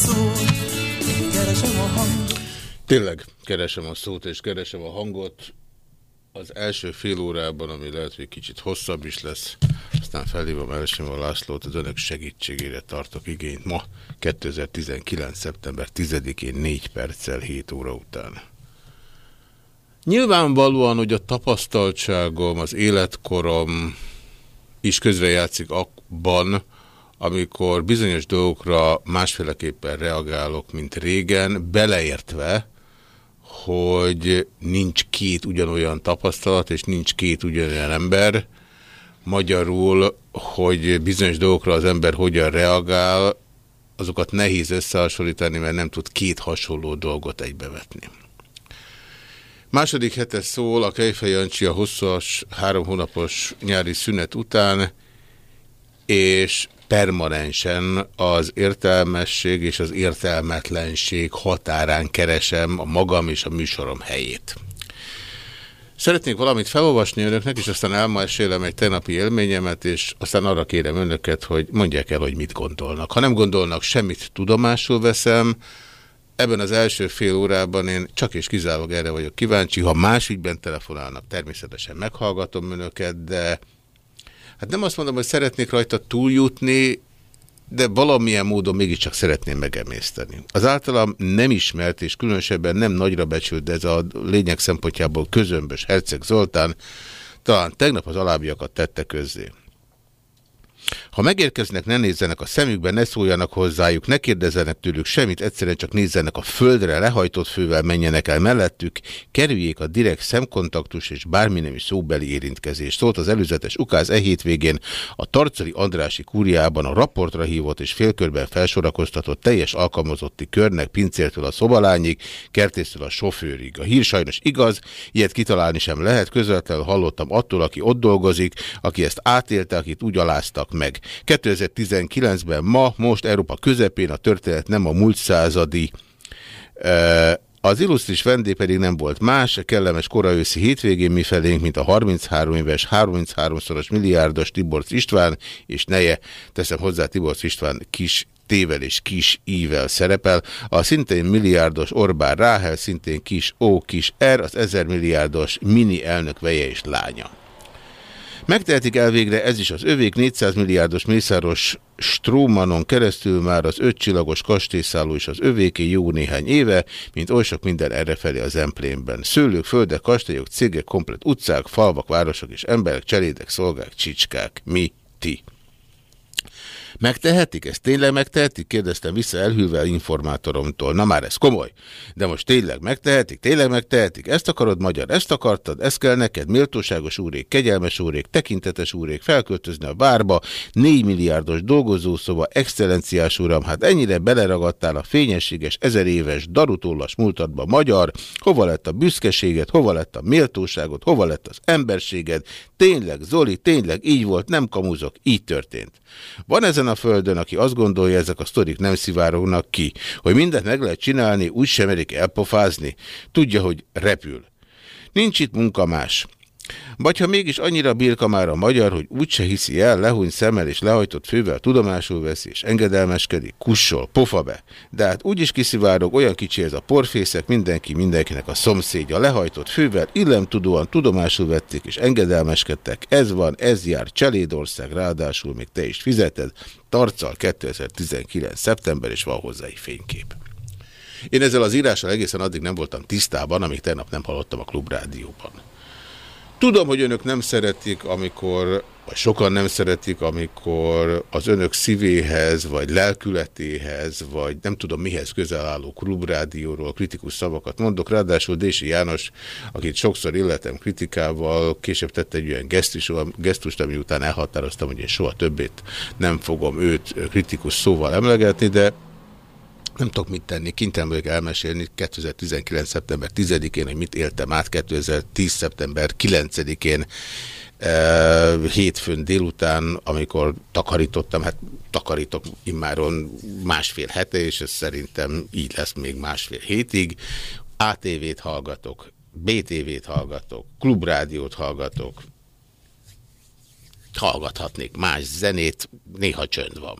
Szót, keresem a hangot Tényleg keresem a szót és keresem a hangot. Az első fél órában, ami lehet, hogy kicsit hosszabb is lesz, aztán felhívom Elsimon Lászlót, az önök segítségére tartok igényt ma, 2019. szeptember 10-én 4 perccel 7 óra után. Nyilvánvalóan, hogy a tapasztaltságom, az életkorom is közrejátszik abban, amikor bizonyos dolgokra másféleképpen reagálok, mint régen, beleértve, hogy nincs két ugyanolyan tapasztalat, és nincs két ugyanolyan ember. Magyarul, hogy bizonyos dolgokra az ember hogyan reagál, azokat nehéz összehasonlítani, mert nem tud két hasonló dolgot egybevetni. Második hete szól a Kejfej Jancsi a hosszas, három hónapos nyári szünet után, és permanensen az értelmesség és az értelmetlenség határán keresem a magam és a műsorom helyét. Szeretnék valamit felolvasni önöknek, és aztán elmesélem egy tegnapi élményemet, és aztán arra kérem önöket, hogy mondják el, hogy mit gondolnak. Ha nem gondolnak, semmit tudomásul veszem, Ebben az első fél órában én csak és kizárólag erre vagyok kíváncsi. Ha más ügyben telefonálnak, természetesen meghallgatom önöket, de hát nem azt mondom, hogy szeretnék rajta túljutni, de valamilyen módon mégiscsak szeretném megemészteni. Az általam nem ismert és különösebben nem nagyra becsült, de ez a lényeg szempontjából közömbös Herceg Zoltán talán tegnap az alábbiakat tette közzé. Ha megérkeznek, ne nézzenek a szemükbe, ne szóljanak hozzájuk, ne kérdezzenek tőlük semmit, egyszerűen csak nézzenek a földre, lehajtott fővel menjenek el mellettük, kerüljék a direkt szemkontaktus és bármi szóbeli érintkezést. Szólt az előzetes ukáz e hétvégén a Tarcali Andrási kúriában a raportra hívott és félkörben felsorakoztatott teljes alkalmazotti körnek pincértől a szobalányig, kertésztől a sofőrig. A hír sajnos igaz, ilyet kitalálni sem lehet, közvetlenül hallottam attól, aki ott dolgozik, aki ezt átélte, akit úgy aláztak meg. 2019-ben ma, most Európa közepén a történet nem a múlt századi az illusztris vendég pedig nem volt más, a kellemes koraőszi hétvégén mi felénk, mint a 33 éves, 33-szoros milliárdos Tiborc István, és neje, teszem hozzá Tiborc István kis tével és kis ível szerepel. A szintén milliárdos Orbán Ráhel, szintén kis ó, kis R, az 1000 milliárdos mini elnök veje és lánya. Megtehetik el végre, ez is az övék 400 milliárdos mészáros Strómanon keresztül már az ötcsillagos kastélyszálló is az övéké jó néhány éve, mint oly sok minden errefelé az emplénben. Szőlők, földek, kastélyok, cégek, komplet utcák, falvak, városok és emberek, cselédek, szolgák, csicskák. Mi? Ti. Megtehetik? Ezt tényleg megtehetik? Kérdeztem vissza elhűlve informátoromtól. Na már ez komoly. De most tényleg megtehetik? Tényleg megtehetik? Ezt akarod magyar? Ezt akartad? Ez kell neked? Méltóságos úrék, kegyelmes úrék, tekintetes úrék, felköltözni a várba, 4 milliárdos dolgozószoba, excellenciás uram, hát ennyire beleragadtál a fényességes, ezer éves, darutóllas múltadba magyar, hova lett a büszkeséged, hova lett a méltóságod, hova lett az emberséged, tényleg, Zoli, tényleg így volt, nem kamuzok, így történt. Van ezen a földön, aki azt gondolja, ezek a sztorik nem szivárognak ki, hogy mindent meg lehet csinálni, úgy sem merik elpofázni. Tudja, hogy repül. Nincs itt munka más. Vagy ha mégis annyira birka már a magyar, hogy úgyse hiszi el, lehúny szemmel és lehajtott fővel tudomásul veszi és engedelmeskedik, kussol, pofa be. De hát úgyis kiszivárog, olyan kicsi ez a porfészek, mindenki mindenkinek a szomszédja lehajtott fővel, illemtudóan tudomásul vették és engedelmeskedtek. Ez van, ez jár, Cselédország, ráadásul még te is fizeted. Tarcal 2019. szeptember, és van hozzá egy fénykép. Én ezzel az írással egészen addig nem voltam tisztában, amíg tegnap nem hallottam a klubrádióban. Tudom, hogy önök nem szeretik, amikor vagy sokan nem szeretik, amikor az önök szívéhez, vagy lelkületéhez, vagy nem tudom mihez közel álló klubrádióról kritikus szavakat mondok. Ráadásul Dési János, akit sokszor illetem kritikával, később tette egy olyan gesztus, gesztust, ami után elhatároztam, hogy én soha többét nem fogom őt kritikus szóval emlegetni, de nem tudok mit tenni, kénytelen vagyok elmesélni 2019. szeptember 10-én, hogy mit éltem át 2010. szeptember 9-én hétfőn délután, amikor takarítottam, hát takarítok immáron másfél hete, és ez szerintem így lesz még másfél hétig. ATV-t hallgatok, BTV-t hallgatok, klubrádiót hallgatok, hallgathatnék más zenét, néha csönd van.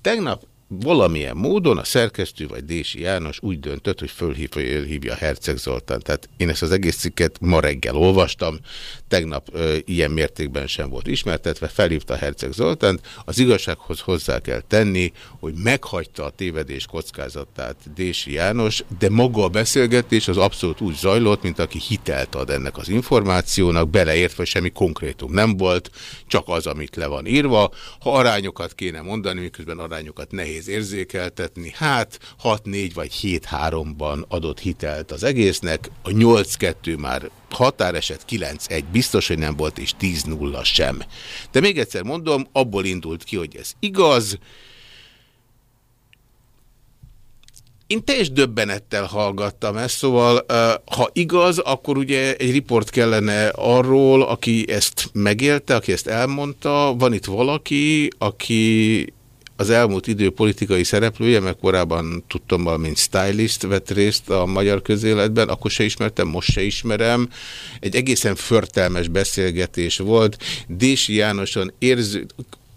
Tegnap valamilyen módon a szerkesztő vagy Dési János úgy döntött, hogy fölhívja Herceg Zoltán. Tehát én ezt az egész cikket ma reggel olvastam, tegnap ö, ilyen mértékben sem volt ismertetve, felhívta Herceg Zoltánt. Az igazsághoz hozzá kell tenni, hogy meghagyta a tévedés kockázatát Dési János, de maga a beszélgetés az abszolút úgy zajlott, mint aki hitelt ad ennek az információnak, beleértve semmi konkrétum nem volt, csak az, amit le van írva. Ha arányokat kéne mondani, miközben arányokat nehéz érzékeltetni. Hát 6-4 vagy 7-3-ban adott hitelt az egésznek, a 8-2 már határeset 9-1 biztos, hogy nem volt, és 10-0 sem. De még egyszer mondom, abból indult ki, hogy ez igaz, Én teljes döbbenettel hallgattam ezt, szóval ha igaz, akkor ugye egy riport kellene arról, aki ezt megélte, aki ezt elmondta. Van itt valaki, aki az elmúlt idő politikai szereplője, mert korábban tudtam, mint stylist vett részt a magyar közéletben, akkor se ismertem, most se ismerem. Egy egészen förtelmes beszélgetés volt. Dési Jánoson érző,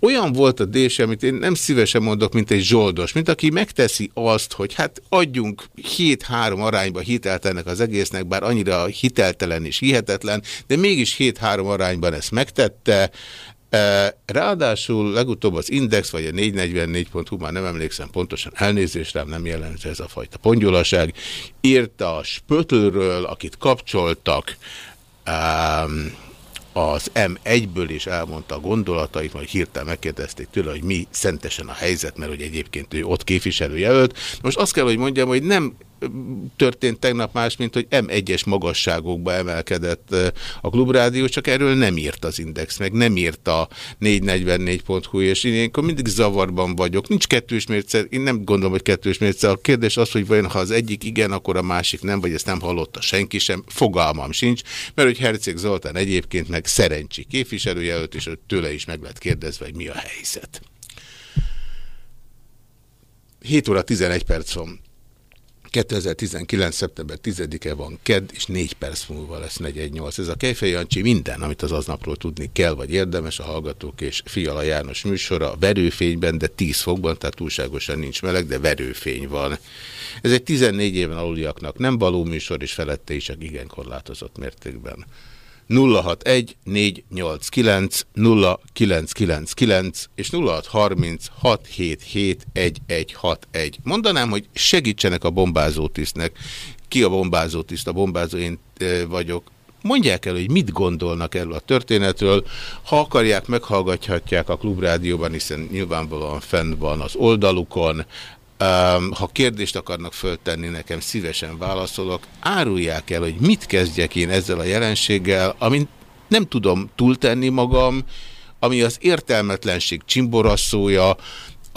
olyan volt a Dési, amit én nem szívesen mondok, mint egy zsoldos, mint aki megteszi azt, hogy hát adjunk 7-3 arányba hitelt ennek az egésznek, bár annyira hiteltelen és hihetetlen, de mégis 7-3 arányban ezt megtette, Ráadásul legutóbb az Index, vagy a 444.hu, már nem emlékszem pontosan, elnézést rám nem jelent ez a fajta pongyolaság, írta a Spötölről, akit kapcsoltak, az M1-ből is elmondta a gondolatait, majd hirtelen megkérdezték tőle, hogy mi szentesen a helyzet, mert hogy egyébként ő ott képviselőjelölt. Most azt kell, hogy mondjam, hogy nem történt tegnap más, mint hogy M1-es magasságokba emelkedett a klubrádió, csak erről nem írt az Index, meg nem írt a 444.hu, és én ilyenkor mindig zavarban vagyok. Nincs kettős mérce, én nem gondolom, hogy kettős mérce. A kérdés az, hogy vajon ha az egyik igen, akkor a másik nem, vagy ezt nem hallotta senki sem, fogalmam sincs, mert hogy Herceg Zoltán egyébként meg szerencsi képviselőjelölt, és tőle is meg lett kérdezve, hogy mi a helyzet. 7 óra 11 perc van. 2019. szeptember 10-e van KED, és 4 perc múlva lesz 418. Ez a Kejfej Jancsi minden, amit az aznapról tudni kell, vagy érdemes a Hallgatók és Fiala János műsora, verőfényben, de 10 fokban, tehát túlságosan nincs meleg, de verőfény van. Ez egy 14 éven aluliaknak nem való műsor, és felette is csak igen korlátozott mértékben. 061 489 0999 és 0630 677 1161. Mondanám, hogy segítsenek a bombázó tisztnek. Ki a bombázó tiszt? A bombázó én vagyok. Mondják el, hogy mit gondolnak erről a történetről. Ha akarják, meghallgathatják a klubrádióban, hiszen nyilvánvalóan fenn van az oldalukon. Ha kérdést akarnak föltenni nekem, szívesen válaszolok. Árulják el, hogy mit kezdjek én ezzel a jelenséggel, amint nem tudom túltenni magam, ami az értelmetlenség csimborasszója,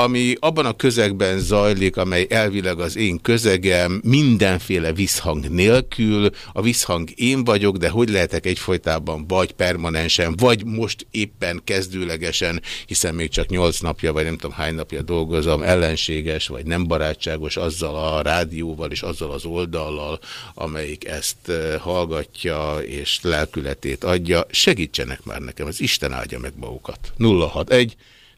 ami abban a közegben zajlik, amely elvileg az én közegem, mindenféle visszhang nélkül. A visszhang én vagyok, de hogy lehetek egyfolytában vagy permanensen, vagy most éppen kezdőlegesen, hiszen még csak nyolc napja, vagy nem tudom hány napja dolgozom, ellenséges, vagy nem barátságos azzal a rádióval és azzal az oldallal, amelyik ezt eh, hallgatja és lelkületét adja. Segítsenek már nekem, az Isten áldja meg magukat. 061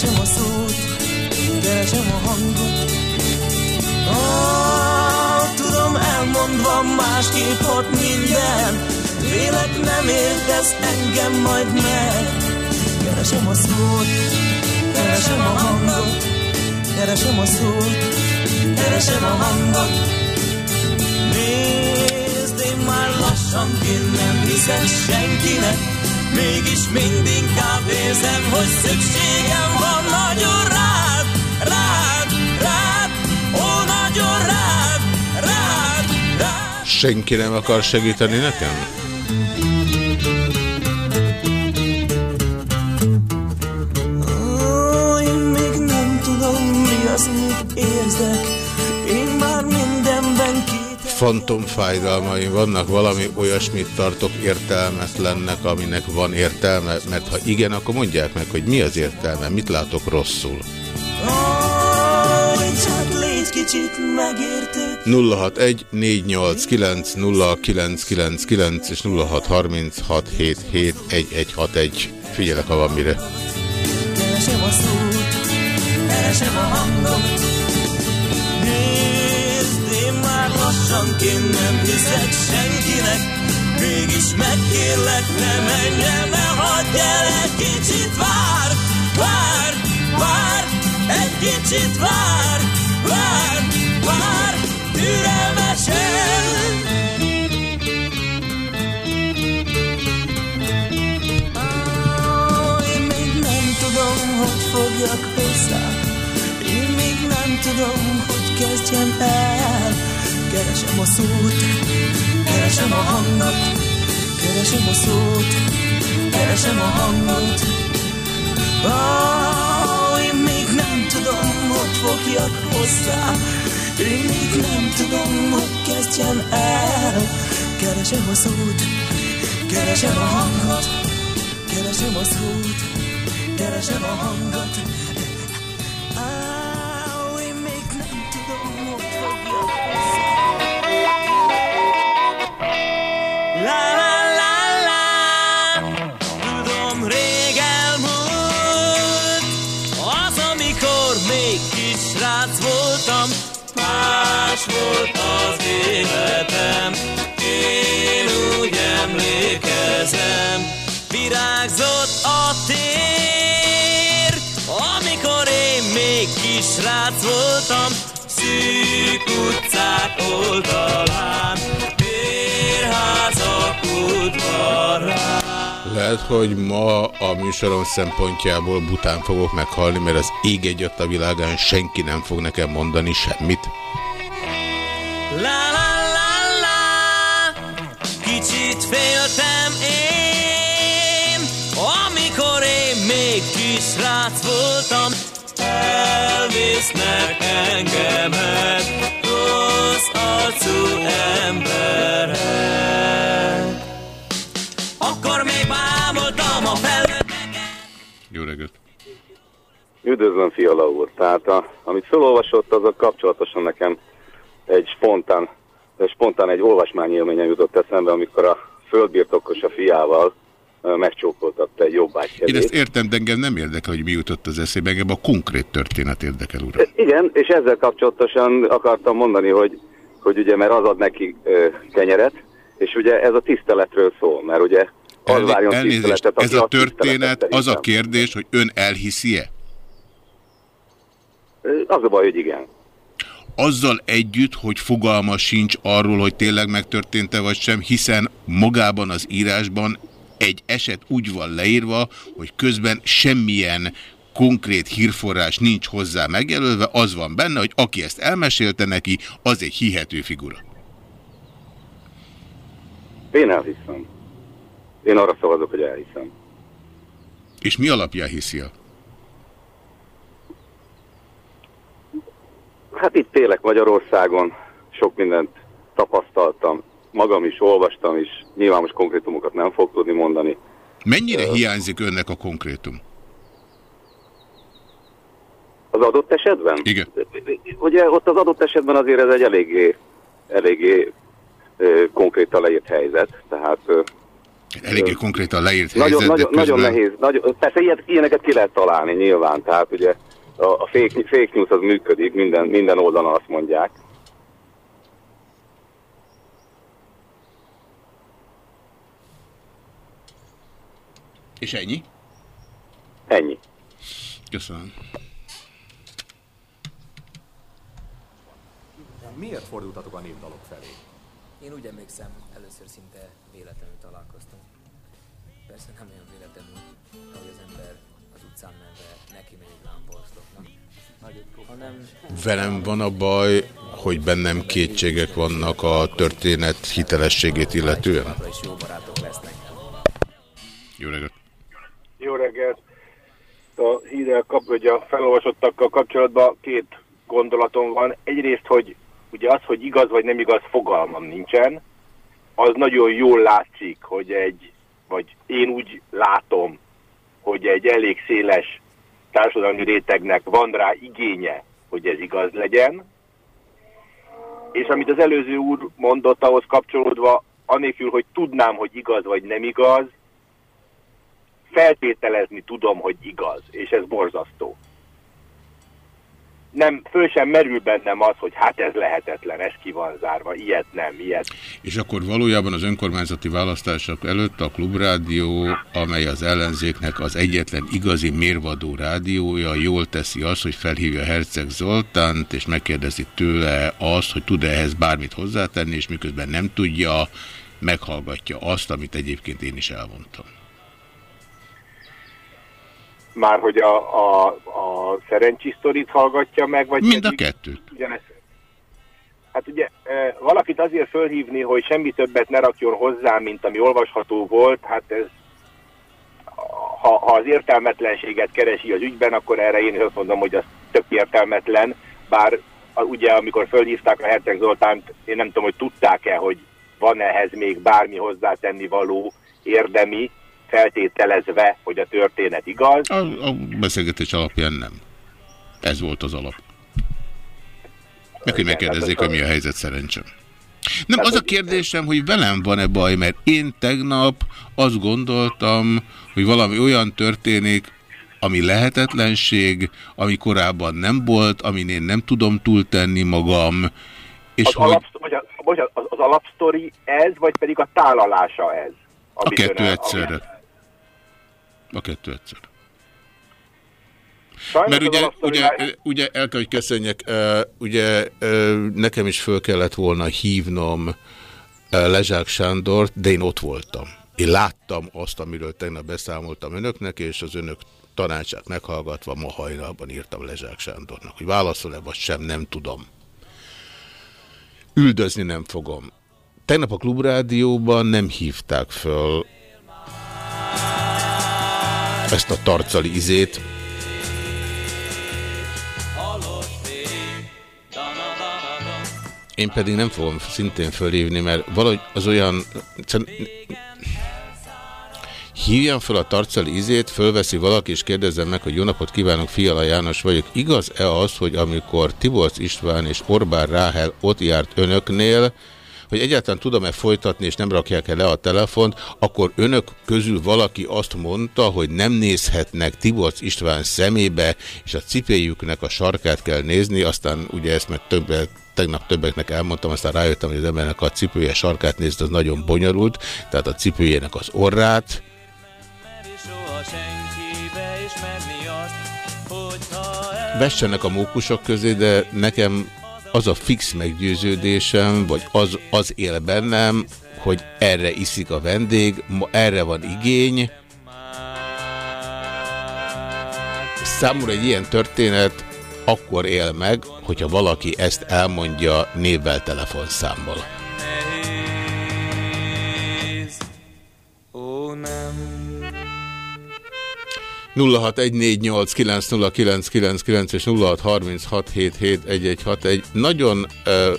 keresem a szót, keresem a hangot. Ah, tudom, elmondva másképp hat minden, Vélek nem értesz engem majd meg. Keresem a szót, keresem a hangot, keresem a szót, keresem a hangot. Nézd, én már lassan én nem hiszek senkinek, Mégis mindinkább érzem, hogy szükségem van nagyon rád, rád, rád, ó, nagyon rád, rád, rád. Senki nem akar segíteni nekem? Ó, én még nem tudom, mi az, mit érzek. Én már mindenben két... Fantomfájdalmaim vannak, valami olyasmit tartok értelmetlennek, aminek van értelme, mert ha igen, akkor mondják meg, hogy mi az értelme, mit látok rosszul. Ó, csak légy kicsit megértő. 061 489 0999 és 0636771161. Figyelek, ha van mire. Keresem a szót, keresem a hangot. Nézd, én már lassanként nem hiszek senkinek, Mégis megkérlek, ne menj el, ne hagyd el, egy kicsit vár, vár, vár, egy kicsit vár, vár, vár, türelmesen. Még nem tudom, hogy fogjak hozzá. Én még nem tudom, hogy kezdjem el. Keresem a szót, keresem a hangot, keresem a szót, keresem a hangot. Ó, én még nem tudom, hogy fogjak hozzá. Én még nem tudom, hogy kezdjem el. Keresem a szót, keresem a hangot, keresem a szót, keresem a hangot. Kisrác voltam, szűk utcák oldalán, bérházak udvarán. Lehet, hogy ma a műsorom szempontjából bután fogok meghalni, mert az ég egy a világán senki nem fog nekem mondani semmit. La la la la, kicsit féltem én, amikor én még kisrác voltam, elvisznek engemet, rossz arcú emberek. Akkor még bámultam a felhőket. Jó reggelt! Üdvözlöm, Fiala úr. Tehát a, amit felolvasott, az a kapcsolatosan nekem egy spontán, spontán egy olvasmányélményen jutott eszembe, amikor a földbirtokos a fiával megcsókoltatta egy Én jobbágykedét. ezt értem, de engem nem érdekel, hogy mi jutott az eszébe, engem a konkrét történet érdekel, uram. Igen, és ezzel kapcsolatosan akartam mondani, hogy, hogy ugye, mert az ad neki ö, kenyeret, és ugye ez a tiszteletről szól, mert ugye az Elné várjon elnézést, ez a történet, az a kérdés, hogy ön elhiszi-e? Az a baj, hogy igen. Azzal együtt, hogy fogalma sincs arról, hogy tényleg megtörtént-e vagy sem, hiszen magában az írásban egy eset úgy van leírva, hogy közben semmilyen konkrét hírforrás nincs hozzá megjelölve, az van benne, hogy aki ezt elmesélte neki, az egy hihető figura. Én elhiszem. Én arra szavazok, hogy elhiszem. És mi alapján hiszi el? Hát itt élek Magyarországon, sok mindent tapasztaltam, magam is, olvastam is, nyilván most konkrétumokat nem fog tudni mondani. Mennyire hiányzik önnek a konkrétum? Az adott esetben? Igen. Ugye ott az adott esetben azért ez egy eléggé eléggé ö, konkrétan leírt helyzet, tehát ö, Eléggé konkrétan leírt nagyon, helyzet, nagyon, de nagyon közben... nehéz. Nagyon, persze ilyet, ilyeneket ki lehet találni nyilván, tehát ugye a, a fake, fake news az működik, minden, minden oldalon azt mondják. És ennyi? Ennyi. Köszönöm. Miért fordultatok a népdalok felé? Én úgy emlékszem, először szinte véletlenül találkoztunk. Persze nem olyan véletlenül, ahogy az ember az utcán menve neki megy egy lámpaoszlopnak, hanem Velem van a baj, hogy bennem kétségek vannak a történet hitelességét illetően. Jó reggelt! Jó reggelt! A hírrel kap, hogy a felolvasottakkal kapcsolatban két gondolatom van. Egyrészt, hogy ugye az, hogy igaz vagy nem igaz, fogalmam nincsen. Az nagyon jól látszik, hogy egy, vagy én úgy látom, hogy egy elég széles társadalmi rétegnek van rá igénye, hogy ez igaz legyen. És amit az előző úr mondott, ahhoz kapcsolódva, anélkül, hogy tudnám, hogy igaz vagy nem igaz, feltételezni tudom, hogy igaz, és ez borzasztó. Nem, föl sem merül bennem az, hogy hát ez lehetetlen, ez ki van zárva, ilyet nem, ilyet. És akkor valójában az önkormányzati választások előtt a Klubrádió, amely az ellenzéknek az egyetlen igazi mérvadó rádiója, jól teszi azt, hogy felhívja Herceg Zoltánt, és megkérdezi tőle azt, hogy tud-e ehhez bármit hozzátenni, és miközben nem tudja, meghallgatja azt, amit egyébként én is elmondtam. Már hogy a, a, a szerencsisztorit hallgatja meg, vagy Mind a pedig kettőt. ugyanezt? Hát ugye e, valakit azért fölhívni, hogy semmi többet ne rakjon hozzá, mint ami olvasható volt, hát ez ha, ha az értelmetlenséget keresi az ügyben, akkor erre én is azt mondom, hogy az tök értelmetlen, bár a, ugye amikor fölhívták a Herceg Zoltánt, én nem tudom, hogy tudták-e, hogy van ehhez még bármi hozzátenni való érdemi, feltételezve, hogy a történet igaz. A, a beszélgetés alapján nem. Ez volt az alap. Meg, hogy megkérdezzék, hogy mi a helyzet szerencsém. Nem, az a kérdésem, hogy velem van-e baj, mert én tegnap azt gondoltam, hogy valami olyan történik, ami lehetetlenség, ami korábban nem volt, amin én nem tudom túltenni magam, és Az, hogy alap, vagy a, bocsánat, az, az alapsztori ez, vagy pedig a tálalása ez? a amit kettő egyszerre. A kettő egyszerre. Sajnos Mert ugye, ugye, ugye el kell, hogy köszönjek, ugye nekem is föl kellett volna hívnom Lezsák Sándort, de én ott voltam. Én láttam azt, amiről tegnap beszámoltam önöknek, és az önök tanácsát meghallgatva ma hajnalban írtam Lezsák Sándornak, hogy válaszol-e vagy sem, nem tudom. Üldözni nem fogom. Tegnap a Klubrádióban nem hívták föl ezt a tarcali izét, Én pedig nem fogom szintén fölhívni, mert valahogy az olyan... Hívjam fel a tarcali izét, fölveszi valaki, és kérdezzem meg, hogy jó napot kívánok, Fiala János vagyok. Igaz-e az, hogy amikor Tiborc István és Orbán Ráhel ott járt önöknél, hogy egyáltalán tudom-e folytatni, és nem rakják-e le a telefont, akkor önök közül valaki azt mondta, hogy nem nézhetnek Tiborc István szemébe, és a cipéjüknek a sarkát kell nézni, aztán ugye ezt meg többet tegnap többeknek elmondtam, aztán rájöttem, hogy az embernek a cipője sarkát nézni, az nagyon bonyolult, tehát a cipőjének az orrát, vessenek a mókusok közé, de nekem az a fix meggyőződésem, vagy az, az él bennem, hogy erre iszik a vendég, erre van igény. Számomra egy ilyen történet akkor él meg, hogyha valaki ezt elmondja névvel, telefonszámmal. Ó, nem. 0614890999 és 0636771161 nagyon ö,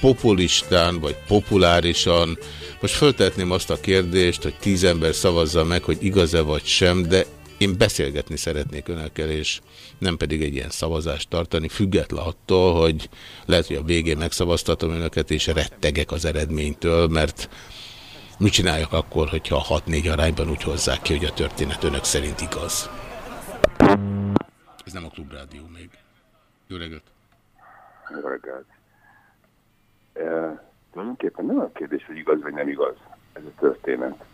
populistán vagy populárisan most föltetném azt a kérdést, hogy tíz ember szavazza meg, hogy igaz-e vagy sem, de Én beszélgetni szeretnék önökkel, és nem pedig egy ilyen szavazást tartani, független attól, hogy lehet, hogy a végén megszavaztatom önöket, és rettegek az eredménytől, mert mit csináljak akkor, hogyha 6-4 arányban úgy hozzák ki, hogy a történet önök szerint igaz? Ez nem a klubrádió még. Jó reggelt! Jó reggelt! E, tulajdonképpen nem a kérdés, hogy igaz vagy nem igaz ez a történet,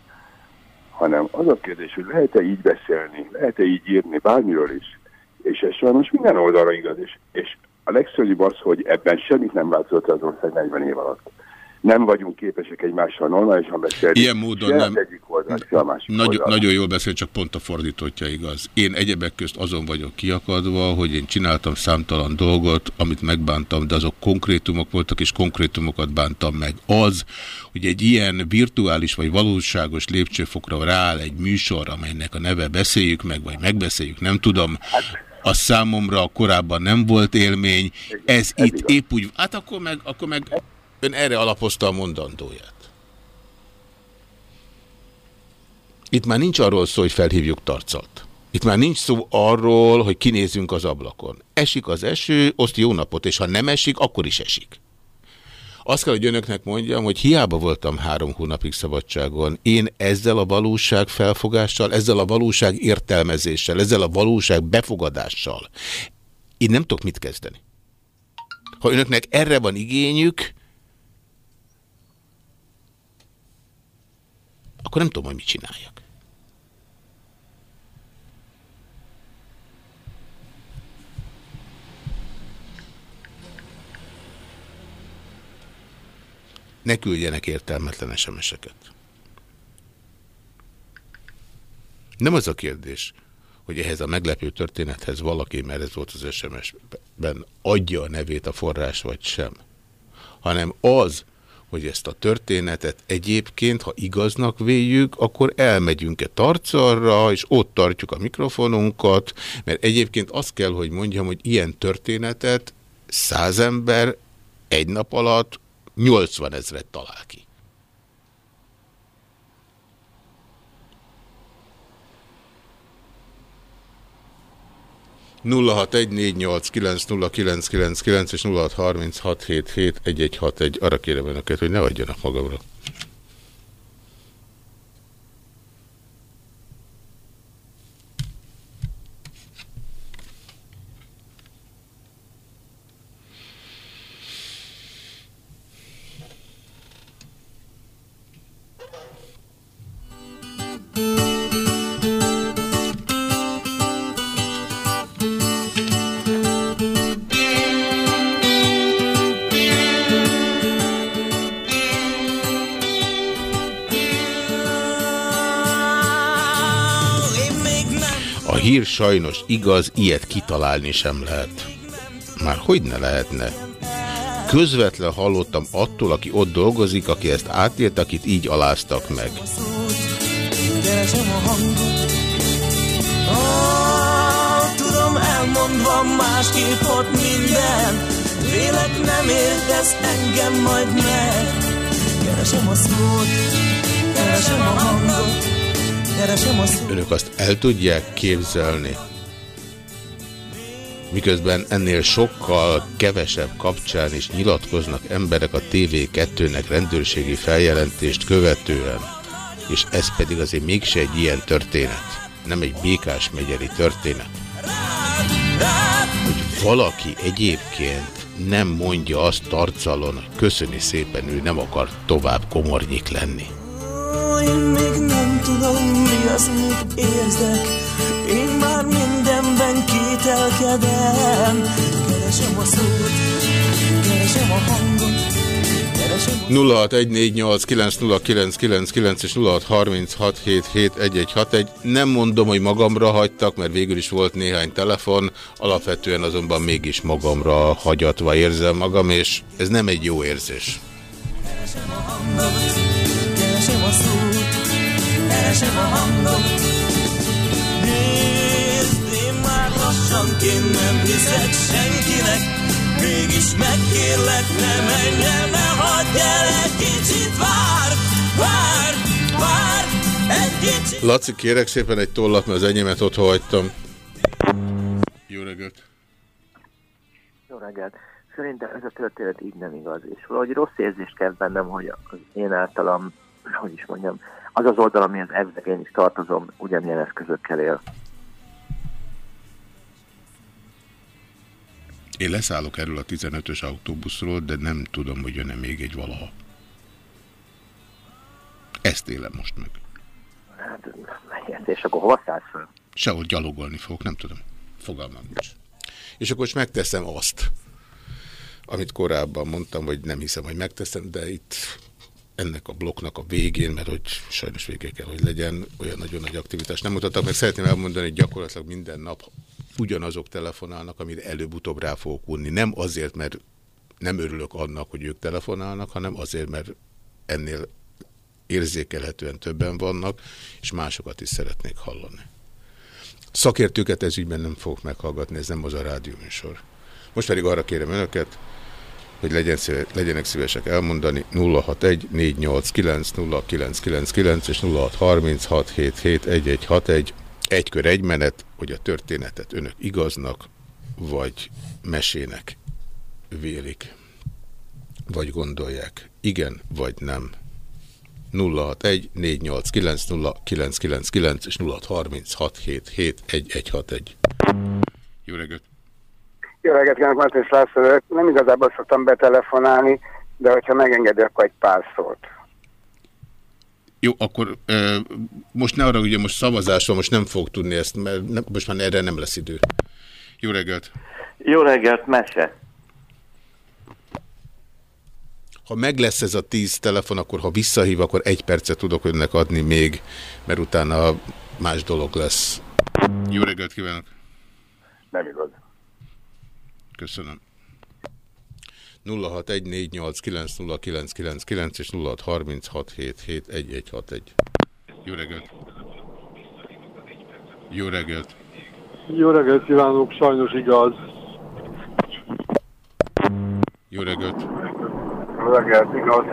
hanem az a kérdés, hogy lehet-e így beszélni, lehet-e így írni bármiről is, és ez sajnos minden oldalra igaz, és, és a legszörnyűbb az, hogy ebben semmit nem változott az ország 40 év alatt nem vagyunk képesek egymással normálisan beszélni. Ilyen módon nem. Egyik oldal, a másik Nagy. Nagyon jól beszél, csak pont a fordítottja igaz. Én egyebek közt azon vagyok kiakadva, hogy én csináltam számtalan dolgot, amit megbántam, de azok konkrétumok voltak, és konkrétumokat bántam meg. Az, hogy egy ilyen virtuális vagy valóságos lépcsőfokra rááll egy műsor, amelynek a neve beszéljük meg, vagy megbeszéljük, nem tudom, a számomra korábban nem volt élmény, ez itt épp úgy, hát akkor meg, akkor meg Ön erre alapozta a mondandóját. Itt már nincs arról szó, hogy felhívjuk tarcalt. Itt már nincs szó arról, hogy kinézünk az ablakon. Esik az eső, oszt jó napot, és ha nem esik, akkor is esik. Azt kell, hogy önöknek mondjam, hogy hiába voltam három hónapig szabadságon, én ezzel a valóság felfogással, ezzel a valóság értelmezéssel, ezzel a valóság befogadással, én nem tudok mit kezdeni. Ha önöknek erre van igényük, akkor nem tudom, hogy mit csináljak. Ne küldjenek értelmetlen SMS-eket. Nem az a kérdés, hogy ehhez a meglepő történethez valaki, mert ez volt az SMS-ben, adja a nevét a forrás vagy sem, hanem az, hogy ezt a történetet egyébként, ha igaznak véljük, akkor elmegyünk-e tarcarra, és ott tartjuk a mikrofonunkat, mert egyébként azt kell, hogy mondjam, hogy ilyen történetet száz ember egy nap alatt 80 ezret talál ki. 0614890999 és 0636771161. Arra kérem önöket, hogy ne adjanak magamra. Hír sajnos igaz, ilyet kitalálni sem lehet. Már hogy ne lehetne? Közvetlen hallottam attól, aki ott dolgozik, aki ezt átélt, akit így aláztak meg. Keresem a hangot oh, Tudom elmondva másképp ott minden Vélek nem értesz engem majd meg Keresem a szót Keresem a hangot Önök azt el tudják képzelni, miközben ennél sokkal kevesebb kapcsán is nyilatkoznak emberek a TV2-nek rendőrségi feljelentést követően, és ez pedig azért mégse egy ilyen történet, nem egy békás megyeri történet. Hogy valaki egyébként nem mondja azt tarcalon, köszöni szépen, ő nem akar tovább komornyik lenni. Még nem tudom, mi az, mit érzek Én már mindenben kételkedem Keresem a szót, keresem a hangot Keresem a 0614890999 és 0636771161. Nem mondom, hogy magamra hagytak, mert végül is volt néhány telefon, alapvetően azonban mégis magamra hagyatva érzem magam, és ez nem egy jó érzés. Keresem a hangot, keresem a szót, keresem a hangot. Nézd, én már lassanként nem hiszek senkinek, mégis megkérlek, ne menj el, ne hagyd el, egy kicsit vár, vár, vár, egy kicsit. Laci, kérek szépen egy tollat, mert az enyémet ott hagytam. Jó reggelt! Jó reggelt! Szerintem ez a történet így nem igaz, és valahogy rossz érzést kezd bennem, hogy az én általam, hogy is mondjam, az az oldal, amihez ezzel én is tartozom, ugyanilyen eszközökkel él. Én leszállok erről a 15-ös autóbuszról, de nem tudom, hogy jön-e még egy valaha. Ezt élem most meg. Hát, és akkor hova szállsz fel? Sehol gyalogolni fogok, nem tudom. Fogalmam nincs. És akkor most megteszem azt, amit korábban mondtam, hogy nem hiszem, hogy megteszem, de itt ennek a blokknak a végén, mert hogy sajnos végé kell, hogy legyen, olyan nagyon nagy aktivitást nem mutattak, meg szeretném elmondani, hogy gyakorlatilag minden nap ugyanazok telefonálnak, amire előbb-utóbb rá fogok unni. Nem azért, mert nem örülök annak, hogy ők telefonálnak, hanem azért, mert ennél érzékelhetően többen vannak, és másokat is szeretnék hallani. Szakértőket ez ügyben nem fogok meghallgatni, ez nem az a rádióműsor. Most pedig arra kérem önöket, hogy legyen szíve, legyenek szívesek elmondani 061 489 0999 és 0636 1161 egy kör egy menet, hogy a történetet önök igaznak, vagy mesének vélik, vagy gondolják. Igen, vagy nem. 061 489 0999 és 0636771161. Jó reggelt! Jó reggelt, kívánok, Martin László. Nem igazából szoktam betelefonálni, de hogyha megengedi, akkor egy pár szót. Jó, akkor e, most ne arra, ugye most szavazás van, most nem fog tudni ezt, mert ne, most már erre nem lesz idő. Jó reggelt! Jó reggelt, mese! Ha meg lesz ez a tíz telefon, akkor ha visszahív, akkor egy percet tudok önnek adni még, mert utána más dolog lesz. Jó reggelt kívánok! Nem igaz. Köszönöm. 0614890999 és 0636771161. Jó reggelt! Jó reggelt! Jó reggelt kívánok, sajnos igaz. Jó reggelt! Jó reggelt, igaz.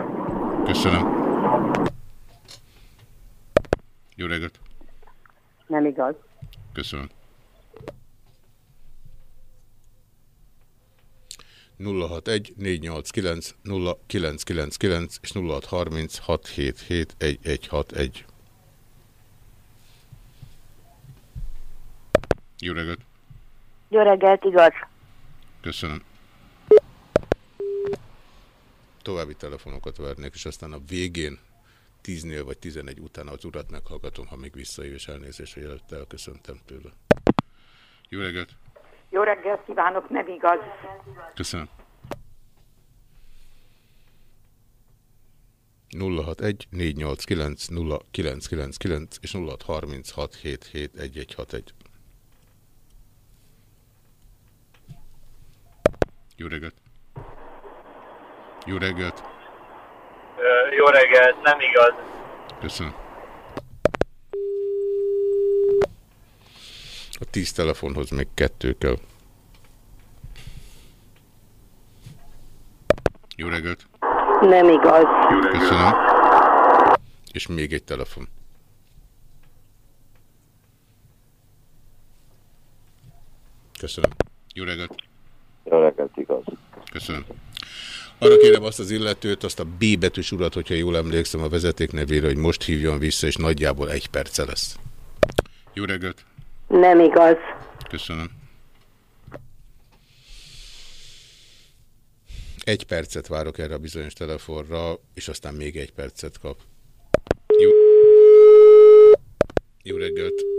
Köszönöm. Jó reggelt! Nem igaz. Köszönöm. 061 489 0999 és 0630 677 1161. Jó reggelt! Jó reggelt, igaz. Köszönöm. További telefonokat vernék, és aztán a végén 10-nél vagy 11 után az urat meghallgatom, ha még visszaív, és elnézést, hogy előtte elköszöntem tőle. Jó reggelt! Jó reggelt kívánok, nem igaz. Köszönöm. 061 489 0999 és 0636 771161. Jó reggelt! Jó reggelt! Jó reggelt, nem igaz. Köszönöm. A tíz telefonhoz még kettő kell. Jó reggelt! Nem igaz. Köszönöm. És még egy telefon. Köszönöm. Jó reggelt! Jó reggelt, igaz. Köszönöm. Arra kérem azt az illetőt, azt a B betűs urat, hogyha jól emlékszem a vezeték nevére, hogy most hívjon vissza, és nagyjából egy perce lesz. Jó reggelt! Nem igaz. Köszönöm. Egy percet várok erre a bizonyos telefonra, és aztán még egy percet kap. Jó, Jó reggelt!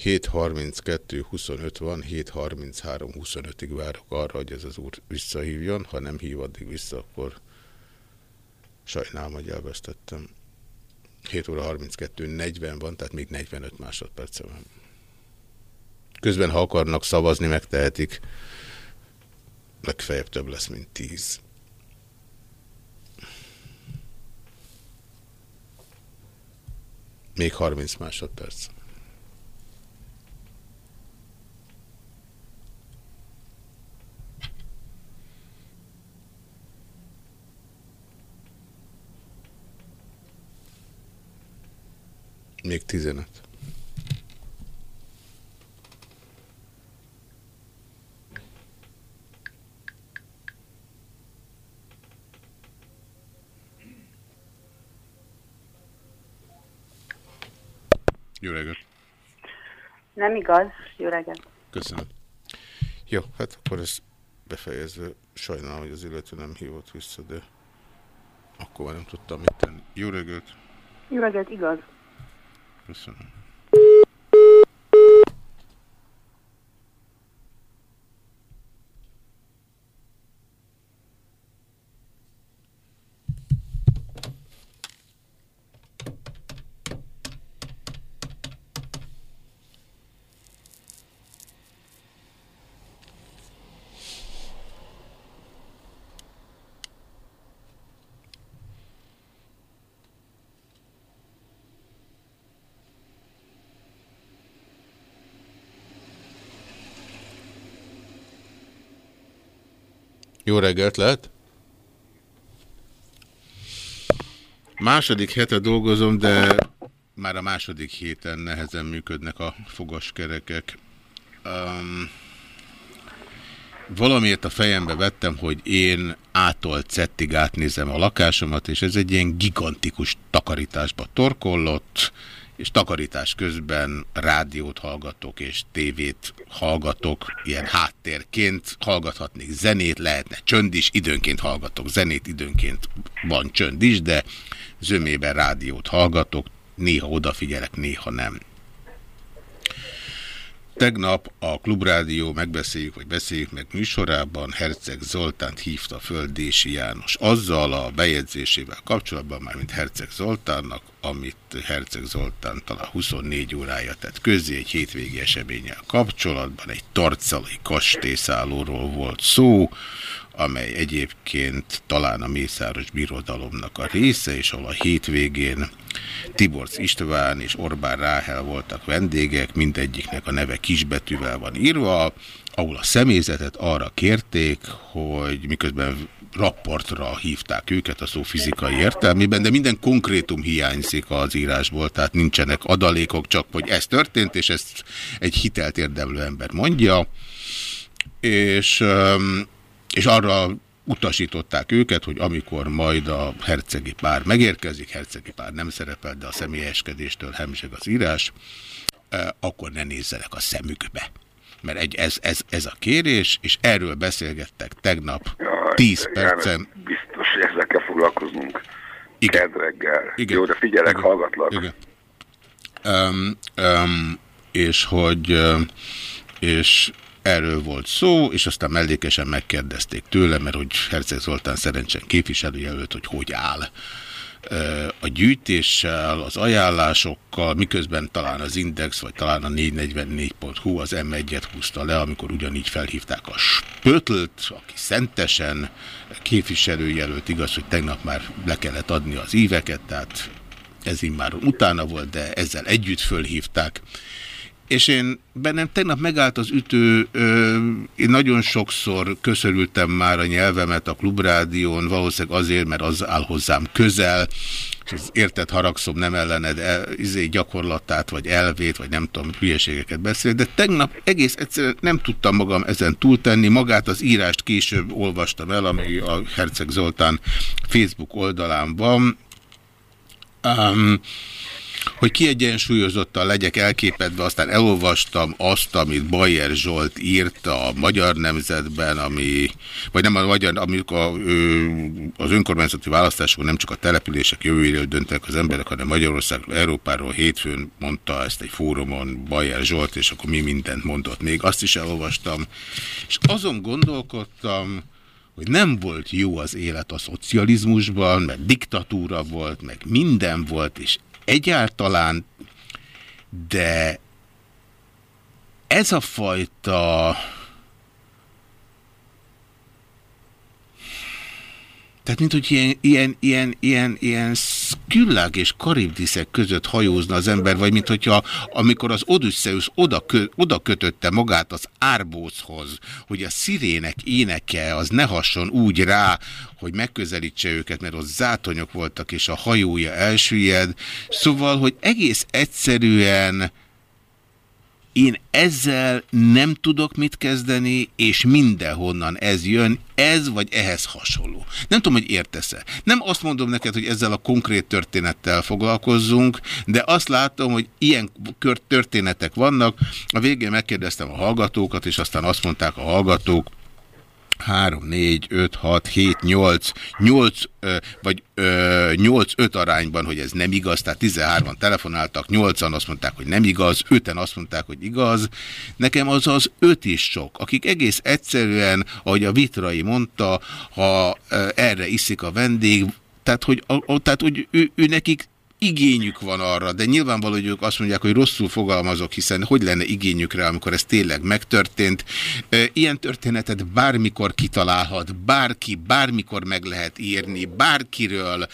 Hét harminckettő 25 van, 7.33 25-ig várok arra, hogy ez az úr visszahívjon. Ha nem hív addig vissza, akkor sajnálom, hogy elvesztettem. 7 óra 32 40 van, tehát még 45 másodperce van. Közben, ha akarnak szavazni, megtehetik. Legfeljebb több lesz, mint 10. Még 30 másodperc. Még 15. Jó reggelt! Nem igaz. Jó reggelt. Köszönöm. Jó, hát akkor ezt befejezve sajnálom, hogy az illető nem hívott vissza, de akkor már nem tudtam mit tenni. Jó reggelt! Jó reggelt, igaz. Köszönöm. Jó reggelt lehet? Második hete dolgozom, de már a második héten nehezen működnek a fogaskerekek. Um, valamiért a fejembe vettem, hogy én ától cettig átnézem a lakásomat, és ez egy ilyen gigantikus takarításba torkollott, és takarítás közben rádiót hallgatok, és tévét hallgatok, ilyen háttérként, hallgathatnék zenét, lehetne csönd is, időnként hallgatok zenét, időnként van csönd is, de zömében rádiót hallgatok, néha odafigyelek, néha nem. Tegnap a Klubrádió megbeszéljük, vagy beszéljük meg műsorában Herceg Zoltánt hívta föl Dési János. Azzal a bejegyzésével kapcsolatban, már mint Herceg Zoltánnak, amit Herceg Zoltán talán 24 órája tett közé egy hétvégi eseménnyel kapcsolatban, egy tarcalai kastélyszállóról volt szó, amely egyébként talán a Mészáros Birodalomnak a része, és ahol a hétvégén Tiborc István és Orbán Ráhel voltak vendégek, mindegyiknek a neve kisbetűvel van írva, ahol a személyzetet arra kérték, hogy miközben rapportra hívták őket a szó fizikai értelmében, de minden konkrétum hiányzik az írásból, tehát nincsenek adalékok, csak hogy ez történt, és ezt egy hitelt érdemlő ember mondja, és és arra utasították őket, hogy amikor majd a hercegi pár megérkezik, hercegi pár nem szerepel, de a személyeskedéstől hemzseg az írás, akkor ne nézzenek a szemükbe. Mert egy, ez, ez, ez a kérés, és erről beszélgettek tegnap Jaj, 10 percen. Biztos, ezzel kell foglalkoznunk. Igen. reggel. Igen. Jó, de figyelek, Igen. hallgatlak. Igen. Um, um, és hogy és Erről volt szó, és aztán mellékesen megkérdezték tőle, mert hogy Herceg Zoltán szerencsen képviselőjelölt, hogy hogy áll a gyűjtéssel, az ajánlásokkal, miközben talán az Index, vagy talán a 444.hu az M1-et húzta le, amikor ugyanígy felhívták a Spötlt, aki szentesen képviselőjelölt, igaz, hogy tegnap már le kellett adni az íveket, tehát ez már utána volt, de ezzel együtt fölhívták és én bennem tegnap megállt az ütő, ö, én nagyon sokszor köszörültem már a nyelvemet a klubrádión, valószínűleg azért, mert az áll hozzám közel, és érted haragszom nem ellened el, izé gyakorlatát, vagy elvét, vagy nem tudom, hülyeségeket beszél, de tegnap egész egyszerűen nem tudtam magam ezen túltenni, magát az írást később olvastam el, ami a Herceg Zoltán Facebook oldalán van. Um, hogy kiegyensúlyozottan legyek elképedve, aztán elolvastam azt, amit Bayer Zsolt írt a Magyar Nemzetben, ami, vagy nem a Magyar, amikor az önkormányzati választásokon nem csak a települések jövőjéről döntenek az emberek, hanem Magyarországról, Európáról hétfőn mondta ezt egy fórumon Bayer Zsolt, és akkor mi mindent mondott még. Azt is elolvastam, és azon gondolkodtam, hogy nem volt jó az élet a szocializmusban, mert diktatúra volt, meg minden volt, és egyáltalán, de ez a fajta Tehát, mint hogy ilyen, ilyen, ilyen, ilyen, ilyen szküllák és karibdiszek között hajózna az ember, vagy mint hogyha amikor az Odysseus oda, kö, oda kötötte magát az árbózhoz, hogy a szirének éneke az ne hasson úgy rá, hogy megközelítse őket, mert ott zátonyok voltak, és a hajója elsüllyed. Szóval, hogy egész egyszerűen én ezzel nem tudok mit kezdeni, és mindenhonnan ez jön, ez vagy ehhez hasonló. Nem tudom, hogy értesz-e. Nem azt mondom neked, hogy ezzel a konkrét történettel foglalkozzunk, de azt látom, hogy ilyen történetek vannak. A végén megkérdeztem a hallgatókat, és aztán azt mondták a hallgatók, 3, 4, 5, 6, 7, 8, 8 vagy 8-5 arányban, hogy ez nem igaz, tehát 13-an telefonáltak, 8-an azt mondták, hogy nem igaz, 5-en azt mondták, hogy igaz. Nekem az az 5 is sok, akik egész egyszerűen, ahogy a Vitrai mondta, ha erre iszik a vendég, tehát, hogy, tehát, hogy ő, ő nekik igényük van arra, de nyilvánvaló, hogy ők azt mondják, hogy rosszul fogalmazok, hiszen hogy lenne igényük rá, amikor ez tényleg megtörtént. Ilyen történetet bármikor kitalálhat, bárki, bármikor meg lehet írni, bárkiről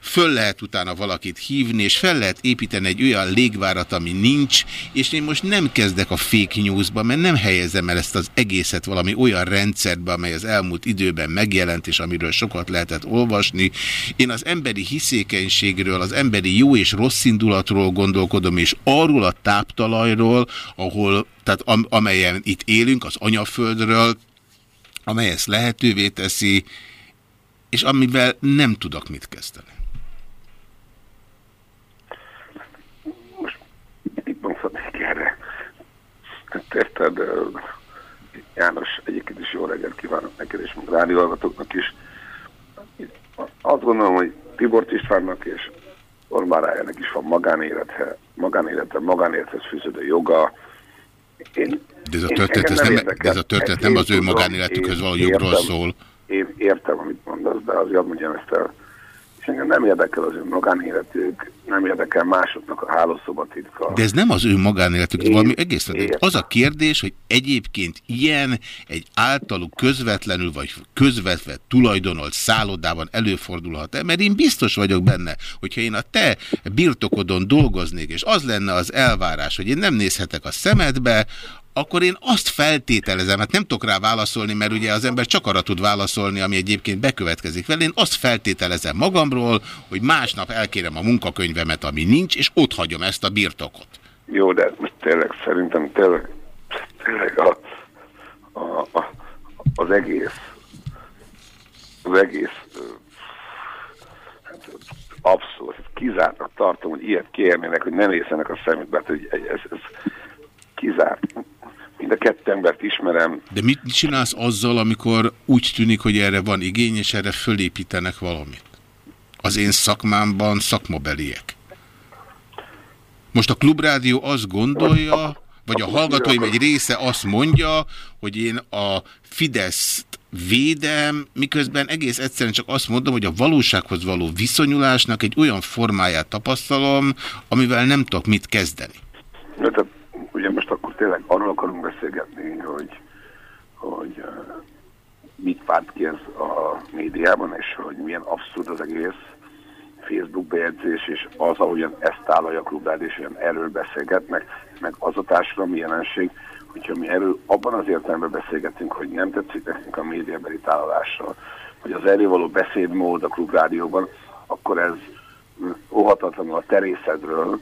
föl lehet utána valakit hívni, és fel lehet építeni egy olyan légvárat, ami nincs, és én most nem kezdek a fake newsba, mert nem helyezem el ezt az egészet valami olyan rendszerbe, amely az elmúlt időben megjelent, és amiről sokat lehetett olvasni. Én az emberi hiszékenységről, az emberi jó és rossz indulatról gondolkodom, és arról a táptalajról, ahol, tehát am, amelyen itt élünk, az anyaföldről, amely ezt lehetővé teszi, és amivel nem tudok mit kezdeni. Most mit mondhatnék erre? Hát érted, János, egyébként is jó reggelt kívánok neked és rádióhallgatóknak is. Azt gondolom, hogy Tibor Istvánnak és Orbán Rájának is van magánélete, magánélete, magánélethez fűződő joga. Én, de ez a történet, ez nem, de ez a történet nem az ő magánéletükhöz való jogról szól én értem, amit mondasz, de azért mondjam ezt el. Engem nem érdekel az ő magánéletük, nem érdekel másoknak a hálószobatitka. De ez nem az ő magánéletük, én, valami egész. Az a kérdés, hogy egyébként ilyen egy általuk közvetlenül vagy közvetve tulajdonolt szállodában előfordulhat-e? Mert én biztos vagyok benne, hogyha én a te birtokodon dolgoznék, és az lenne az elvárás, hogy én nem nézhetek a szemedbe, akkor én azt feltételezem, hát nem tudok rá válaszolni, mert ugye az ember csak arra tud válaszolni, ami egyébként bekövetkezik vele. Én azt feltételezem magamról, hogy másnap elkérem a munkakönyvemet, ami nincs, és ott hagyom ezt a birtokot. Jó, de tényleg szerintem tényleg, tényleg a, a, a, az egész az egész hát, abszolút, kizártnak tartom, hogy ilyet kérnének, hogy nem nézzenek a szemükbe, hát, hogy ez, ez a kettő embert ismerem. De mit csinálsz azzal, amikor úgy tűnik, hogy erre van igény, és erre fölépítenek valamit? Az én szakmámban szakmabeliek. Most a Klubrádió azt gondolja, vagy a hallgatóim egy része azt mondja, hogy én a Fidesz védem, miközben egész egyszerűen csak azt mondom, hogy a valósághoz való viszonyulásnak egy olyan formáját tapasztalom, amivel nem tudok mit kezdeni. Hát, most akkor tényleg arról akarunk beszélgetni, hogy, hogy mit várt ki ez a médiában, és hogy milyen abszurd az egész Facebook bejegyzés, és az, ahogyan ezt tálalja a klubrád, és olyan erről beszélgetnek, meg az a társadalmi jelenség, hogyha mi erről abban az értelemben beszélgetünk, hogy nem tetszik nekünk a médiabeli tálalással, hogy az erről való beszédmód a klubrádióban, akkor ez óhatatlanul a terészedről,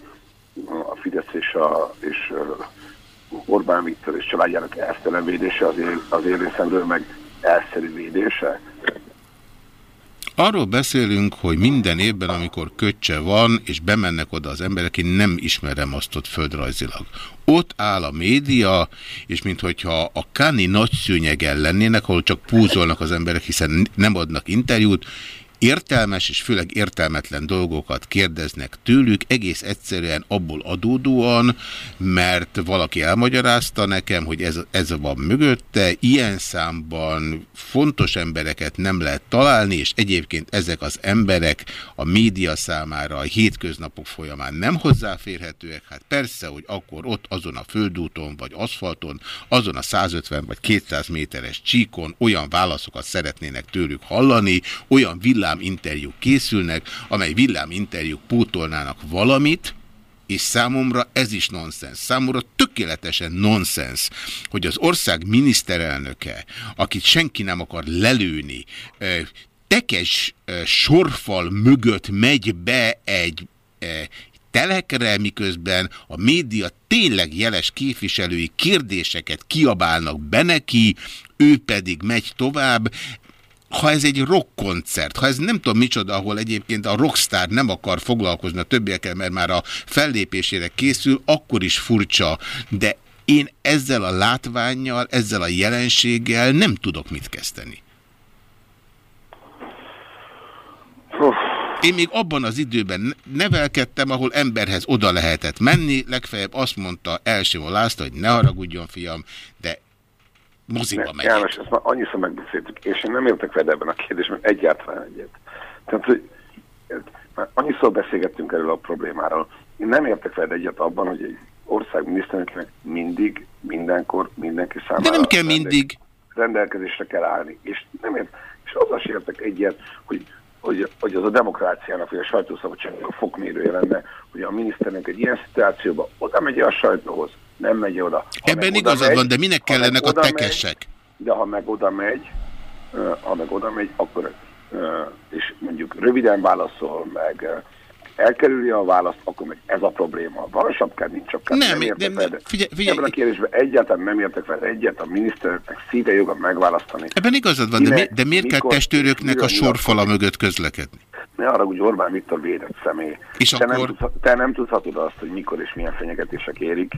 a Fidesz és, a, és Orbán Viktor és családjának elsztelen védése, az én, meg elszerű védése. Arról beszélünk, hogy minden évben, amikor köccse van, és bemennek oda az emberek, én nem ismerem azt ott földrajzilag. Ott áll a média, és minthogyha a Kani nagy szőnyegen lennének, ahol csak púzolnak az emberek, hiszen nem adnak interjút, értelmes és főleg értelmetlen dolgokat kérdeznek tőlük, egész egyszerűen abból adódóan, mert valaki elmagyarázta nekem, hogy ez, ez van mögötte, ilyen számban fontos embereket nem lehet találni, és egyébként ezek az emberek a média számára a hétköznapok folyamán nem hozzáférhetőek. Hát persze, hogy akkor ott azon a földúton, vagy aszfalton, azon a 150 vagy 200 méteres csíkon olyan válaszokat szeretnének tőlük hallani, olyan villáminterjúk készülnek, amely villáminterjúk pótolnának valamit, és számomra ez is nonsens. Számomra tökéletesen nonsens, hogy az ország miniszterelnöke, akit senki nem akar lelőni, tekes sorfal mögött megy be egy telekre, miközben a média tényleg jeles képviselői kérdéseket kiabálnak be neki, ő pedig megy tovább ha ez egy rockkoncert, ha ez nem tudom micsoda, ahol egyébként a rockstar nem akar foglalkozni a többiekkel, mert már a fellépésére készül, akkor is furcsa, de én ezzel a látványjal, ezzel a jelenséggel nem tudok mit kezdeni. Én még abban az időben nevelkedtem, ahol emberhez oda lehetett menni, legfeljebb azt mondta első László, hogy ne haragudjon, fiam, de moziba megy. János, ezt már annyiszor megbeszéltük, és én nem értek veled ebben a kérdésben egyáltalán egyet. Tehát, hogy már annyiszor beszélgettünk erről a problémáról. Én nem értek veled egyet abban, hogy egy ország miniszterelnökének mindig, mindenkor, mindenki számára... De nem kell mindig. Rendelkezésre kell állni. És, nem ért, és azzal sem értek egyet, hogy hogy, hogy az a demokráciának, vagy a sajtószabadságnak a fokmérője lenne, hogy a miniszternek egy ilyen szituációban oda megy a sajtóhoz, nem megy oda. Ha Ebben igazad van, de minek kellenek a tekesek? Megy, de ha meg oda megy, ha meg oda megy, akkor és mondjuk röviden válaszol, meg elkerüli a választ, akkor meg ez a probléma. Van a nincs sapkád. Nem, nem, nem, nem figyelj, figyelj. Ebben a kérdésben egyáltalán nem értek fel egyet, a miniszternek szíve joga megválasztani. Ebben igazad van, de, mi, de miért mikor, kell testőröknek a sorfala mögött közlekedni? Ne arra, hogy Orbán Viktor védett személy. És te, akkor... nem tudsz, te nem tudhatod azt, hogy mikor és milyen fenyegetések érik.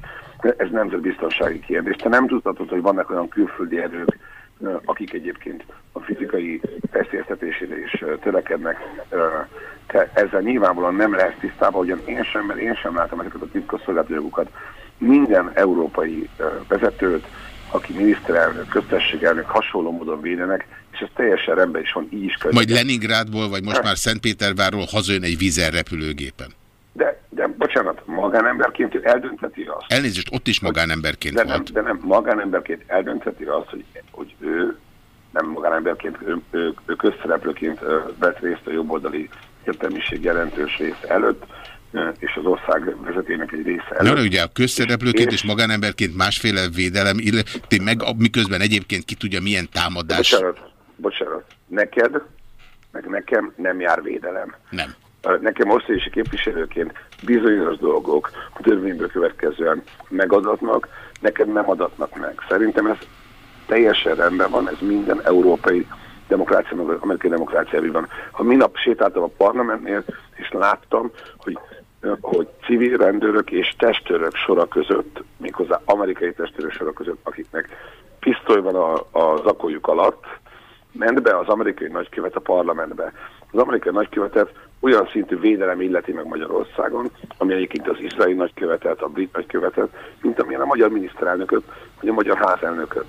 Ez nemzetbiztonsági kérdés. Te nem tudhatod, hogy vannak olyan külföldi erők, akik egyébként a fizikai feszélyeztetésére is törekednek. Te ezzel nyilvánvalóan nem lesz tisztában, ugyan én sem, mert én sem látom ezeket a titkosszolgáltatójogokat. Minden európai vezetőt, aki miniszterelnök, köztességelnök hasonló módon védenek, és ez teljesen rendben is van, így is kell. Majd Leningrádból, vagy most már Szentpétervárról hazajön egy vízer repülőgépen. De, de bocsánat, magánemberként eldöntheti azt. Elnézést, ott is magánemberként de volt. Nem, de nem, magánemberként eldöntheti azt, hogy, hogy ő nem magánemberként, ő, ő, ő közszereplőként vett részt a jobboldali értelmiség jelentős része előtt, és az ország vezetének egy része előtt. Na, ugye a közszereplőként és, és magánemberként másféle védelem, illetve meg miközben egyébként ki tudja milyen támadás. Bocsánat, bocsánat. Neked, meg nekem nem jár védelem. Nem nekem országosi képviselőként bizonyos dolgok a törvényből következően megadatnak, neked nem adatnak meg. Szerintem ez teljesen rendben van, ez minden európai demokrácia, amerikai demokráciában van. Ha minap sétáltam a parlamentnél, és láttam, hogy hogy civil rendőrök és testőrök sora között, méghozzá amerikai testőrök sora között, akiknek pisztoly van a, a zakójuk alatt, ment be az amerikai nagykövet a parlamentbe. Az amerikai nagykövetet olyan szintű védelem illeti meg Magyarországon, ami egyébként az izraeli nagykövetet, a brit nagykövetet, mint amilyen a magyar miniszterelnököt, vagy a magyar házelnököt.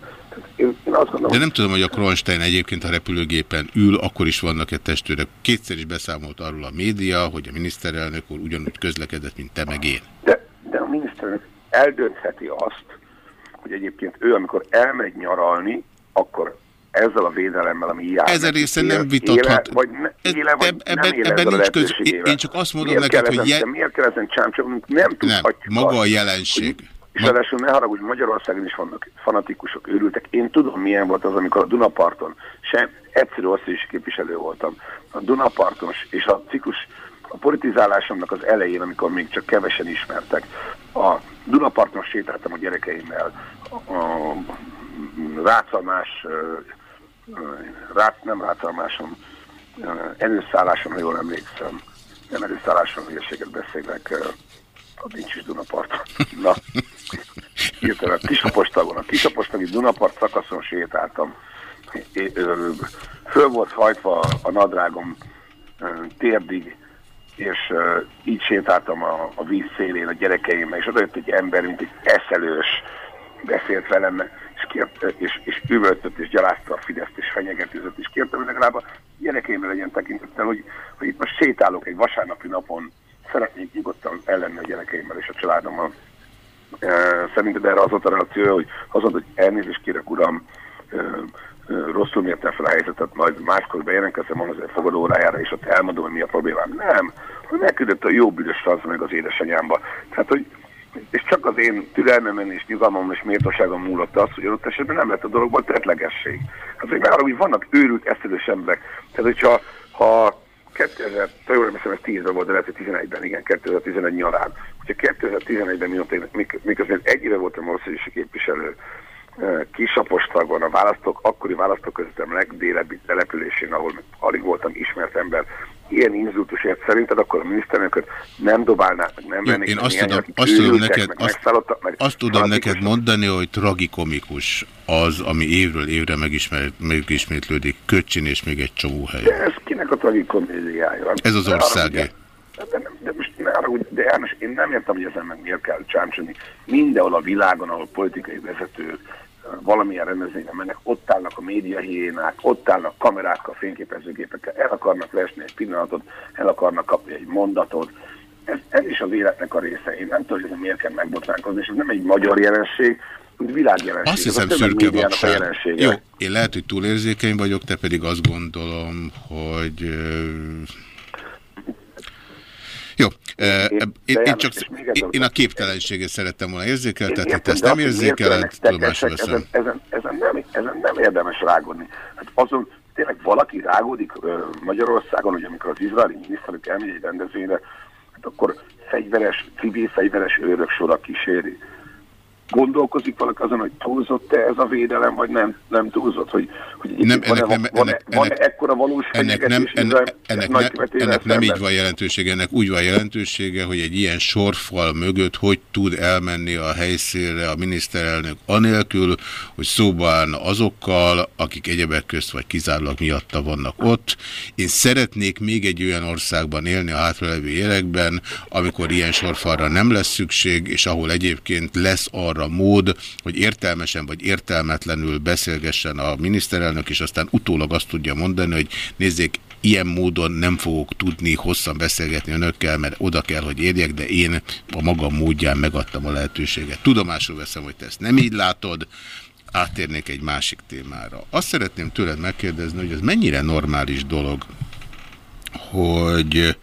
Én, én azt gondolom, De nem tudom, hogy a Kronstein egyébként a repülőgépen ül, akkor is vannak-e testőrök. Kétszer is beszámolt arról a média, hogy a miniszterelnök úr ugyanúgy közlekedett, mint te meg én. De, de a miniszterelnök eldöntheti azt, hogy egyébként ő, amikor elmegy nyaralni, akkor ezzel a védelemmel, ami jár. Ez a része nem vitathat. Éle, vagy ne, éle, vagy eb, ebben, nem ebben nincs köz. Én csak azt mondom miért neked, hogy... Je... Miért kell ezen? Nem tudhatjuk Nem, maga a jelenség. Hogy, és ráadásul ne haragudj, Magyarországon is vannak fanatikusok, őrültek. Én tudom, milyen volt az, amikor a Dunaparton, sem egyszerű országos képviselő voltam, a Dunaparton és a ciklus, a politizálásomnak az elején, amikor még csak kevesen ismertek, a Dunaparton sétáltam a gyerekeimmel, a, a rác, nem rácalmásom, előszálláson, ha jól emlékszem, nem előszálláson, hülyeséget beszélek, a nincs is Dunapart. Na, hirtelen Kisapostagon, a Kisapostagi Dunapart szakaszon sétáltam. Föl volt hajtva a nadrágom ö, térdig, és ö, így sétáltam a, a víz szélén a gyerekeimmel, és oda jött egy ember, mint egy eszelős, beszélt velem, és, kért, és, és üvöltött, és gyalázta a Fideszt, és fenyegetőzött, és kértem, hogy legalább a gyerekeimre legyen tekintettel, hogy, hogy itt most sétálok egy vasárnapi napon, szeretnék nyugodtan ellenni a gyerekeimmel és a családommal. Szerinted erre az a reakció, hogy azt mondta, hogy elnézést kérek, uram, rosszul mértem fel a helyzetet, majd máskor bejelentkezem az fogadó órájára, és ott elmondom, hogy mi a problémám. Nem, hogy megküldött a jó büdös franc meg az édesanyámba. Tehát, hogy és csak az én türelmemen és nyugalmam és méltóságom múlott az, hogy ott esetben nem lett a dologból tettlegesség. Hát, hogy már hogy vannak őrült, eszedős emberek. Tehát, hogyha ha 2000, ha jól emlékszem, ez 10-ben volt, de lehet, hogy 11-ben, igen, 2011 nyarán. Hogyha 2011-ben mióta, miközben egy éve voltam országosi képviselő, kisapostagban a választók, akkori választóközöttem legdélebbi településén, ahol alig voltam ismert ember, ilyen inzultusért szerinted akkor a miniszterelnököt nem dobálnák, nem Jó, én azt tudom, azt tudom neked, meg azt, meg azt tudom neked mondani, hogy tragikomikus az, ami évről évre megismétlődik, Köcsin és még egy csomó hely. De ez kinek a tragikomédiája? Ez az országé. De, de, de most ne arra, de János, én nem értem, hogy ezen meg miért kell csámcsoni. Mindenhol a világon, ahol politikai vezetők, valamilyen rendezvényre mennek, ott állnak a médiahiénák, ott állnak kamerákkal, fényképezőgépekkel, el akarnak lesni egy pillanatot, el akarnak kapni egy mondatot. Ez, ez is az életnek a része. Én nem tudom, hogy miért kell megbotránkozni, és ez nem egy magyar jelenség, világjelenség. Azt hiszem szürke vakság. Jó, én lehet, hogy túlérzékeny vagyok, te pedig azt gondolom, hogy jó, én, én csak én a képtelenséget szerettem volna érzékeltetni, te ezt nem érzékeled, tudomásul veszem. Ezen, ezen, nem, ezen nem érdemes rágódni. Hát azon tényleg valaki rágódik Magyarországon, hogy amikor az izraeli miniszterük elmegy egy rendezvényre, hát akkor fegyveres, civil fegyveres őrök sora kíséri gondolkozik valaki azon, hogy túlzott-e ez a védelem, vagy nem, nem túlzott, hogy, hogy nem, ennek, van-e nem, van -e, van -e ekkora valós ennek nem, ennek, ennek, ne, ennek nem így van jelentősége, ennek úgy van jelentősége, hogy egy ilyen sorfal mögött hogy tud elmenni a helyszínre a miniszterelnök anélkül, hogy szóba állna azokkal, akik egyebek közt vagy kizárólag miatta vannak ott. Én szeretnék még egy olyan országban élni a hátralevő években, amikor ilyen sorfalra nem lesz szükség, és ahol egyébként lesz arra arra mód, hogy értelmesen vagy értelmetlenül beszélgessen a miniszterelnök, és aztán utólag azt tudja mondani, hogy nézzék, ilyen módon nem fogok tudni hosszan beszélgetni önökkel, mert oda kell, hogy érjek, de én a magam módján megadtam a lehetőséget. Tudomásul veszem, hogy te ezt nem így látod, áttérnék egy másik témára. Azt szeretném tőled megkérdezni, hogy ez mennyire normális dolog, hogy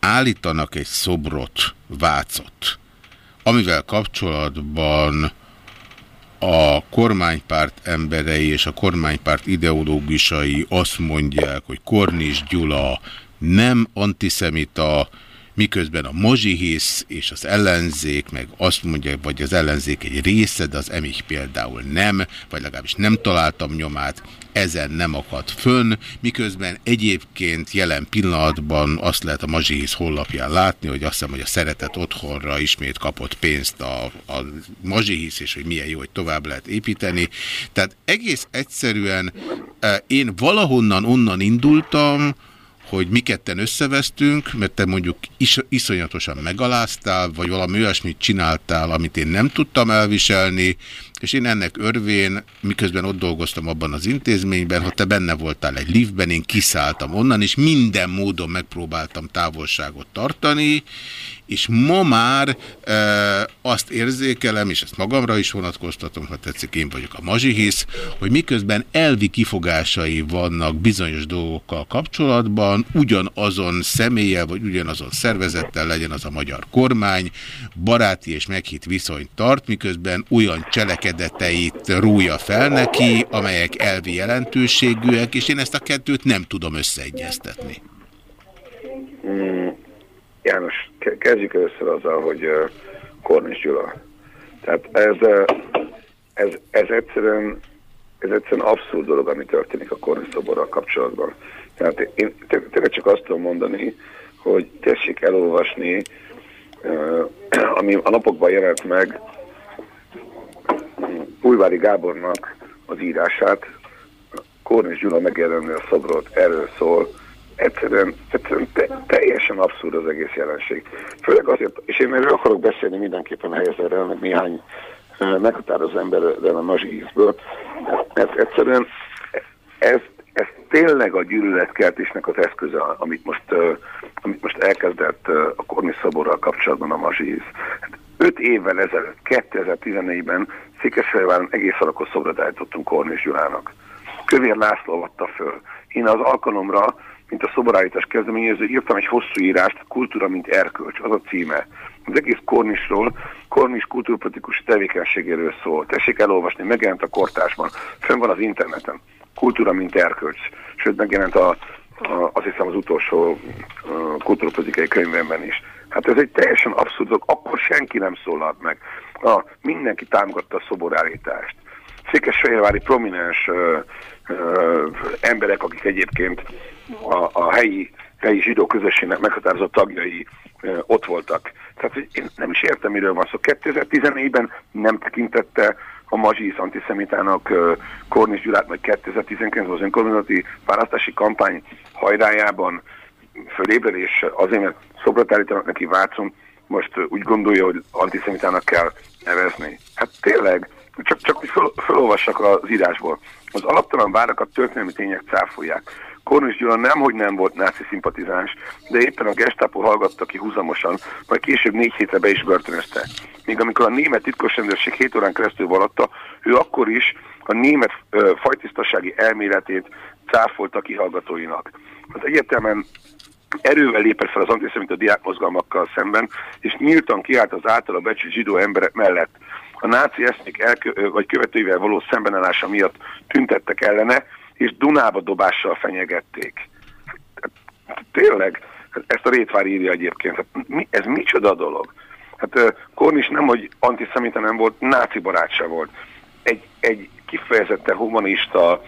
állítanak egy szobrot, vácot, amivel kapcsolatban a kormánypárt emberei és a kormánypárt ideológusai azt mondják, hogy Kornis Gyula nem antiszemita, miközben a mozsihisz és az ellenzék meg azt mondja, vagy az ellenzék egy része, de az emik például nem, vagy legalábbis nem találtam nyomát, ezen nem akad fönn, miközben egyébként jelen pillanatban azt lehet a Mazsihisz hollapján látni, hogy azt hiszem, hogy a szeretet otthonra ismét kapott pénzt a, a Mazsihisz, és hogy milyen jó, hogy tovább lehet építeni. Tehát egész egyszerűen eh, én valahonnan onnan indultam, hogy mi ketten összevesztünk, mert te mondjuk is, iszonyatosan megaláztál, vagy valami olyasmit csináltál, amit én nem tudtam elviselni, és én ennek örvén, miközben ott dolgoztam abban az intézményben, ha te benne voltál egy liftben, én kiszálltam onnan, és minden módon megpróbáltam távolságot tartani, és ma már e, azt érzékelem, és ezt magamra is vonatkoztatom, ha tetszik, én vagyok a mazsihisz, hogy miközben elvi kifogásai vannak bizonyos dolgokkal kapcsolatban, ugyanazon személlyel, vagy ugyanazon szervezettel legyen az a magyar kormány, baráti és meghitt viszonyt tart, miközben olyan cselekedeteit rúja fel neki, amelyek elvi jelentőségűek, és én ezt a kettőt nem tudom összeegyeztetni. Hmm. János, kezdjük először azzal, hogy Kornis Gyula. Tehát ez, ez, ez, egyszerűen, ez egyszerűen abszurd dolog, ami történik a Kornis szoborral kapcsolatban. Tehát én tényleg csak azt tudom mondani, hogy tessék elolvasni, ami a napokban jelent meg Újvári Gábornak az írását, Kornis Gyula megjelenő a szobrot, erről szól, egyszerűen, egyszerűen te, teljesen abszurd az egész jelenség. Főleg azért, és én erről akarok beszélni mindenképpen a helyzetről, meg néhány meghatározó emberrel a mazsízből, mert egyszerűen ez, ez tényleg a gyűlöletkeltésnek az eszköze, amit most, amit most elkezdett a Kornis szoborral kapcsolatban a mazsíz. Hát öt évvel ezelőtt, 2014-ben Székesfehérváron egész alakos szobrot állítottunk Kornis Gyulának. Kövér László adta föl. Én az alkalomra, mint a szoborállítás kezdeményező, írtam egy hosszú írást, Kultúra, mint erkölcs, az a címe. Az egész Kornisról, Kornis kultúrpolitikus tevékenységéről szól. Tessék elolvasni, megjelent a kortásban, fönn van az interneten. Kultúra, mint erkölcs. Sőt, megjelent a, a, azt hiszem az utolsó a kultúrpolitikai könyvemben is. Hát ez egy teljesen abszurd dolog, akkor senki nem szólalt meg. A, mindenki támogatta a szoborállítást. Székesfehérvári prominens ö, ö, emberek, akik egyébként a, a helyi, helyi zsidó közösségnek meghatározott tagjai ott voltak. Tehát én nem is értem, miről van szó. 2014-ben nem tekintette a mazsisz antiszemitának Kornis Gyulát, majd 2019 az önkormányzati választási kampány hajrájában fölébred, és azért, mert szobrot állítanak neki Vácon, most úgy gondolja, hogy antiszemitának kell nevezni. Hát tényleg, csak, csak hogy fel, felolvassak az írásból. Az alaptalan várakat történelmi tények cáfolják. Kornis Gyula nem, hogy nem volt náci szimpatizáns, de éppen a gestapo hallgatta ki húzamosan, majd később négy hétre be is börtönözte. Míg amikor a német titkos rendőrség hét órán keresztül valatta, ő akkor is a német ö, fajtisztasági elméletét cáfolta kihallgatóinak. Az egyetemen erővel lépett fel az antiszemita diákmozgalmakkal szemben, és nyíltan kiállt az általa becsült zsidó emberek mellett. A náci eszmék elkö- vagy követőivel való szembenállása miatt tüntettek ellene, és Dunába dobással fenyegették. Tényleg, ezt a Rétvár írja egyébként. Hát mi, ez micsoda dolog? Hát Kornis nem, hogy antiszemita nem volt, náci barát se volt. Egy, egy kifejezetten humanista,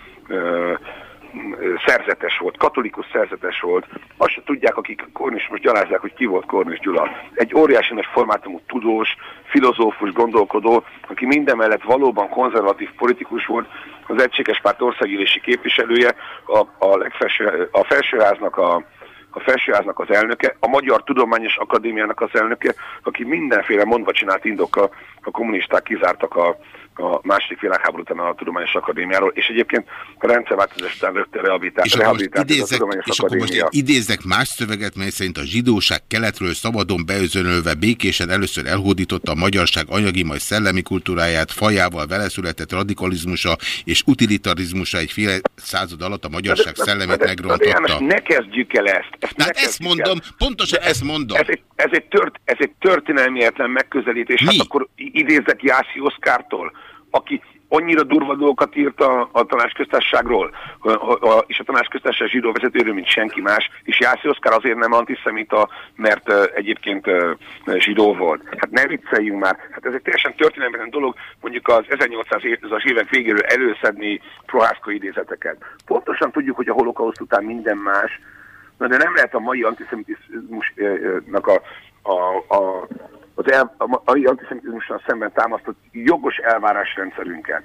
szerzetes volt, katolikus szerzetes volt. Azt se tudják, akik Kornis most gyalázzák, hogy ki volt Kornis Gyula. Egy óriási nagy formátumú tudós, filozófus, gondolkodó, aki minden mellett valóban konzervatív politikus volt, az Egységes Párt országgyűlési képviselője, a, a, legfelső, a felsőháznak a a felsőháznak az elnöke, a Magyar Tudományos Akadémiának az elnöke, aki mindenféle mondva csinált indokkal a kommunisták kizártak a, a második világháború után a Tudományos Akadémiáról, és egyébként a rendszerváltozás után rögtön rehabilitált, és rehabilitált ez a idézek, Tudományos és akkor most idézek más szöveget, mely szerint a zsidóság keletről szabadon beözönölve békésen először elhódította a magyarság anyagi, majd szellemi kultúráját, fajával veleszületett radikalizmusa és utilitarizmusa egy fél század alatt a magyarság szellemét De- de- de megrontotta. János, ne kezdjük el ezt. ezt Tehát ezt mondom, el. pontosan ezt mondom. Ez egy, ez egy, tört, ez egy történelmietlen megközelítés. Hát akkor idézek Jászi Oszkártól, aki annyira durva dolgokat írt a, a tanácsköztársaságról, a, a, és a tanácsköztársaság zsidó vezetőről, mint senki más, és Jászi Oszkár azért nem antiszemita, mert uh, egyébként uh, zsidó volt. Hát ne vicceljünk már, hát ez egy teljesen történelmi dolog, mondjuk az 1800-as évek végéről előszedni Prohászka idézeteket. Pontosan tudjuk, hogy a holokauszt után minden más, Na de nem lehet a mai antiszemitizmusnak a, a, a, az el, a mai antiszemitizmussal szemben támasztott jogos elvárásrendszerünket.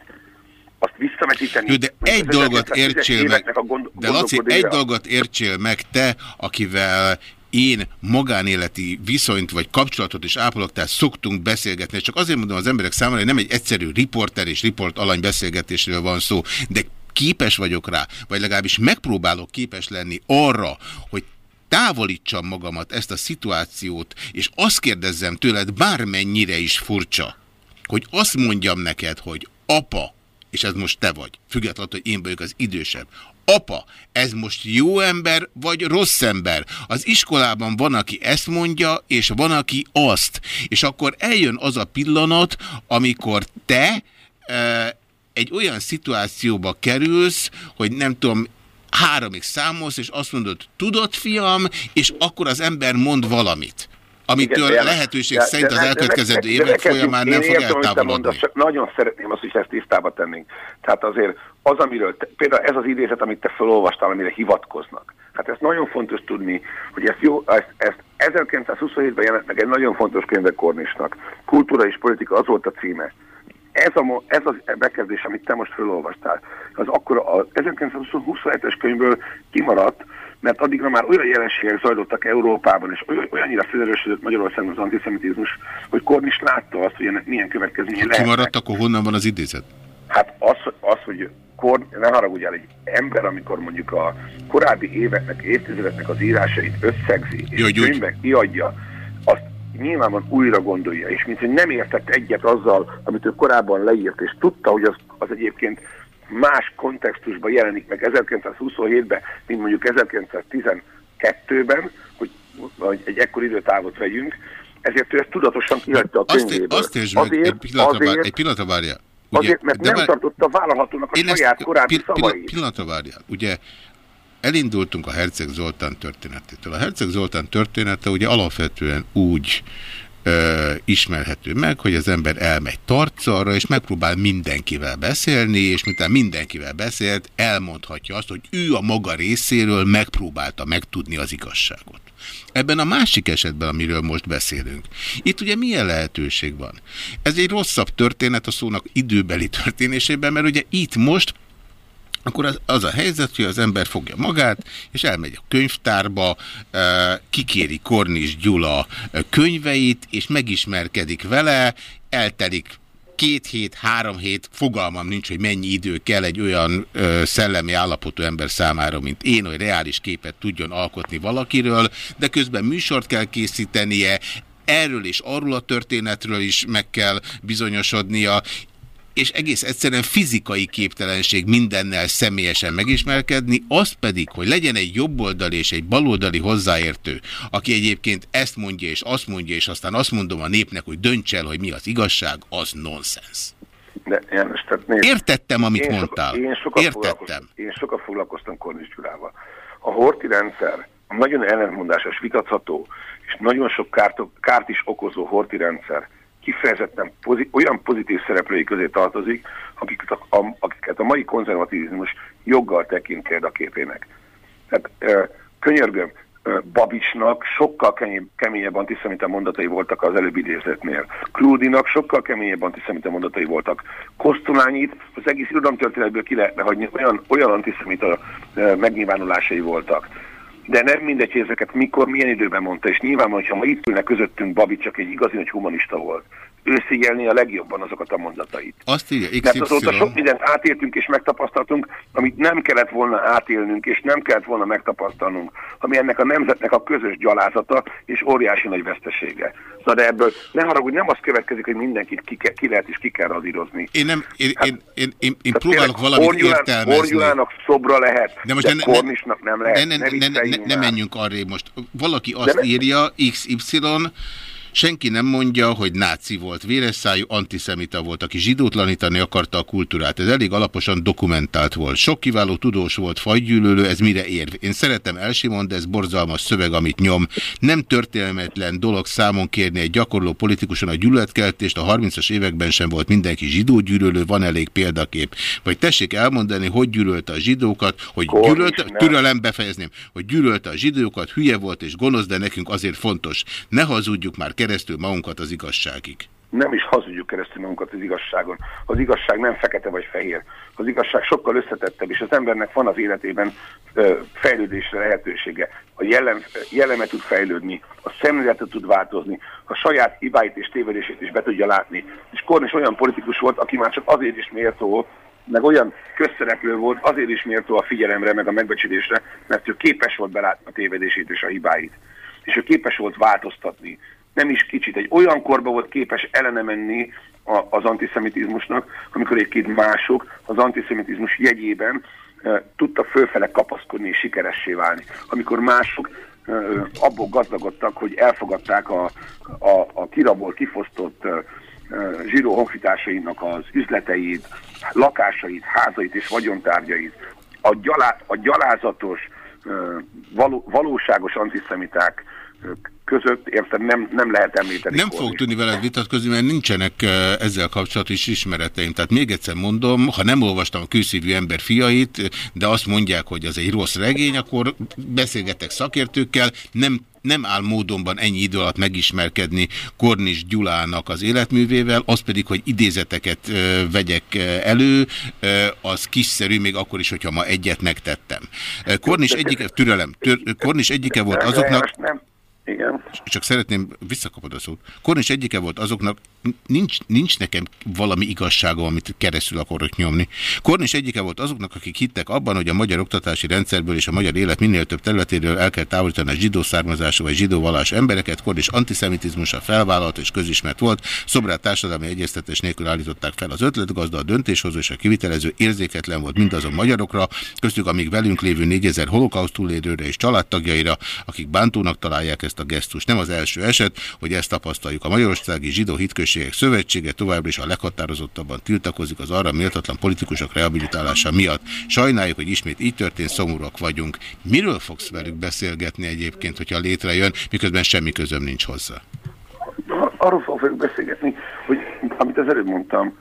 Azt visszametíteni. Jó, de egy dolgot 1910-es értsél meg, a gond, de Laci, egy dolgot értsél meg te, akivel én magánéleti viszonyt vagy kapcsolatot is ápolok, tehát szoktunk beszélgetni. Csak azért mondom az emberek számára, hogy nem egy egyszerű riporter és riport alany beszélgetésről van szó, de képes vagyok rá, vagy legalábbis megpróbálok képes lenni arra, hogy távolítsam magamat ezt a szituációt, és azt kérdezzem tőled bármennyire is furcsa, hogy azt mondjam neked, hogy apa, és ez most te vagy, függetlenül, hogy én vagyok az idősebb, apa, ez most jó ember, vagy rossz ember? Az iskolában van, aki ezt mondja, és van, aki azt. És akkor eljön az a pillanat, amikor te e, egy olyan szituációba kerülsz, hogy nem tudom, háromig számolsz, és azt mondod, tudod, fiam, és akkor az ember mond valamit. Amitől Igen, lehetőség de- szerint de- az elkövetkező évek folyamán nem fog értem, eltávolodni. mondasz, csak nagyon szeretném azt, hogy ezt tisztába tennénk. Tehát azért az, amiről, te, például ez az idézet, amit te felolvastál, amire hivatkoznak. Hát ezt nagyon fontos tudni, hogy ezt, jó, ezt, ezt 1927-ben jelent meg egy nagyon fontos könyve Kornisnak. Kultúra és politika, az volt a címe. Ez, a, ez az bekezdés, amit te most felolvastál, az akkor az 1927-es könyvből kimaradt, mert addigra már olyan jelenségek zajlottak Európában, és oly- olyannyira felerősödött Magyarországon az antiszemitizmus, hogy Kornis látta azt, hogy ennek milyen következményei lehet. Kimaradt, akkor honnan van az idézet? Hát az, az hogy kor, ne haragudjál, egy ember, amikor mondjuk a korábbi éveknek, évtizedeknek az írásait összegzi, és Jó, könyvek kiadja, azt nyilvánvalóan újra gondolja, és mint hogy nem értett egyet azzal, amit ő korábban leírt, és tudta, hogy az, az egyébként más kontextusban jelenik meg 1927-ben, mint mondjuk 1912-ben, hogy, hogy egy ekkor időtávot vegyünk, ezért ő ezt tudatosan kihagyta a Azt, könyvéből. azt értsd meg, egy pillanatra, vár, egy pillanatra várjál. Azért, mert nem tartotta vállalhatónak a Én ezt- saját korábbi pi- szavait. pillanat- Pillanatra várjál. Ugye elindultunk a Herceg Zoltán történetétől. A Herceg Zoltán története ugye alapvetően úgy ö, ismerhető meg, hogy az ember elmegy tarcalra, és megpróbál mindenkivel beszélni, és miután mindenkivel beszélt, elmondhatja azt, hogy ő a maga részéről megpróbálta megtudni az igazságot. Ebben a másik esetben, amiről most beszélünk, itt ugye milyen lehetőség van? Ez egy rosszabb történet a szónak időbeli történésében, mert ugye itt most akkor az, az a helyzet, hogy az ember fogja magát, és elmegy a könyvtárba, kikéri Kornis Gyula könyveit, és megismerkedik vele, eltelik két hét, három hét, fogalmam nincs, hogy mennyi idő kell egy olyan ö, szellemi állapotú ember számára, mint én, hogy reális képet tudjon alkotni valakiről, de közben műsort kell készítenie, erről és arról a történetről is meg kell bizonyosodnia, és egész egyszerűen fizikai képtelenség mindennel személyesen megismerkedni, az pedig, hogy legyen egy jobboldali és egy baloldali hozzáértő, aki egyébként ezt mondja és azt mondja, és aztán azt mondom a népnek, hogy dönts el, hogy mi az igazság, az nonsens. De, János, tehát nézd, Értettem, amit én mondtál. Soka, én, sokat Értettem. én sokat foglalkoztam Kornis Gyulával. A horti rendszer a nagyon ellentmondásos, vitatható, és nagyon sok kárt, kárt is okozó horti rendszer kifejezetten pozi, olyan pozitív szereplői közé tartozik, akiket a, a, akiket a mai konzervativizmus joggal tekint példaképének. Tehát ö, könyörgöm, ö, Babicsnak sokkal kenyébb, keményebb antiszemita mondatai voltak az előbbi idézetnél. Klúdinak sokkal keményebb antiszemita mondatai voltak. Kosztolányit az egész irodalomtörténetből ki lehetne hagyni, olyan, olyan antiszemita ö, megnyilvánulásai voltak. De nem mindegy, hogy ezeket mikor, milyen időben mondta, és nyilván, hogyha ma itt ülne közöttünk Babics, csak egy igazi nagy humanista volt, ő szégyelni a legjobban azokat a mondatait. Azt írja Mert azóta XY, sok mindent átéltünk és megtapasztaltunk, amit nem kellett volna átélnünk, és nem kellett volna megtapasztalnunk, ami ennek a nemzetnek a közös gyalázata és óriási nagy vesztesége. Na de ebből ne haragudj, nem az következik, hogy mindenkit ki, ki lehet és ki kell radírozni. én, nem, én, én, én, én, én Tehát próbálok valamit Orgyulán- értelmezni. Orgyulának szobra lehet, de, most de ne- Kornisnak nem lehet. Ne, ne, ne, ne, ne, ne menjünk arrébb most. Valaki De azt ne- írja, XY, senki nem mondja, hogy náci volt, véresszájú, antiszemita volt, aki zsidótlanítani akarta a kultúrát. Ez elég alaposan dokumentált volt. Sok kiváló tudós volt, fajgyűlölő, ez mire ér? Én szeretem Elsimon, de ez borzalmas szöveg, amit nyom. Nem történelmetlen dolog számon kérni egy gyakorló politikuson a gyűlöletkeltést, a 30-as években sem volt mindenki zsidógyűlölő, van elég példakép. Vagy tessék elmondani, hogy gyűlölte a zsidókat, hogy gyűlölte, türelem befejezném, hogy gyűlölte a zsidókat, hülye volt és gonosz, de nekünk azért fontos. Ne hazudjuk már keresztül magunkat az igazságig. nem is hazudjuk keresztül magunkat az igazságon. Az igazság nem fekete vagy fehér. Az igazság sokkal összetettebb, és az embernek van az életében fejlődésre lehetősége. A jellem, jelleme tud fejlődni, a szemlélete tud változni, a saját hibáit és tévedését is be tudja látni. És Kornis olyan politikus volt, aki már csak azért is méltó, meg olyan közszereplő volt, azért is méltó a figyelemre, meg a megbecsülésre, mert ő képes volt belátni a tévedését és a hibáit. És ő képes volt változtatni nem is kicsit, egy olyan korba volt képes ellene menni a, az antiszemitizmusnak, amikor egyébként mások az antiszemitizmus jegyében e, tudtak fölfele kapaszkodni és sikeressé válni. Amikor mások e, abból gazdagodtak, hogy elfogadták a, a, a kirabolt, kifosztott e, zsíró honfitársainak az üzleteit, lakásait, házait és vagyontárgyait. A, gyalá, a gyalázatos, való, valóságos antiszemiták között érted nem, nem lehet említeni. Nem fogok tudni veled vitatkozni, mert nincsenek eh, ezzel kapcsolatos ismereteim. Tehát még egyszer mondom, ha nem olvastam a kőszívű ember fiait, de azt mondják, hogy az egy rossz regény, akkor beszélgetek szakértőkkel, nem nem áll módonban ennyi idő alatt megismerkedni Kornis Gyulának az életművével, az pedig, hogy idézeteket ö, vegyek elő, ö, az kiszerű, még akkor is, hogyha ma egyet megtettem. Kornis egyike, türelem, tür, Kornis egyike volt azoknak... Nem, igen. Csak szeretném, visszakapod a szót. Kornis egyike volt azoknak, nincs, nincs nekem valami igazságom, amit keresztül akarok nyomni. Kornis egyike volt azoknak, akik hittek abban, hogy a magyar oktatási rendszerből és a magyar élet minél több területéről el kell távolítani a zsidó származású vagy zsidó vallás embereket. Kornis antiszemitizmusa felvállalt és közismert volt. Szobrát társadalmi egyeztetés nélkül állították fel az ötletgazda, a döntéshozó és a kivitelező érzéketlen volt mindazon magyarokra, köztük amíg velünk lévő 4000 holokauszt túlélőre és családtagjaira, akik bántónak találják ezt a gesztust. Nem az első eset, hogy ezt tapasztaljuk. A Magyarországi Zsidó Hitközségek Szövetsége továbbra is a leghatározottabban tiltakozik az arra méltatlan politikusok rehabilitálása miatt. Sajnáljuk, hogy ismét így történt, szomorúak vagyunk. Miről fogsz velük beszélgetni egyébként, hogyha létrejön, miközben semmi közöm nincs hozzá? Arról fogok beszélgetni, hogy amit az előbb mondtam,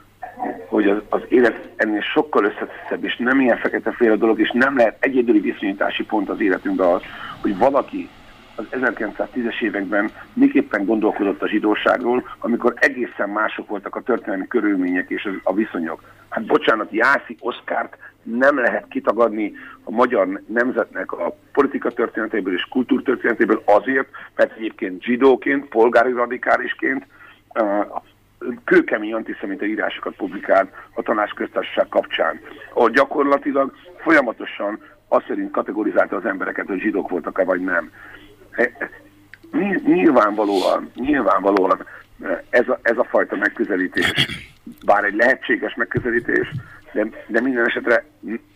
hogy az, az élet ennél sokkal összetettebb, és nem ilyen fekete-féle dolog, és nem lehet egyedüli viszonyítási pont az életünkben az, hogy valaki az 1910-es években miképpen gondolkodott a zsidóságról, amikor egészen mások voltak a történelmi körülmények és a viszonyok. Hát bocsánat, Jászi Oszkárt nem lehet kitagadni a magyar nemzetnek a politika történetéből és kultúrtörténetéből azért, mert egyébként zsidóként, polgári radikálisként kőkemény antiszemita írásokat publikált a tanácsköztársaság kapcsán, ahol gyakorlatilag folyamatosan azt szerint kategorizálta az embereket, hogy zsidók voltak-e vagy nem. Nyilvánvalóan, nyilvánvalóan ez a, ez a fajta megközelítés, bár egy lehetséges megközelítés, de, de minden esetre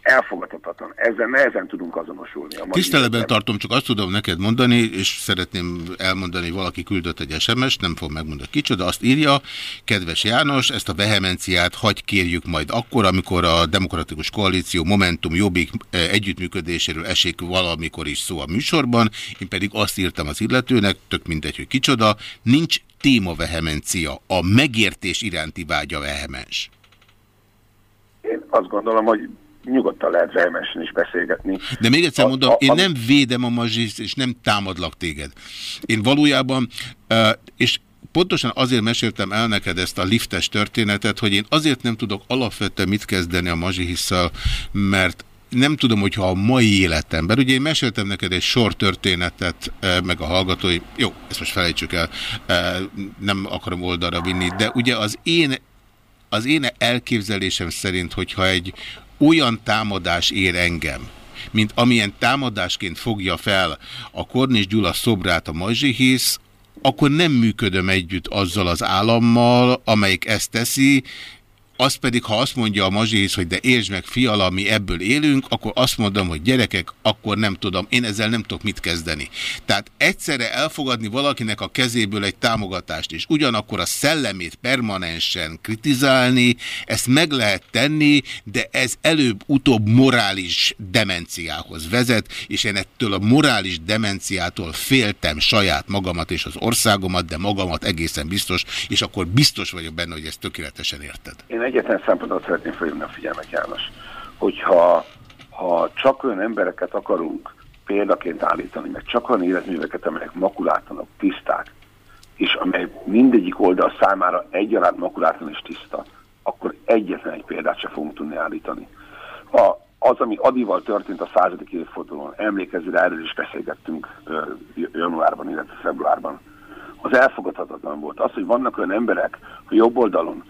elfogadhatatlan. Ezzel nehezen tudunk azonosulni. Tiszteletben tartom, csak azt tudom neked mondani, és szeretném elmondani, hogy valaki küldött egy SMS, nem fog megmondani kicsoda, azt írja, kedves János, ezt a vehemenciát hagy kérjük majd akkor, amikor a Demokratikus Koalíció Momentum Jobbik eh, együttműködéséről esik valamikor is szó a műsorban, én pedig azt írtam az illetőnek, tök mindegy, hogy kicsoda, nincs téma vehemencia, a megértés iránti vágya vehemens. Azt gondolom, hogy nyugodtan lehet vehemesen is beszélgetni. De még egyszer a, mondom, a, én nem védem a mazsiszt, és nem támadlak téged. Én valójában, és pontosan azért meséltem el neked ezt a liftes történetet, hogy én azért nem tudok alapvetően mit kezdeni a mazsihisszal, mert nem tudom, hogyha a mai életemben, ugye én meséltem neked egy sor történetet, meg a hallgatói, jó, ezt most felejtsük el, nem akarom oldalra vinni, de ugye az én, az én elképzelésem szerint, hogyha egy olyan támadás ér engem, mint amilyen támadásként fogja fel a Kornis Gyula szobrát a Mazsihisz, akkor nem működöm együtt azzal az állammal, amelyik ezt teszi, az pedig, ha azt mondja a mazsész, hogy de értsd meg, fiala, mi ebből élünk, akkor azt mondom, hogy gyerekek, akkor nem tudom, én ezzel nem tudok mit kezdeni. Tehát egyszerre elfogadni valakinek a kezéből egy támogatást, és ugyanakkor a szellemét permanensen kritizálni, ezt meg lehet tenni, de ez előbb-utóbb morális demenciához vezet, és én ettől a morális demenciától féltem saját magamat és az országomat, de magamat egészen biztos, és akkor biztos vagyok benne, hogy ezt tökéletesen érted. Én egyetlen szempontot szeretném felhívni a figyelmet, János, hogyha ha csak olyan embereket akarunk példaként állítani, meg csak olyan életműveket, amelyek makulátlanok, tiszták, és amely mindegyik oldal számára egyaránt makulátlan és tiszta, akkor egyetlen egy példát sem fogunk tudni állítani. A, az, ami Adival történt a századik évfordulón, emlékezőre erről is beszélgettünk januárban, illetve februárban, az elfogadhatatlan volt. Az, hogy vannak olyan emberek a jobb oldalon,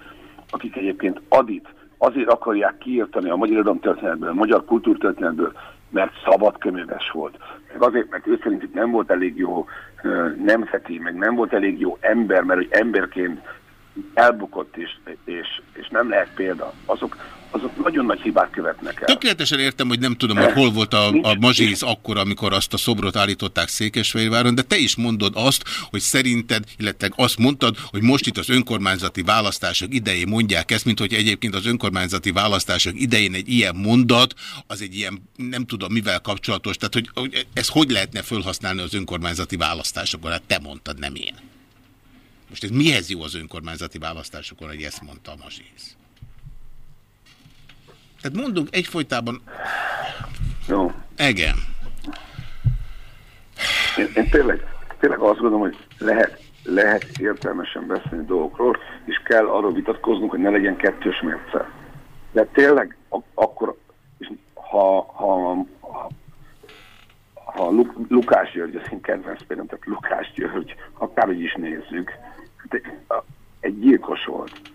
akik egyébként Adit azért akarják kiírtani a magyar irodalom történetből, a magyar kultúrtörténetből, mert szabadkömöves volt. Meg azért, mert ő szerint nem volt elég jó nemzeti, meg nem volt elég jó ember, mert hogy emberként elbukott és, és, és nem lehet példa. Azok, azok nagyon nagy hibát követnek el. Tökéletesen értem, hogy nem tudom, hogy hol volt a, a mazsész akkor, amikor azt a szobrot állították Székesfehérváron, de te is mondod azt, hogy szerinted, illetve azt mondtad, hogy most itt az önkormányzati választások idején mondják ezt, mint hogy egyébként az önkormányzati választások idején egy ilyen mondat, az egy ilyen, nem tudom mivel kapcsolatos, tehát hogy, hogy ez hogy lehetne felhasználni az önkormányzati választásokon? Hát te mondtad, nem én. Most ez mihez jó az önkormányzati választásokon, hogy ezt mondta a mazsész? Tehát mondunk egyfolytában... Jó. Igen. Én, én tényleg, tényleg azt gondolom, hogy lehet, lehet értelmesen beszélni dolgokról, és kell arról vitatkoznunk, hogy ne legyen kettős mérce. De tényleg ak akkor, és ha, ha, ha, ha Luk Lukás György, az én kedvenc például, tehát Lukás György, akárhogy is nézzük, hát egy gyilkos volt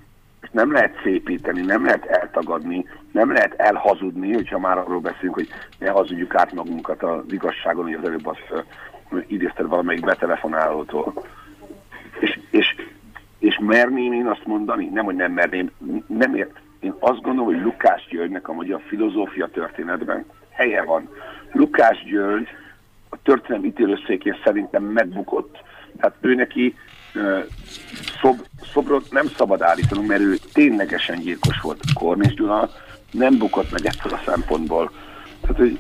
nem lehet szépíteni, nem lehet eltagadni, nem lehet elhazudni, hogyha már arról beszélünk, hogy ne hazudjuk át magunkat az igazságon, hogy az előbb azt idézted valamelyik betelefonálótól. És, és, és merném én azt mondani? Nem, hogy nem merném, nem ért. Én azt gondolom, hogy Lukás Györgynek a magyar filozófia történetben helye van. Lukás György a történelmi ítélőszékén szerintem megbukott. Tehát ő neki szob, szobrot nem szabad állítanunk, mert ő ténylegesen gyilkos volt. Kornész Gyula nem bukott meg ettől a szempontból. Tehát, hogy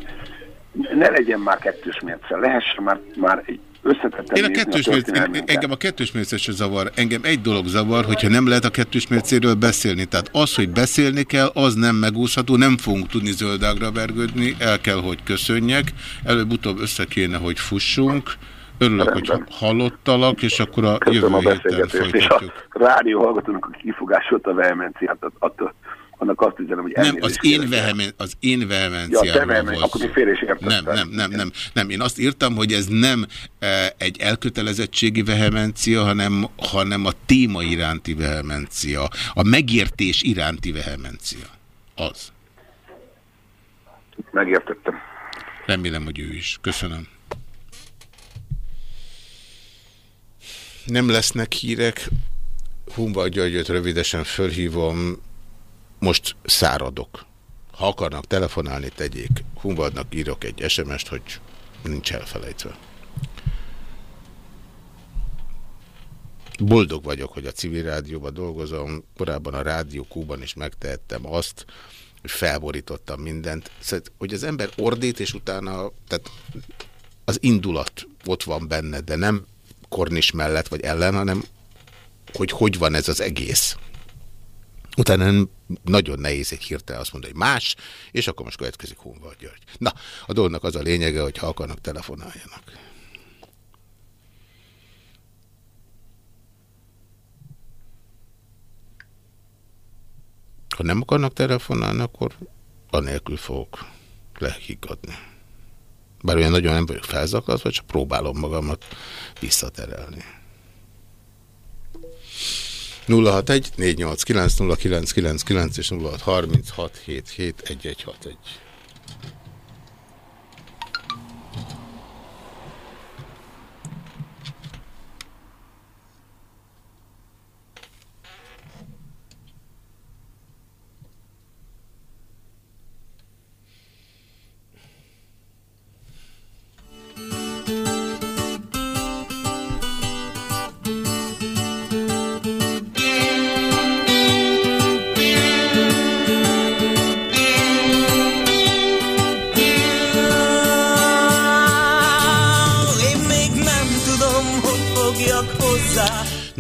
ne legyen már kettős mérce, lehessen már, már egy összetettem Én a kettős a mérce, engem a kettős mérce se zavar. Engem egy dolog zavar, hogyha nem lehet a kettős mércéről beszélni. Tehát az, hogy beszélni kell, az nem megúszható, nem fogunk tudni zöldágra vergődni, el kell, hogy köszönjek. Előbb-utóbb össze kéne, hogy fussunk. Örülök, hogy hallottalak, és akkor a Köszönöm jövő a héten folytatjuk. A rádió hallgatónak, aki kifogásolt a vehemenciát, attól annak azt üzenem, hogy Nem, az én, vehemen, az én vehemenciáról ja, volt akkor félre is nem, nem, nem, nem, nem. Én azt írtam, hogy ez nem e, egy elkötelezettségi vehemencia, hanem, hanem a téma iránti vehemencia, a megértés iránti vehemencia. Az. Megértettem. Remélem, hogy ő is. Köszönöm. Nem lesznek hírek. Humba Györgyöt rövidesen fölhívom, most száradok. Ha akarnak telefonálni, tegyék. Humbadnak írok egy SMS-t, hogy nincs elfelejtve. Boldog vagyok, hogy a civil rádióban dolgozom. Korábban a Rádió Kúban is megtehettem azt, hogy felborítottam mindent. Szóval, hogy az ember ordít, és utána tehát az indulat ott van benne, de nem Kornis mellett vagy ellen, hanem hogy hogy van ez az egész. Utána nagyon nehéz egy hirtelen azt mondani, hogy más, és akkor most következik Hunval György. Na, a dolognak az a lényege, hogy ha akarnak, telefonáljanak. Ha nem akarnak telefonálni, akkor anélkül fogok lehiggadni. Bár olyan nagyon nem vagyok felzaklatva, csak próbálom magamat visszaterelni. 061 489 0999 és 0636 77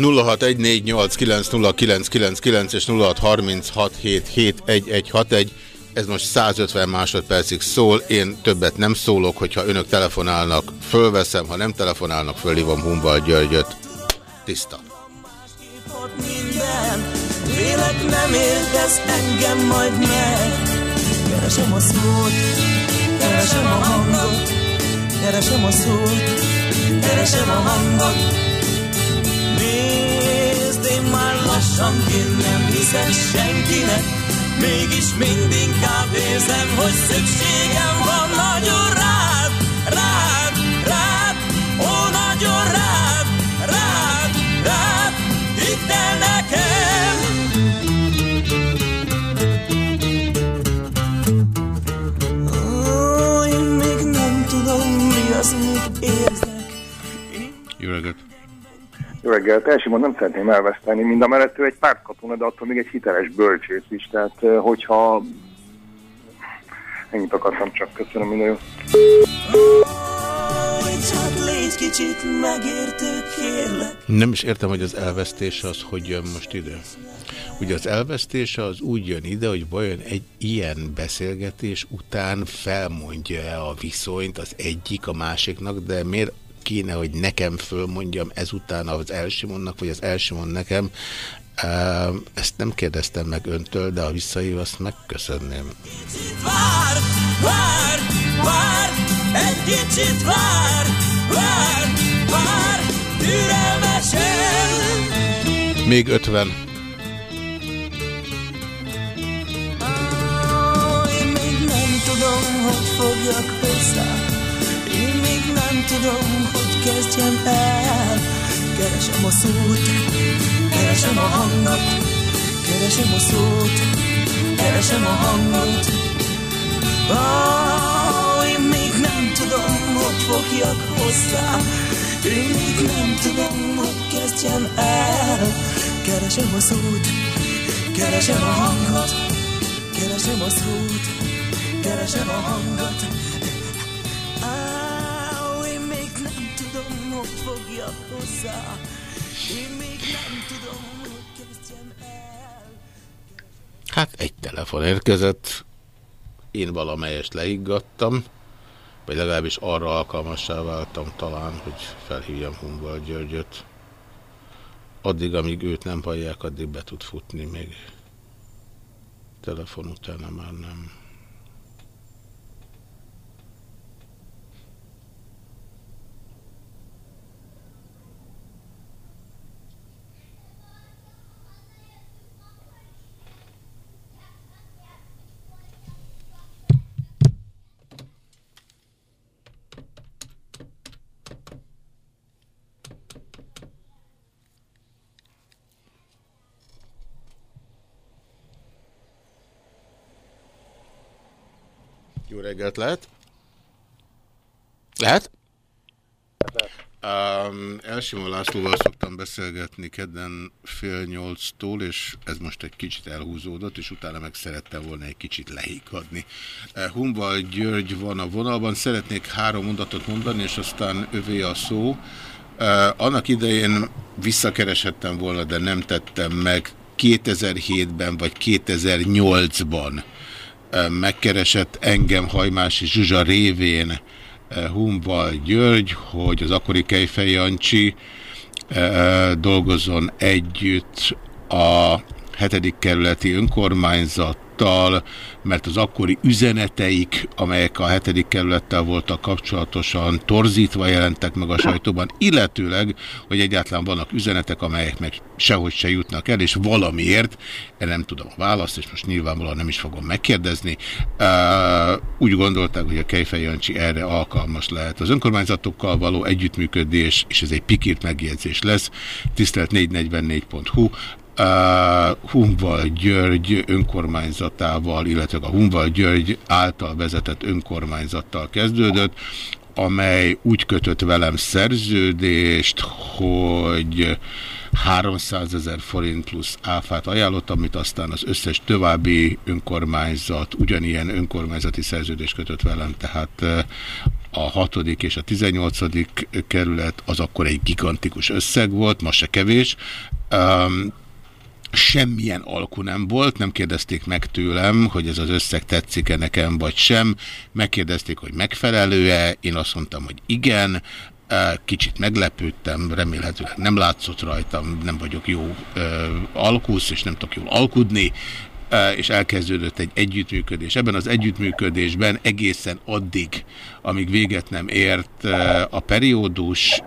0614890999 és 0636771161. Ez most 150 másodpercig szól, én többet nem szólok, hogyha önök telefonálnak, fölveszem, ha nem telefonálnak, fölhívom Humbal Györgyöt. Tiszta. Vélek nem értesz engem majd meg Keresem a szót, keresem a hangot Keresem a szót, keresem a hangot nézd, én már lassanként nem hiszek senkinek, mégis mindinkább érzem, hogy szükségem van nagyon rád, rád, rád, ó, nagyon rád, rád, rád, hidd el nekem. Ó, én még nem tudom, mi az, mit érzek. Jó reggelt! Elsimon nem szeretném elveszteni, mind a mellett ő egy pártkatona, de attól még egy hiteles bölcsész is, tehát eh, hogyha ennyit akartam csak, köszönöm minden jó. Kérlek. Nem is értem, hogy az elvesztés az hogy jön most ide. Ugye az elvesztése az úgy jön ide, hogy vajon egy ilyen beszélgetés után felmondja-e a viszonyt az egyik a másiknak, de miért kéne, hogy nekem fölmondjam ezután az Elsimonnak, vagy az Elsimon nekem. Ezt nem kérdeztem meg öntől, de a visszahív azt megköszönném. Vár, vár, vár, egy kicsit vár, vár, vár, türelmesen. Még 50. Én még nem tudom, hogy fogjak hozzá. Én még nem tudom, hogy kezdjem el. Keresem a szót, keresem a hangot, keresem a szót, keresem a hangot. Ó, én még nem tudom, hogy fogjak hozzá. Én még nem tudom, hogy kezdjem el. Keresem a szót, keresem a hangot, keresem a szót, keresem a hangot. Á, hozzá. Én még nem tudom, hogy kezdjem el. Hát egy telefon érkezett, én valamelyest leiggattam, vagy legalábbis arra alkalmassá váltam talán, hogy felhívjam Humval Györgyöt. Addig, amíg őt nem hallják, addig be tud futni még. Telefon utána már nem. Jó reggelt lehet? Lehet? Um, Elsimon Lászlóval szoktam beszélgetni kedden fél nyolctól, és ez most egy kicsit elhúzódott, és utána meg szerettem volna egy kicsit lehikadni. Uh, Humval György van a vonalban, szeretnék három mondatot mondani, és aztán övé a szó. Uh, annak idején visszakereshettem volna, de nem tettem meg 2007-ben vagy 2008-ban megkeresett engem Hajmási Zsuzsa révén Humval György, hogy az akkori Kejfej Jancsi dolgozzon együtt a hetedik kerületi önkormányzattal, mert az akkori üzeneteik, amelyek a hetedik kerülettel voltak kapcsolatosan torzítva jelentek meg a sajtóban, illetőleg, hogy egyáltalán vannak üzenetek, amelyek meg sehogy se jutnak el, és valamiért, erre nem tudom a választ, és most nyilvánvalóan nem is fogom megkérdezni, úgy gondolták, hogy a Kejfej Jancsi erre alkalmas lehet. Az önkormányzatokkal való együttműködés, és ez egy pikírt megjegyzés lesz, tisztelt 444.hu, Uh, Humval György önkormányzatával, illetve a Humval György által vezetett önkormányzattal kezdődött, amely úgy kötött velem szerződést, hogy 300 ezer forint plusz áfát ajánlott, amit aztán az összes további önkormányzat ugyanilyen önkormányzati szerződést kötött velem, tehát a hatodik és a 18. kerület az akkor egy gigantikus összeg volt, ma se kevés. Semmilyen alku nem volt, nem kérdezték meg tőlem, hogy ez az összeg tetszik-e nekem, vagy sem. Megkérdezték, hogy megfelelő-e, én azt mondtam, hogy igen, kicsit meglepődtem, remélhetőleg nem látszott rajtam, nem vagyok jó alkusz, és nem tudok jól alkudni, és elkezdődött egy együttműködés. Ebben az együttműködésben egészen addig, amíg véget nem ért a periódus,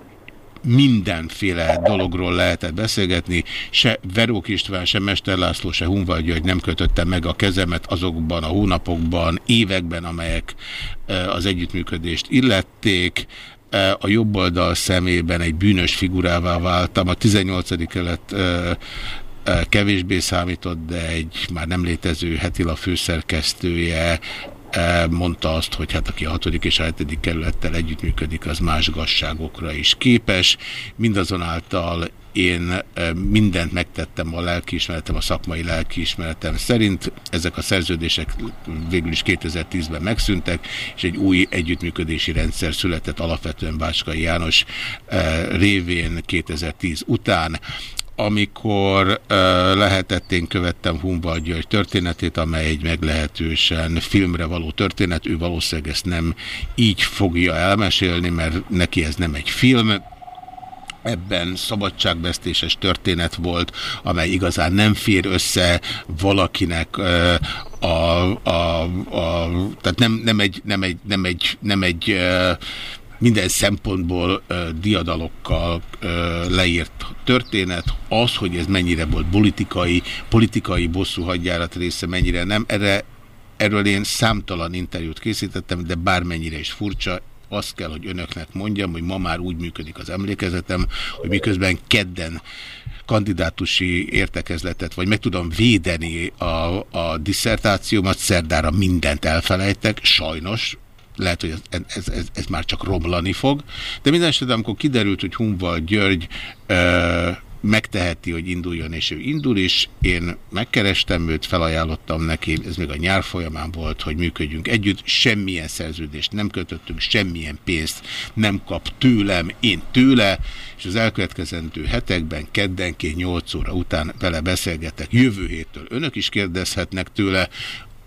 mindenféle dologról lehetett beszélgetni, se Verók István, se Mester László, se Hunval György nem kötötte meg a kezemet azokban a hónapokban, években, amelyek az együttműködést illették, a jobb oldal szemében egy bűnös figurává váltam. A 18. kelet kevésbé számított, de egy már nem létező hetila főszerkesztője e, mondta azt, hogy hát aki a hatodik és a hetedik kerülettel együttműködik, az más gazságokra is képes. Mindazonáltal én mindent megtettem a lelkiismeretem, a szakmai lelkiismeretem szerint. Ezek a szerződések végül is 2010-ben megszűntek, és egy új együttműködési rendszer született alapvetően Bácskai János révén 2010 után amikor uh, lehetett, én követtem Humval György történetét, amely egy meglehetősen filmre való történet, ő valószínűleg ezt nem így fogja elmesélni, mert neki ez nem egy film, ebben szabadságvesztéses történet volt, amely igazán nem fér össze valakinek a, a, a tehát nem, nem egy, nem egy, nem egy, nem egy minden szempontból uh, diadalokkal uh, leírt történet. Az, hogy ez mennyire volt politikai, politikai bosszú hadjárat része, mennyire nem, erre, erről én számtalan interjút készítettem, de bármennyire is furcsa, azt kell, hogy önöknek mondjam, hogy ma már úgy működik az emlékezetem, hogy miközben kedden kandidátusi értekezletet, vagy meg tudom védeni a, a diszertációmat, szerdára mindent elfelejtek, sajnos, lehet, hogy ez, ez, ez, már csak romlani fog, de minden esetben, amikor kiderült, hogy Humval György ö, megteheti, hogy induljon, és ő indul is. Én megkerestem őt, felajánlottam neki, ez még a nyár folyamán volt, hogy működjünk együtt. Semmilyen szerződést nem kötöttünk, semmilyen pénzt nem kap tőlem, én tőle, és az elkövetkezendő hetekben, keddenként 8 óra után vele beszélgetek. Jövő héttől önök is kérdezhetnek tőle,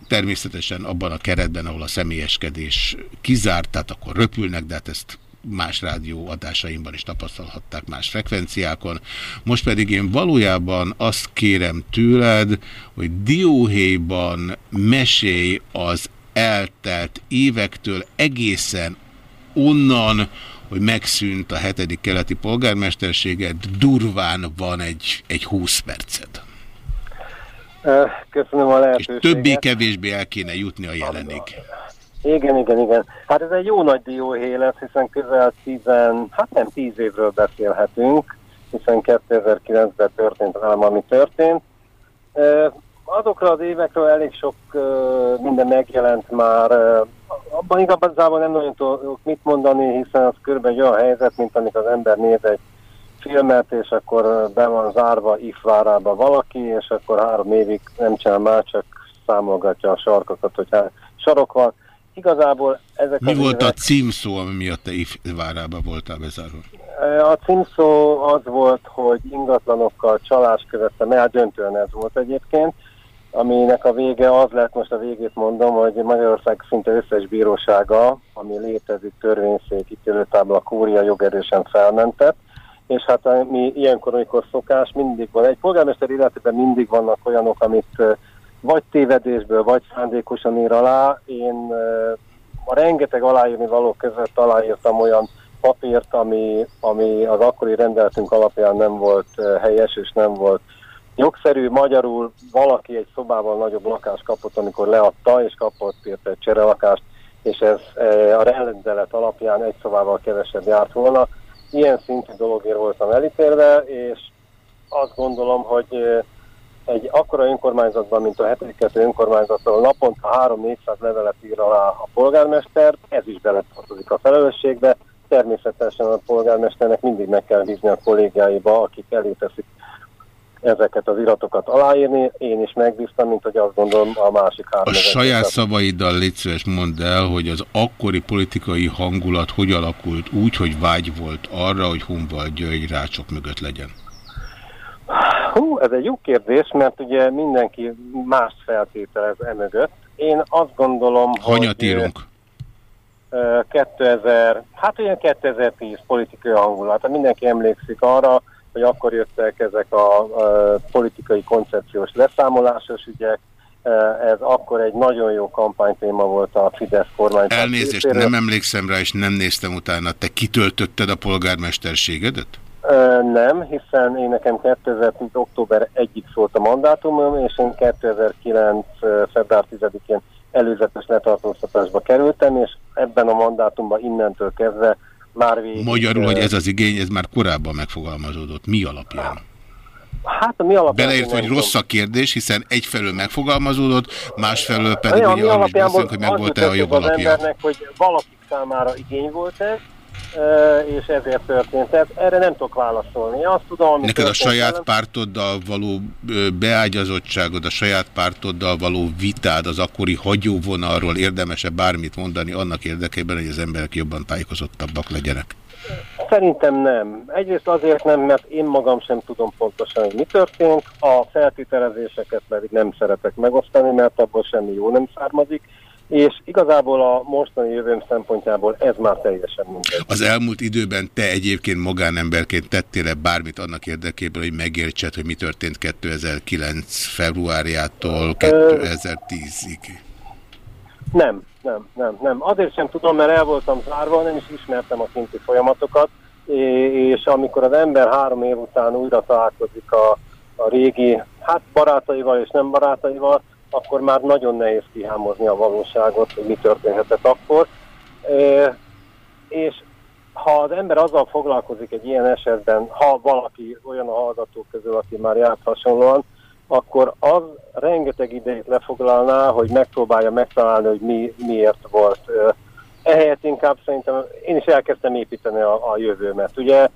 természetesen abban a keretben, ahol a személyeskedés kizárt, tehát akkor röpülnek, de hát ezt más rádió adásaimban is tapasztalhatták más frekvenciákon. Most pedig én valójában azt kérem tőled, hogy dióhéjban mesélj az eltelt évektől egészen onnan, hogy megszűnt a hetedik keleti polgármesterséget, durván van egy, egy 20 perced. Köszönöm a lehetőséget. És többé-kevésbé el kéne jutni a jelenig. Igen, igen, igen. Hát ez egy jó nagy dióhé lesz, hiszen közel 10, hát nem 10 évről beszélhetünk, hiszen 2009-ben történt velem, ami történt. Azokra az évekről elég sok minden megjelent már. Abban igazából nem nagyon tudok mit mondani, hiszen az körülbelül egy olyan helyzet, mint amikor az ember néz egy filmet, és akkor be van zárva ifvárába valaki, és akkor három évig nem csinál már, csak számolgatja a sarkokat, hogy hát sarok van igazából ezek Mi volt évek... a címszó, ami miatt te Ifvárába voltál bezárva? A címszó az volt, hogy ingatlanokkal csalás követtem el, döntően ez volt egyébként, aminek a vége az lett, most a végét mondom, hogy Magyarország szinte összes bírósága, ami létezik, törvényszék, ítélőtábla, kúria jogerősen felmentett, és hát mi ilyenkor, amikor szokás, mindig van. Egy polgármester életében mindig vannak olyanok, amit vagy tévedésből, vagy szándékosan ír alá. Én a rengeteg aláírni való között aláírtam olyan papírt, ami, ami az akkori rendeltünk alapján nem volt helyes, és nem volt jogszerű. Magyarul valaki egy szobával nagyobb lakást kapott, amikor leadta, és kapott érte egy cserelakást, és ez a rendelet alapján egy szobával kevesebb járt volna. Ilyen szintű dologért voltam elítélve, és azt gondolom, hogy egy akkora önkormányzatban, mint a 7. önkormányzatról naponta 3-400 levelet ír alá a polgármester, ez is beletartozik a felelősségbe. Természetesen a polgármesternek mindig meg kell bízni a kollégáiba, akik elé teszik ezeket az iratokat aláírni. Én is megbíztam, mint hogy azt gondolom a másik három. A saját szavaiddal légy szíves mondd el, hogy az akkori politikai hangulat hogy alakult úgy, hogy vágy volt arra, hogy Humval György rácsok mögött legyen? Hú, ez egy jó kérdés, mert ugye mindenki más feltételez emögött. Én azt gondolom, Hanyat hogy... írunk? 2000, hát olyan 2010 politikai hangulat. Hát mindenki emlékszik arra, hogy akkor jöttek ezek a, a politikai koncepciós leszámolásos ügyek, ez akkor egy nagyon jó kampánytéma volt a Fidesz kormány. Elnézést, nem emlékszem rá, és nem néztem utána. Te kitöltötted a polgármesterségedet? Nem, hiszen én nekem 2010. október 1-ig szólt a mandátumom, és én 2009. február 10-én előzetes letartóztatásba kerültem, és ebben a mandátumban innentől kezdve már végig... Magyarul, hogy ez az igény, ez már korábban megfogalmazódott. Mi alapján? Hát a mi alapján... Beleértve, hogy rossz a kérdés, hiszen egyfelől megfogalmazódott, másfelől pedig Olyan, ugye mi arról beszélünk, hogy meg volt-e a jobb az embernek, hogy valakik számára igény volt ez, és ezért történt. Tehát erre nem tudok válaszolni. Azt tudom, ami Neked a saját velem. pártoddal való beágyazottságod, a saját pártoddal való vitád, az akkori hagyóvonalról érdemese bármit mondani annak érdekében, hogy az emberek jobban tájékozottabbak legyenek? Szerintem nem. Egyrészt azért nem, mert én magam sem tudom pontosan, hogy mi történt, a feltételezéseket pedig nem szeretek megosztani, mert abból semmi jó nem származik, és igazából a mostani jövőm szempontjából ez már teljesen mindegy. Az elmúlt időben te egyébként magánemberként tettél-e bármit annak érdekében, hogy megértsed, hogy mi történt 2009. februárjától 2010-ig? Nem, nem, nem, nem. Azért sem tudom, mert el voltam zárva, nem is ismertem a kinti folyamatokat, és amikor az ember három év után újra találkozik a, a régi, hát barátaival és nem barátaival, akkor már nagyon nehéz kihámozni a valóságot, hogy mi történhetett akkor. É, és ha az ember azzal foglalkozik egy ilyen esetben, ha valaki olyan a hallgatók közül, aki már járt hasonlóan, akkor az rengeteg idejét lefoglalná, hogy megpróbálja megtalálni, hogy mi, miért volt. Ehelyett inkább szerintem én is elkezdtem építeni a, a jövőmet. Ugye,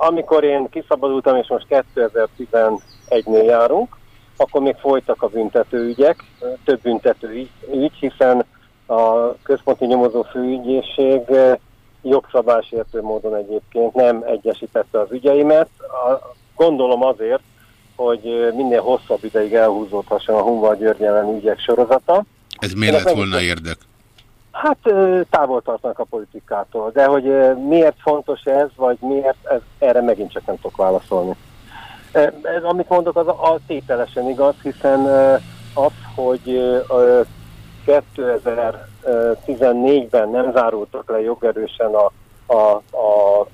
amikor én kiszabadultam, és most 2011-nél járunk, akkor még folytak a büntetőügyek, több büntető ügy, ügy, hiszen a központi nyomozó főügyészség ö, jogszabásértő módon egyébként nem egyesítette az ügyeimet. Gondolom azért, hogy minél hosszabb ideig elhúzódhasson a Hunval György ellen ügyek sorozata. Ez miért lett volna érdek? Hát távol tartanak a politikától, de hogy miért fontos ez, vagy miért, ez, erre megint csak nem tudok válaszolni. Ez, amit mondok, az a, a tételesen igaz, hiszen az, hogy ö, ö, 2014-ben nem zárultak le jogerősen a, a, a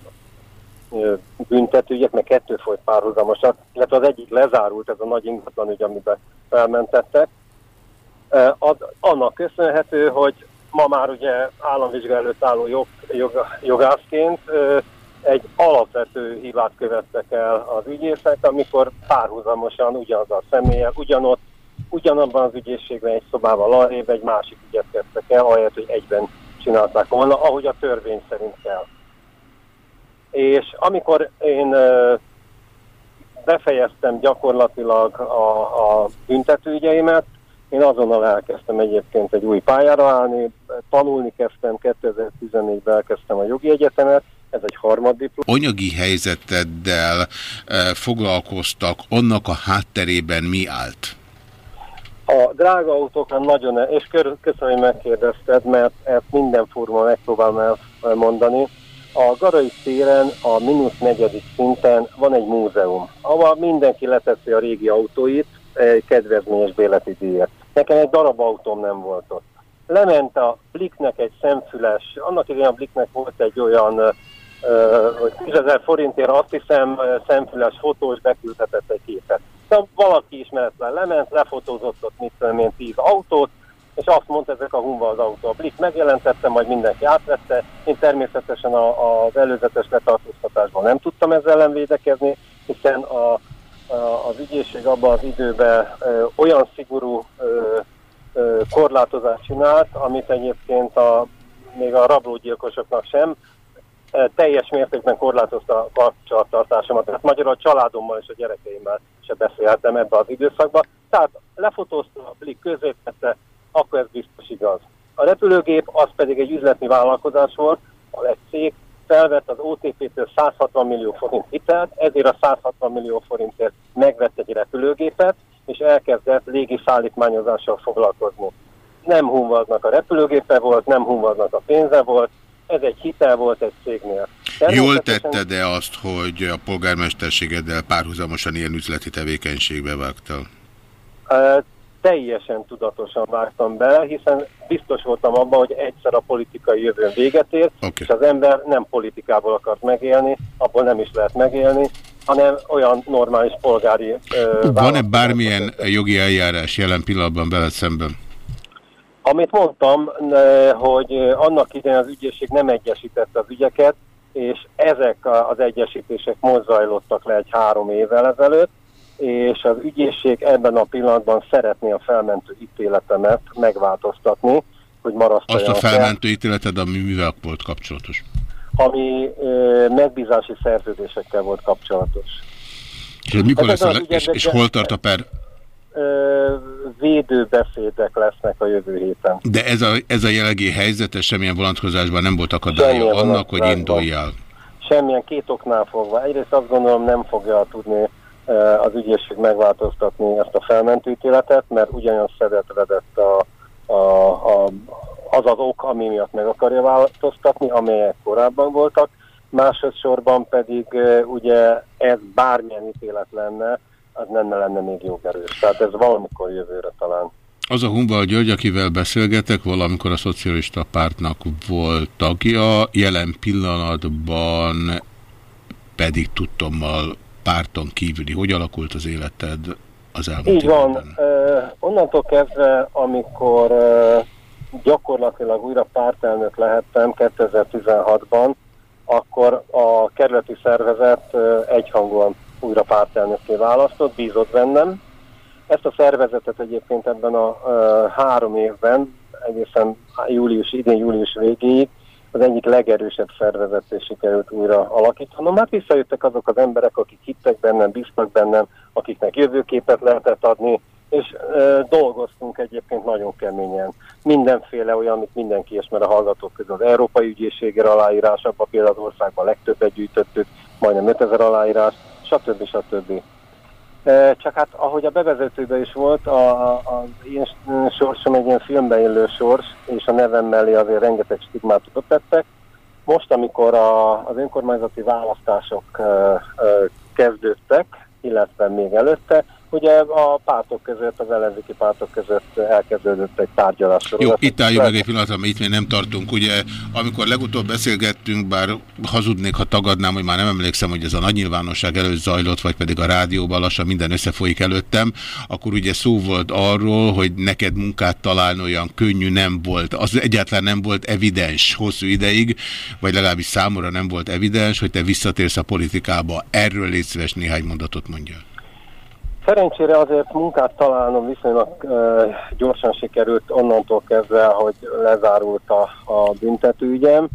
büntetőügyek, mert kettő folyt párhuzamosan, illetve az egyik lezárult, ez a nagy ingatlan ügy, amiben felmentettek, az, annak köszönhető, hogy ma már ugye államvizsga előtt álló jog, jog, jogászként egy alapvető hibát követtek el az ügyészek, amikor párhuzamosan ugyanaz a személlyel, ugyanott, ugyanabban az ügyészségben egy szobával arrébb egy másik ügyet kezdtek el, ahelyett, hogy egyben csinálták volna, ahogy a törvény szerint kell. És amikor én befejeztem gyakorlatilag a, a büntetőügyeimet, én azonnal elkezdtem egyébként egy új pályára állni, tanulni kezdtem, 2014-ben elkezdtem a jogi egyetemet, ez egy harmaddiplom. Anyagi helyzeteddel e, foglalkoztak, annak a hátterében mi állt? A drága autókra nagyon, és köszönöm, hogy megkérdezted, mert ezt minden fórumon megpróbálom elmondani. A Garai téren a mínusz negyedik szinten van egy múzeum, ahol mindenki leteszi a régi autóit egy kedvezményes béleti díjat. Nekem egy darab autóm nem volt ott. Lement a Bliknek egy szemfüles, annak idején a Bliknek volt egy olyan, hogy 10 ezer forintért azt hiszem szemfüles fotós beküldhetett egy képet. De valaki ismeretlen lement, lefotózott ott mit tudom én 10 autót, és azt mondta, ezek a Hunva az autó. A Blik megjelentette, majd mindenki átvette. Én természetesen a, az előzetes letartóztatásban nem tudtam ezzel ellen védekezni, hiszen a, a, az ügyészség abban az időben ö, olyan szigorú ö, ö, korlátozást csinált, amit egyébként a, még a rablógyilkosoknak sem, teljes mértékben korlátozta a kapcsolattartásomat. Tehát magyarul a családommal és a gyerekeimmel se beszéltem ebbe az időszakba. Tehát lefotózta a Blik középette, akkor ez biztos igaz. A repülőgép az pedig egy üzleti vállalkozás volt, ahol egy cég felvett az OTP-től 160 millió forint hitelt, ezért a 160 millió forintért megvett egy repülőgépet, és elkezdett légi szállítmányozással foglalkozni. Nem hunvaznak a repülőgépe volt, nem hunvaznak a pénze volt, ez egy hitel volt egy cégnél. Jól tetted-e azt, hogy a polgármesterségeddel párhuzamosan ilyen üzleti tevékenységbe vágtál? Teljesen tudatosan vágtam bele, hiszen biztos voltam abban, hogy egyszer a politikai jövőn véget ér, okay. és az ember nem politikából akart megélni, abból nem is lehet megélni, hanem olyan normális polgári... Van-e bármilyen jogi eljárás jelen pillanatban veled szemben? Amit mondtam, hogy annak idején az ügyészség nem egyesítette az ügyeket, és ezek az egyesítések most zajlottak le egy három évvel ezelőtt, és az ügyészség ebben a pillanatban szeretné a felmentő ítéletemet megváltoztatni, hogy Azt a marasztaljanak el, felmentő ítéleted, ami mivel volt kapcsolatos? ami ö, megbízási szerződésekkel volt kapcsolatos. És, mikor lesz Ezek a és, és hol tart a per? Védőbeszédek lesznek a jövő héten. De ez a, ez a jelenlegi helyzet, ez semmilyen vonatkozásban nem volt akadálya Semmilyen annak, hogy induljál. Semmilyen két oknál fogva. Egyrészt azt gondolom nem fogja tudni az ügyészség megváltoztatni ezt a felmentőítéletet, mert ugyanaz szedetvedett a, a, a, az az ok, ami miatt meg akarja változtatni, amelyek korábban voltak. Másodszorban pedig ugye ez bármilyen ítélet lenne, az nem lenne még jogerős. Tehát ez valamikor jövőre talán. Az a Humval György, akivel beszélgetek, valamikor a Szocialista Pártnak volt tagja, jelen pillanatban pedig tudtommal párton kívüli. Hogy alakult az életed az elmúlt Így van. Ö, onnantól kezdve, amikor ö, gyakorlatilag újra pártelnök lehettem 2016-ban, akkor a kerületi szervezet ö, egyhangúan újra pártelnökké választott, bízott bennem. Ezt a szervezetet egyébként ebben a ö, három évben, egészen július, idén július végéig az egyik legerősebb szervezetté sikerült újra alakítanom. Hát visszajöttek azok az emberek, akik hittek bennem, bíztak bennem, akiknek jövőképet lehetett adni, és ö, dolgoztunk egyébként nagyon keményen. Mindenféle olyan, amit mindenki ismer a hallgatók közül. Az Európai Ügyészségre aláírás, abban például az országban legtöbbet gyűjtöttük, majdnem 5000 aláírás, stb. stb. Csak hát, ahogy a bevezetőben is volt, a, a, én sorsom egy ilyen filmbe illő sors, és a nevem mellé azért rengeteg stigmátot tettek. Most, amikor a, az önkormányzati választások e, e, kezdődtek, illetve még előtte, ugye a pártok között, az ellenzéki pártok között elkezdődött egy tárgyalás. Jó, itt álljunk meg egy pillanatra, mert itt még nem tartunk. Ugye, amikor legutóbb beszélgettünk, bár hazudnék, ha tagadnám, hogy már nem emlékszem, hogy ez a nagy nyilvánosság előtt zajlott, vagy pedig a rádióban lassan minden összefolyik előttem, akkor ugye szó volt arról, hogy neked munkát találni olyan könnyű nem volt. Az egyáltalán nem volt evidens hosszú ideig, vagy legalábbis számomra nem volt evidens, hogy te visszatérsz a politikába. Erről légy szíves néhány mondatot mondja. Szerencsére azért munkát találnom viszonylag gyorsan sikerült onnantól kezdve, hogy lezárult a, a büntetőügyem.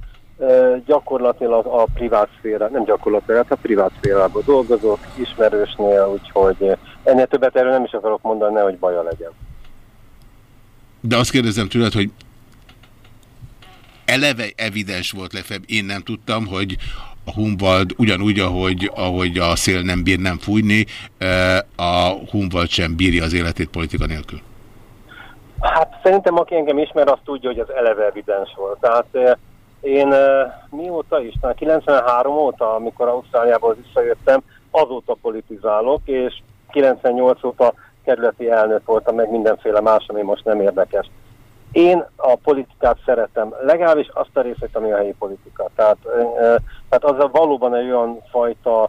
Gyakorlatilag a privát szféra, nem gyakorlatilag, hát a privát szférában dolgozok, ismerősnél, úgyhogy ennél többet erről nem is akarok mondani, nehogy baja legyen. De azt kérdezem tőled, hogy eleve evidens volt lefebb, én nem tudtam, hogy a Humvald ugyanúgy, ahogy, ahogy a szél nem bír nem fújni, eh, a Humvald sem bírja az életét politika nélkül. Hát szerintem aki engem ismer, azt tudja, hogy az eleve evidens volt. Tehát eh, én eh, mióta is, tehát 93 óta, amikor Ausztráliából visszajöttem, azóta politizálok, és 98 óta kerületi elnök voltam, meg mindenféle más, ami most nem érdekes. Én a politikát szeretem, legalábbis azt a részét, ami a helyi politika. Tehát, eh, tehát az a valóban egy olyan fajta,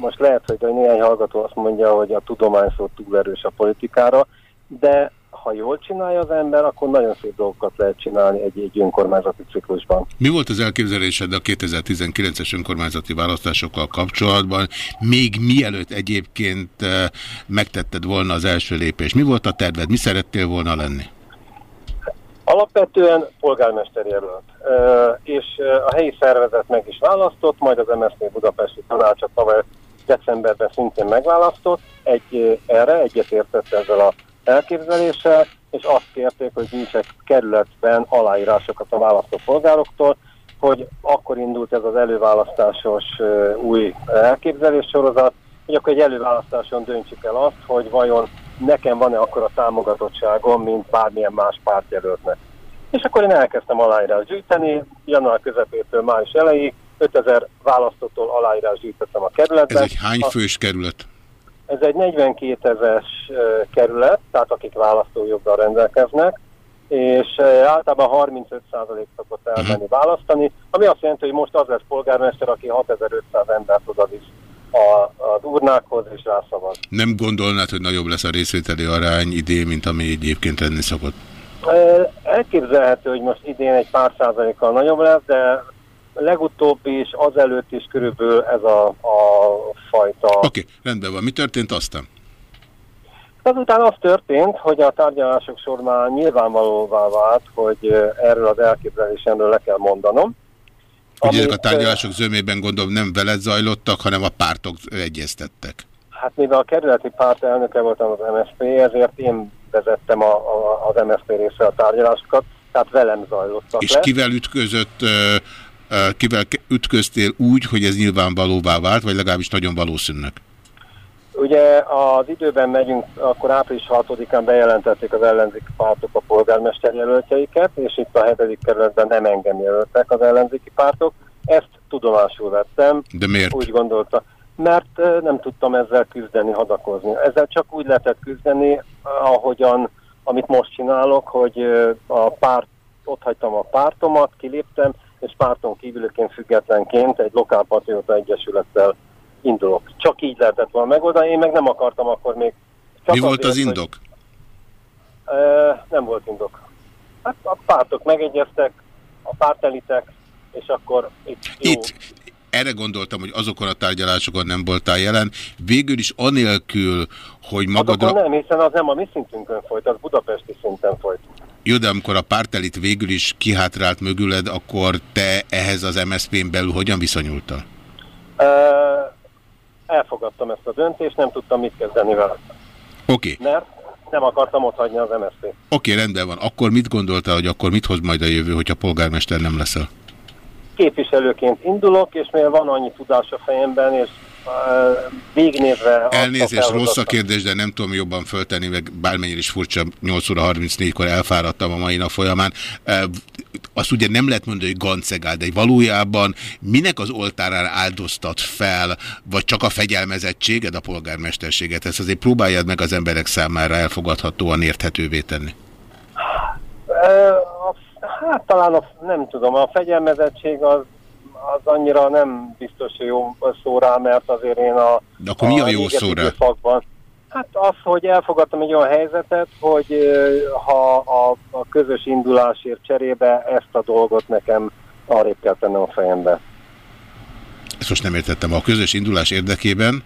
most lehet, hogy néhány hallgató azt mondja, hogy a tudomány szó túl a politikára, de ha jól csinálja az ember, akkor nagyon szép dolgokat lehet csinálni egy, egy önkormányzati ciklusban. Mi volt az elképzelésed a 2019-es önkormányzati választásokkal kapcsolatban, még mielőtt egyébként megtetted volna az első lépést? Mi volt a terved? Mi szerettél volna lenni? Alapvetően polgármester jelölt, és a helyi szervezet meg is választott, majd az MSZP Budapesti Tanácsa tavaly decemberben szintén megválasztott, egy, erre egyetértett ezzel a elképzeléssel, és azt kérték, hogy nincsenek kerületben aláírásokat a választó polgároktól, hogy akkor indult ez az előválasztásos új elképzelés sorozat, hogy akkor egy előválasztáson döntsük el azt, hogy vajon nekem van-e akkor a támogatottságom, mint bármilyen más pártjelöltnek. És akkor én elkezdtem aláírás gyűjteni, január közepétől május elejéig, 5000 választótól aláírás gyűjtöttem a kerületben. Ez egy hány fős kerület? Ez egy 42 ezeres kerület, tehát akik választójoggal rendelkeznek, és általában 35% szokott elmenni választani, ami azt jelenti, hogy most az lesz polgármester, aki 6500 embert oda visz a, az urnákhoz, és rászavaz. Nem gondolnád, hogy nagyobb lesz a részvételi arány idén, mint ami egyébként lenni szokott? Elképzelhető, hogy most idén egy pár százalékkal nagyobb lesz, de legutóbb is, azelőtt is körülbelül ez a, a fajta... Oké, okay, rendben van. Mi történt aztán? Azután az történt, hogy a tárgyalások során nyilvánvalóvá vált, hogy erről az elképzelésemről le kell mondanom. Hogy ezek a tárgyalások zömében gondolom nem veled zajlottak, hanem a pártok egyeztettek. Hát mivel a kerületi párt elnöke voltam az MSZP, ezért én vezettem a, a, az MSZP részre a tárgyalásokat, tehát velem zajlottak És le. kivel ütközött, kivel ütköztél úgy, hogy ez nyilvánvalóvá vált, vagy legalábbis nagyon valószínűleg? Ugye az időben megyünk, akkor április 6-án bejelentették az ellenzéki pártok a polgármester jelöltjeiket, és itt a hetedik kerületben nem engem jelöltek az ellenzéki pártok. Ezt tudomásul vettem. De miért? Úgy gondolta. Mert nem tudtam ezzel küzdeni, hadakozni. Ezzel csak úgy lehetett küzdeni, ahogyan, amit most csinálok, hogy a párt, ott hagytam a pártomat, kiléptem, és párton kívülként függetlenként egy lokálpatrióta egyesülettel indulok. Csak így lehetett volna megoldani, én meg nem akartam akkor még. Csak Mi volt az indok? Hogy, nem volt indok. Hát a pártok megegyeztek, a pártelitek, és akkor itt jó. Itt, erre gondoltam, hogy azokon a tárgyalásokon nem voltál jelen. Végül is anélkül, hogy magadra... Azokon nem, hiszen az nem a mi szintünkön folyt, az budapesti szinten folyt. Jó, de amikor a pártelit végül is kihátrált mögüled, akkor te ehhez az MSZP-n belül hogyan viszonyultál? Elfogadtam ezt a döntést, nem tudtam mit kezdeni vele. Oké. Okay. Mert nem akartam ott hagyni az MSZP. Oké, okay, rendben van. Akkor mit gondoltál, hogy akkor mit hoz majd a jövő, hogyha polgármester nem leszel? Képviselőként indulok, és mivel van annyi tudás a fejemben, és végnézve... Elnézést, rossz a kérdés, de nem tudom jobban föltenni, meg bármennyire is furcsa, 8 óra 34-kor elfáradtam a mai nap folyamán. Uh, azt ugye nem lehet mondani, hogy gancegál, de valójában minek az oltárán áldoztat fel, vagy csak a fegyelmezettséged, a polgármesterséget? Ezt azért próbáljad meg az emberek számára elfogadhatóan érthetővé tenni. Uh, hát talán a, nem tudom, a fegyelmezettség az, az annyira nem biztos jó szó rá, mert azért én a... De akkor mi a, a jó szó rá? Hát az, hogy elfogadtam egy olyan helyzetet, hogy ha a, a közös indulásért cserébe ezt a dolgot nekem arrébb kell tennem a fejembe. Ezt most nem értettem. A közös indulás érdekében?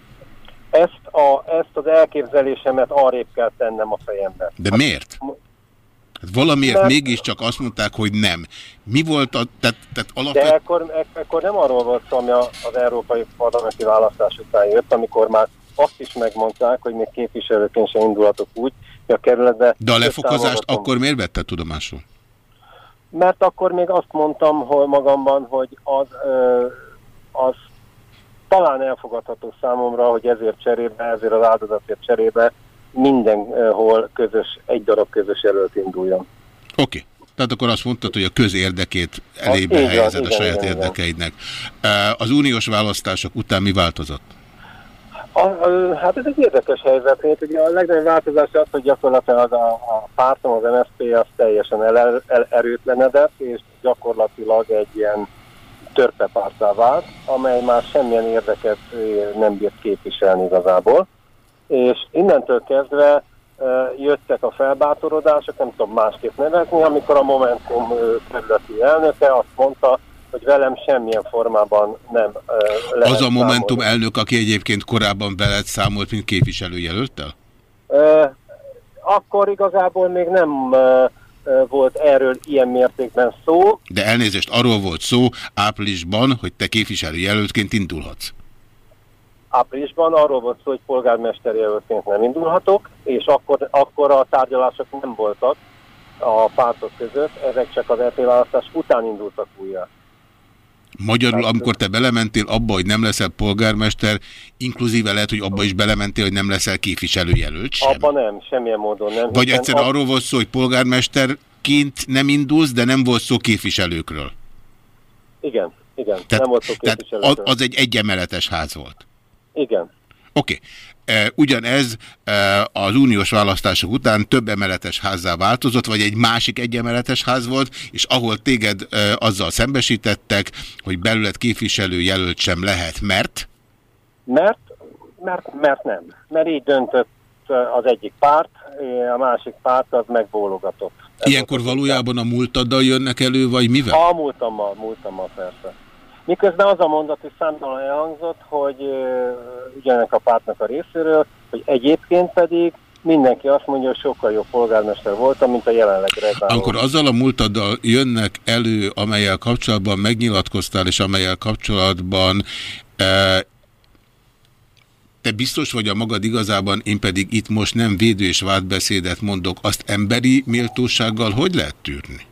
Ezt, a, ezt az elképzelésemet arrébb kell tennem a fejembe. De miért? Hát valamiért Mert... mégiscsak azt mondták, hogy nem. Mi volt a... Tehát, tehát alapvet... De ekkor, ekkor nem arról volt szó, ami az európai parlamenti választás után jött, amikor már azt is megmondták, hogy még képviselőként sem indulatok úgy, hogy a kerületbe... De a lefokozást akkor miért vette tudomásul? Mert akkor még azt mondtam hogy magamban, hogy az, az talán elfogadható számomra, hogy ezért cserébe, ezért az áldozatért cserébe mindenhol közös, egy darab közös jelölt induljon. Oké. Okay. Tehát akkor azt mondtad, hogy a közérdekét elébe helyezed a saját igen, érdekeidnek. Az uniós választások után mi változott? A, a, hát ez egy érdekes helyzet. Én, ugye a legnagyobb változás az, hogy gyakorlatilag a, a pártom, az MSZP az teljesen el, el, erőtlenedett, és gyakorlatilag egy ilyen törpepártá vált, amely már semmilyen érdeket nem bírt képviselni igazából és innentől kezdve jöttek a felbátorodások, nem tudom másképp nevezni, amikor a Momentum területi elnöke azt mondta, hogy velem semmilyen formában nem lehet Az a Momentum számolni. elnök, aki egyébként korábban veled számolt, mint képviselőjelöltel? Akkor igazából még nem volt erről ilyen mértékben szó. De elnézést, arról volt szó áprilisban, hogy te képviselőjelöltként indulhatsz áprilisban arról volt szó, hogy polgármester jelöltként nem indulhatok, és akkor, akkor a tárgyalások nem voltak a pártok között, ezek csak az EP választás után indultak újra. Magyarul, amikor te belementél abba, hogy nem leszel polgármester, inkluzíve lehet, hogy abba is belementél, hogy nem leszel képviselőjelölt sem? Abba nem, semmilyen módon nem. Vagy egyszerűen arról volt szó, hogy polgármesterként nem indulsz, de nem volt szó képviselőkről? Igen, igen, tehát, nem volt szó képviselőkről. Tehát az egy egyemeletes ház volt? Igen. Oké. Okay. Ugyanez az uniós választások után több emeletes házzá változott, vagy egy másik egyemeletes ház volt, és ahol téged azzal szembesítettek, hogy belőled képviselő jelölt sem lehet, mert? Mert, mert, mert nem. Mert így döntött az egyik párt, a másik párt az megbólogatott. Ilyenkor valójában a múltaddal jönnek elő, vagy mivel? A múltammal, múltammal persze. Miközben az a mondat is számtalan elhangzott, hogy ugyanek a pártnak a részéről, hogy egyébként pedig mindenki azt mondja, hogy sokkal jobb polgármester voltam, mint a jelenleg Rezánó. Amikor azzal a múltaddal jönnek elő, amelyel kapcsolatban megnyilatkoztál, és amelyel kapcsolatban e, te biztos vagy a magad igazában, én pedig itt most nem védő és vádbeszédet mondok, azt emberi méltósággal hogy lehet tűrni?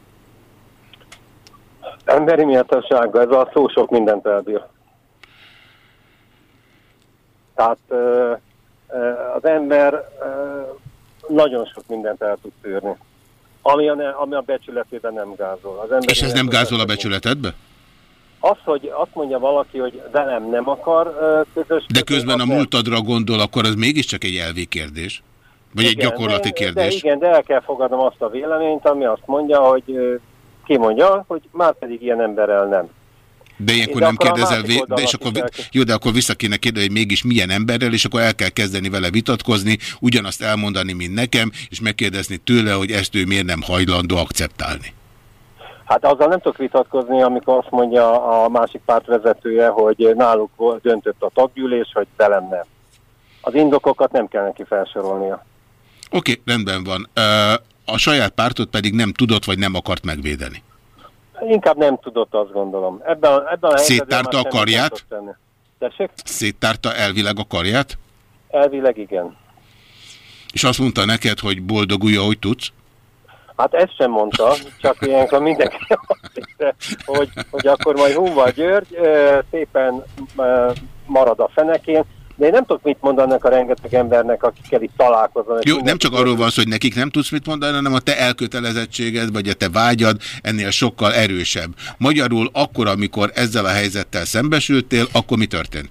Emberi méltósággal, ez a szó sok mindent elbír. Tehát az ember nagyon sok mindent el tud tűrni. Ami a, ne, ami a becsületében nem gázol. Az ember És ez nem gázol a becsületedbe? Az, hogy azt mondja valaki, hogy velem nem akar közös... De közben a múltadra gondol, akkor az mégiscsak egy elvi kérdés? Vagy egy Igen, gyakorlati de, kérdés? De igen, de el kell fogadnom azt a véleményt, ami azt mondja, hogy ö, ki mondja, hogy már pedig ilyen emberrel nem. De ilyenkor De nem kérdezel, de és akkor, jó, de akkor vissza kéne kérdezni, hogy mégis milyen emberrel, és akkor el kell kezdeni vele vitatkozni, ugyanazt elmondani, mint nekem, és megkérdezni tőle, hogy ezt ő miért nem hajlandó akceptálni. Hát azzal nem tudok vitatkozni, amikor azt mondja a másik párt vezetője, hogy náluk döntött a taggyűlés, hogy velem nem. Az indokokat nem kell neki felsorolnia. Oké, okay, rendben van. Ö, A saját pártot pedig nem tudott, vagy nem akart megvédeni. Inkább nem tudott, azt gondolom. Ebben, ebben a Széttárta a karját? Széttárta elvileg a karját, Elvileg igen. és azt mondta neked, hogy boldogulj, ahogy tudsz. Hát ezt sem mondta, csak ilyenkor mindenki azt hitte, hogy, hogy akkor majd Humval György szépen marad a fenekén, de én nem tudok mit mondani a rengeteg embernek, akikkel itt találkozom. Jó, nem csak arról van szó, hogy nekik nem tudsz mit mondani, hanem a te elkötelezettséged, vagy a te vágyad ennél sokkal erősebb. Magyarul akkor, amikor ezzel a helyzettel szembesültél, akkor mi történt?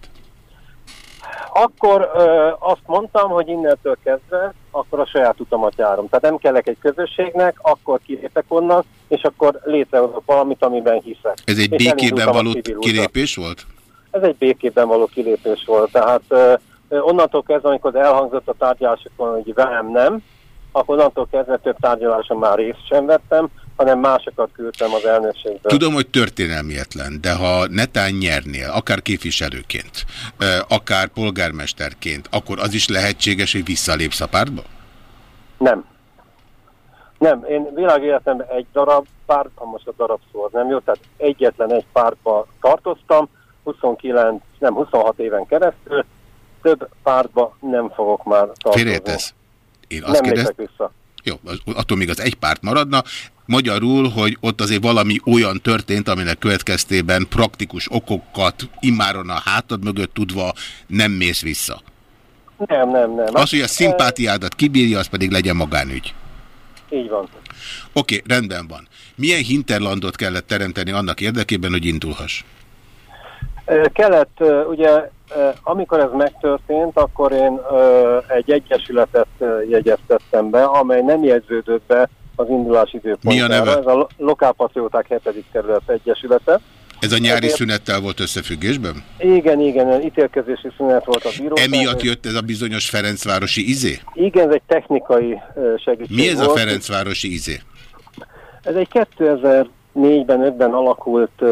Akkor ö, azt mondtam, hogy innentől kezdve akkor a saját utamat járom. Tehát nem kellek egy közösségnek, akkor kilépek onnan, és akkor létrehozok valamit, amiben hiszek. Ez egy És békében való kilépés volt? Ez egy békében való kilépés volt. Tehát onnantól kezdve, amikor elhangzott a tárgyalásokon, hogy velem nem, akkor onnantól kezdve több tárgyaláson már részt sem vettem, hanem másokat küldtem az elnökségből. Tudom, hogy történelmietlen, de ha netán nyernél, akár képviselőként, akár polgármesterként, akkor az is lehetséges, hogy visszalépsz a pártba? Nem. Nem, én világéletemben egy darab párt, ha most a darab szó az nem jó, tehát egyetlen egy pártba tartoztam, 29, nem 26 éven keresztül, több pártba nem fogok már tartozni. Félreértesz? Én azt Nem kérdez... vissza. Jó, attól még az egy párt maradna. Magyarul, hogy ott azért valami olyan történt, aminek következtében praktikus okokat immáron a hátad mögött tudva nem mész vissza. Nem, nem, nem. Az, hogy a szimpátiádat kibírja, az pedig legyen magánügy. Így van. Oké, rendben van. Milyen hinterlandot kellett teremteni annak érdekében, hogy indulhass? Kellett, ugye, amikor ez megtörtént, akkor én egy egyesületet jegyeztettem be, amely nem jegyződött be az indulási időpontjára. Mi a neve? Ez a Lokálpatrióták 7. kerület egyesülete. Ez a nyári Ezért- szünettel volt összefüggésben? Igen, igen, ítélkezési szünet volt a bíróság. Emiatt jött ez a bizonyos Ferencvárosi izé? Igen, ez egy technikai segítség Mi ez a volt. Ferencvárosi izé? Ez egy 2004-ben, 5-ben alakult ö,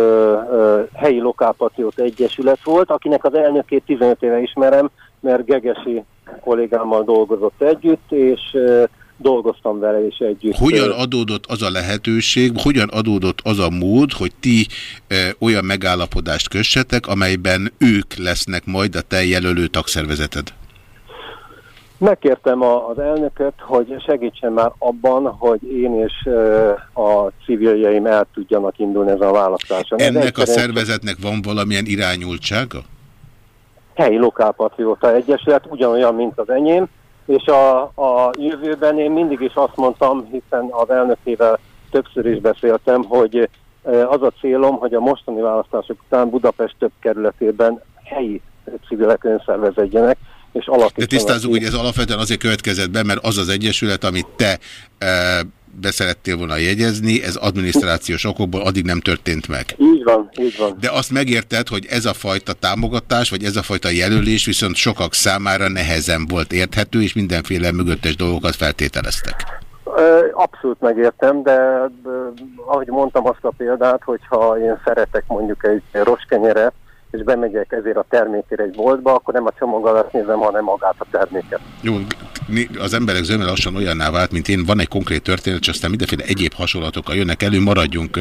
ö, helyi lokálpatrióta egyesület volt, akinek az elnökét 15 éve ismerem, mert Gegesi kollégámmal dolgozott együtt, és ö, dolgoztam vele is együtt. Hogyan Ö, adódott az a lehetőség, hogyan adódott az a mód, hogy ti e, olyan megállapodást kössetek, amelyben ők lesznek majd a te jelölő tagszervezeted? Megkértem a, az elnököt, hogy segítsen már abban, hogy én és ö, a civiljeim el tudjanak indulni ezen a választáson. Ez Ennek a szervezetnek van valamilyen irányultsága? helyi lokálpatrióta egyesület, ugyanolyan, mint az enyém, és a, a jövőben én mindig is azt mondtam, hiszen az elnökével többször is beszéltem, hogy az a célom, hogy a mostani választások után Budapest több kerületében helyi civilek önszervezedjenek, és De alakítsanak. tisztázzuk, ki. hogy ez alapvetően azért következett be, mert az az egyesület, amit te e, beszerettél volna jegyezni, ez adminisztrációs okokból addig nem történt meg. Így van, így van. De azt megérted, hogy ez a fajta támogatás, vagy ez a fajta jelölés viszont sokak számára nehezen volt érthető, és mindenféle mögöttes dolgokat feltételeztek. Abszolút megértem, de, de ahogy mondtam azt a példát, hogyha én szeretek mondjuk egy rossz kenyeret, és bemegyek ezért a termékért egy boltba, akkor nem a csomag alatt nézem, hanem magát a terméket. Jó, az emberek zöme lassan olyanná vált, mint én. Van egy konkrét történet, és aztán mindenféle egyéb hasonlatokkal jönnek elő, maradjunk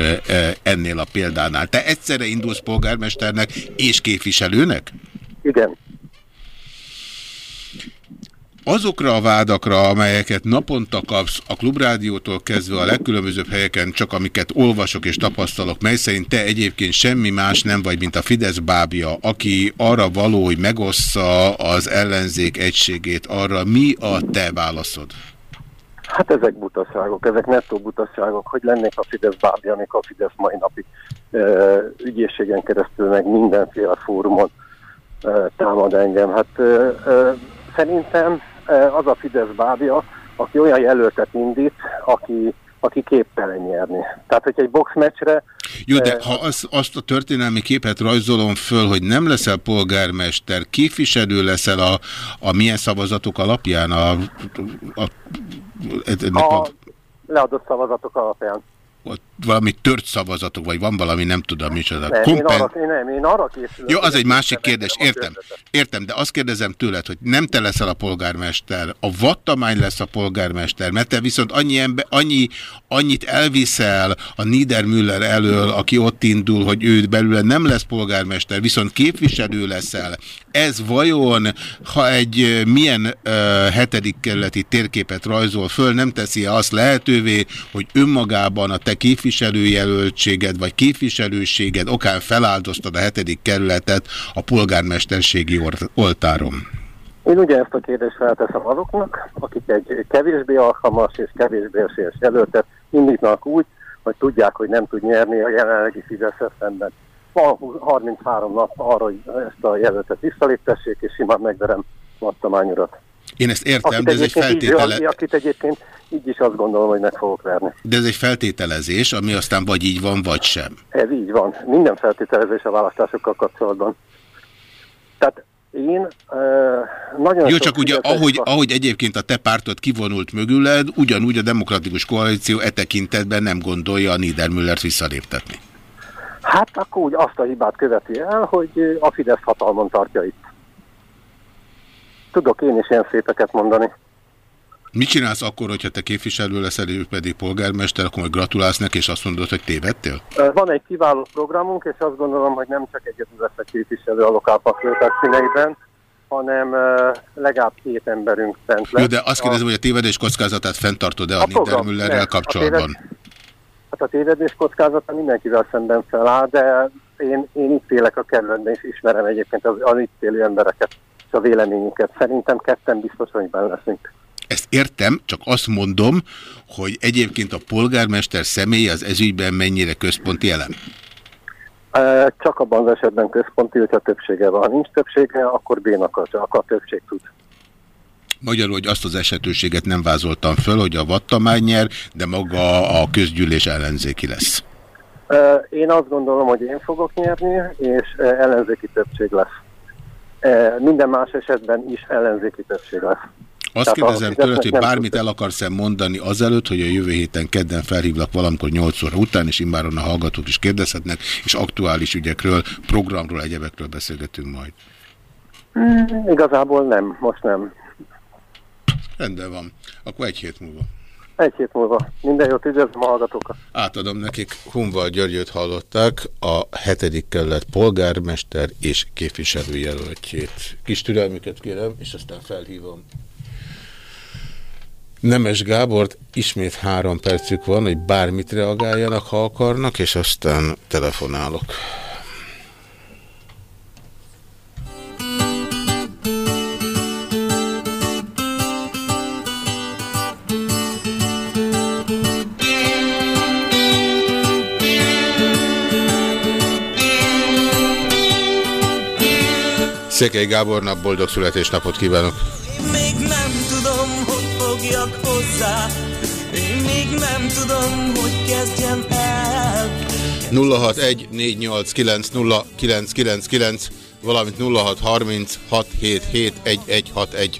ennél a példánál. Te egyszerre indulsz polgármesternek és képviselőnek? Igen. Azokra a vádakra, amelyeket naponta kapsz a klubrádiótól kezdve a legkülönbözőbb helyeken, csak amiket olvasok és tapasztalok, mely szerint te egyébként semmi más nem vagy, mint a Fidesz bábja, aki arra való, hogy megossza az ellenzék egységét, arra mi a te válaszod? Hát ezek butaságok, ezek nettó butaságok, hogy lennék a Fidesz bábja, amikor a Fidesz mai napig ö, ügyészségen keresztül, meg mindenféle fórumon támad engem. Hát ö, ö, szerintem az a Fidesz bábja, aki olyan jelöltet indít, aki, aki képtelen nyerni. Tehát, hogyha egy boxmeccsre Jó, de ha az, azt a történelmi képet rajzolom föl, hogy nem leszel polgármester, képviselő leszel a, a milyen szavazatok alapján? A, a, ennek a, a leadott szavazatok alapján. Valami tört szavazatok, vagy van valami, nem tudom micsoda. Nem, én Kompen... arra, én, nem, én arra készülök. Jó, az egy másik kérdés, értem. Értem, de azt kérdezem tőled, hogy nem te leszel a polgármester, a vattamány lesz a polgármester, mert te viszont annyi ember, annyi, annyit elviszel a Niedermüller elől, aki ott indul, hogy ő belőle nem lesz polgármester, viszont képviselő leszel. Ez vajon, ha egy milyen ö, hetedik kerületi térképet rajzol föl, nem teszi -e azt lehetővé, hogy önmagában a te képviselőjelöltséged vagy képviselőséged okán feláldoztad a hetedik kerületet a polgármesterségi oltáron? Én ugye ezt a kérdést felteszem azoknak, akik egy kevésbé alkalmas és kevésbé esélyes jelöltet indítnak úgy, hogy tudják, hogy nem tud nyerni a jelenlegi fidesz szemben. Van 33 nap arra, hogy ezt a jelöltet visszaléptessék, és simán megverem Mattamányurat. Én ezt értem, Akit de ez egy egyébként így- feltétele... Akit egyébként így is azt gondolom, hogy meg fogok verni. De ez egy feltételezés, ami aztán vagy így van, vagy sem. Ez így van. Minden feltételezés a választásokkal kapcsolatban. Tehát én uh, nagyon Jó, csak ugye, ahogy, van- ahogy egyébként a te pártod kivonult mögüled, ugyanúgy a demokratikus koalíció e tekintetben nem gondolja a Niedermüllert visszaléptetni. Hát akkor úgy azt a hibát követi el, hogy a Fidesz hatalmon tartja itt. Tudok én is ilyen szépeket mondani. Mit csinálsz akkor, hogyha te képviselő leszel, ő pedig polgármester, akkor majd gratulálsz neki, és azt mondod, hogy tévedtél? Van egy kiváló programunk, és azt gondolom, hogy nem csak egyetlen leszek képviselő a lokálpatrióták színeiben, hanem legalább két emberünk fent lesz. Jó, de azt kérdezem, hogy a tévedés kockázatát fenntartod-e a, A program- Niedermüllerrel nem, a kapcsolatban? Hát a tévedés kockázata mindenkivel szemben feláll, de én, én itt élek a kerületben, és ismerem egyébként az, az itt élő embereket és a véleményüket. Szerintem ketten biztos, hogy benne leszünk. Ezt értem, csak azt mondom, hogy egyébként a polgármester személye az ezügyben mennyire központi elem. Csak abban az esetben központi, hogyha többsége van. Ha nincs többsége, akkor bénak az, akkor a többség tud. Magyarul, hogy azt az esetőséget nem vázoltam föl, hogy a vattamány nyer, de maga a közgyűlés ellenzéki lesz. Én azt gondolom, hogy én fogok nyerni, és ellenzéki többség lesz. Minden más esetben is ellenzéki többség lesz. Azt Tehát kérdezem tőled, hogy bármit el akarsz-e mondani azelőtt, hogy a jövő héten kedden felhívlak valamikor 8 óra után, és immáron a hallgatók is kérdezhetnek, és aktuális ügyekről, programról, egyebekről beszélgetünk majd. Mm, Igazából nem, most nem. Rendben van. Akkor egy hét múlva. Egy hét múlva. Minden jót, üdvözlöm a hallgatókat. Átadom nekik. Hunval Györgyöt hallották, a hetedik kerület polgármester és képviselőjelöltjét. Kis türelmüket kérem, és aztán felhívom. Nemes Gábort, ismét három percük van, hogy bármit reagáljanak, ha akarnak, és aztán telefonálok. Székely Gábornak boldog születésnapot kívánok! Fogjak hozzá. Én még nem tudom, hogy kezdjem el. 061-489-0999, valamint 0636771161.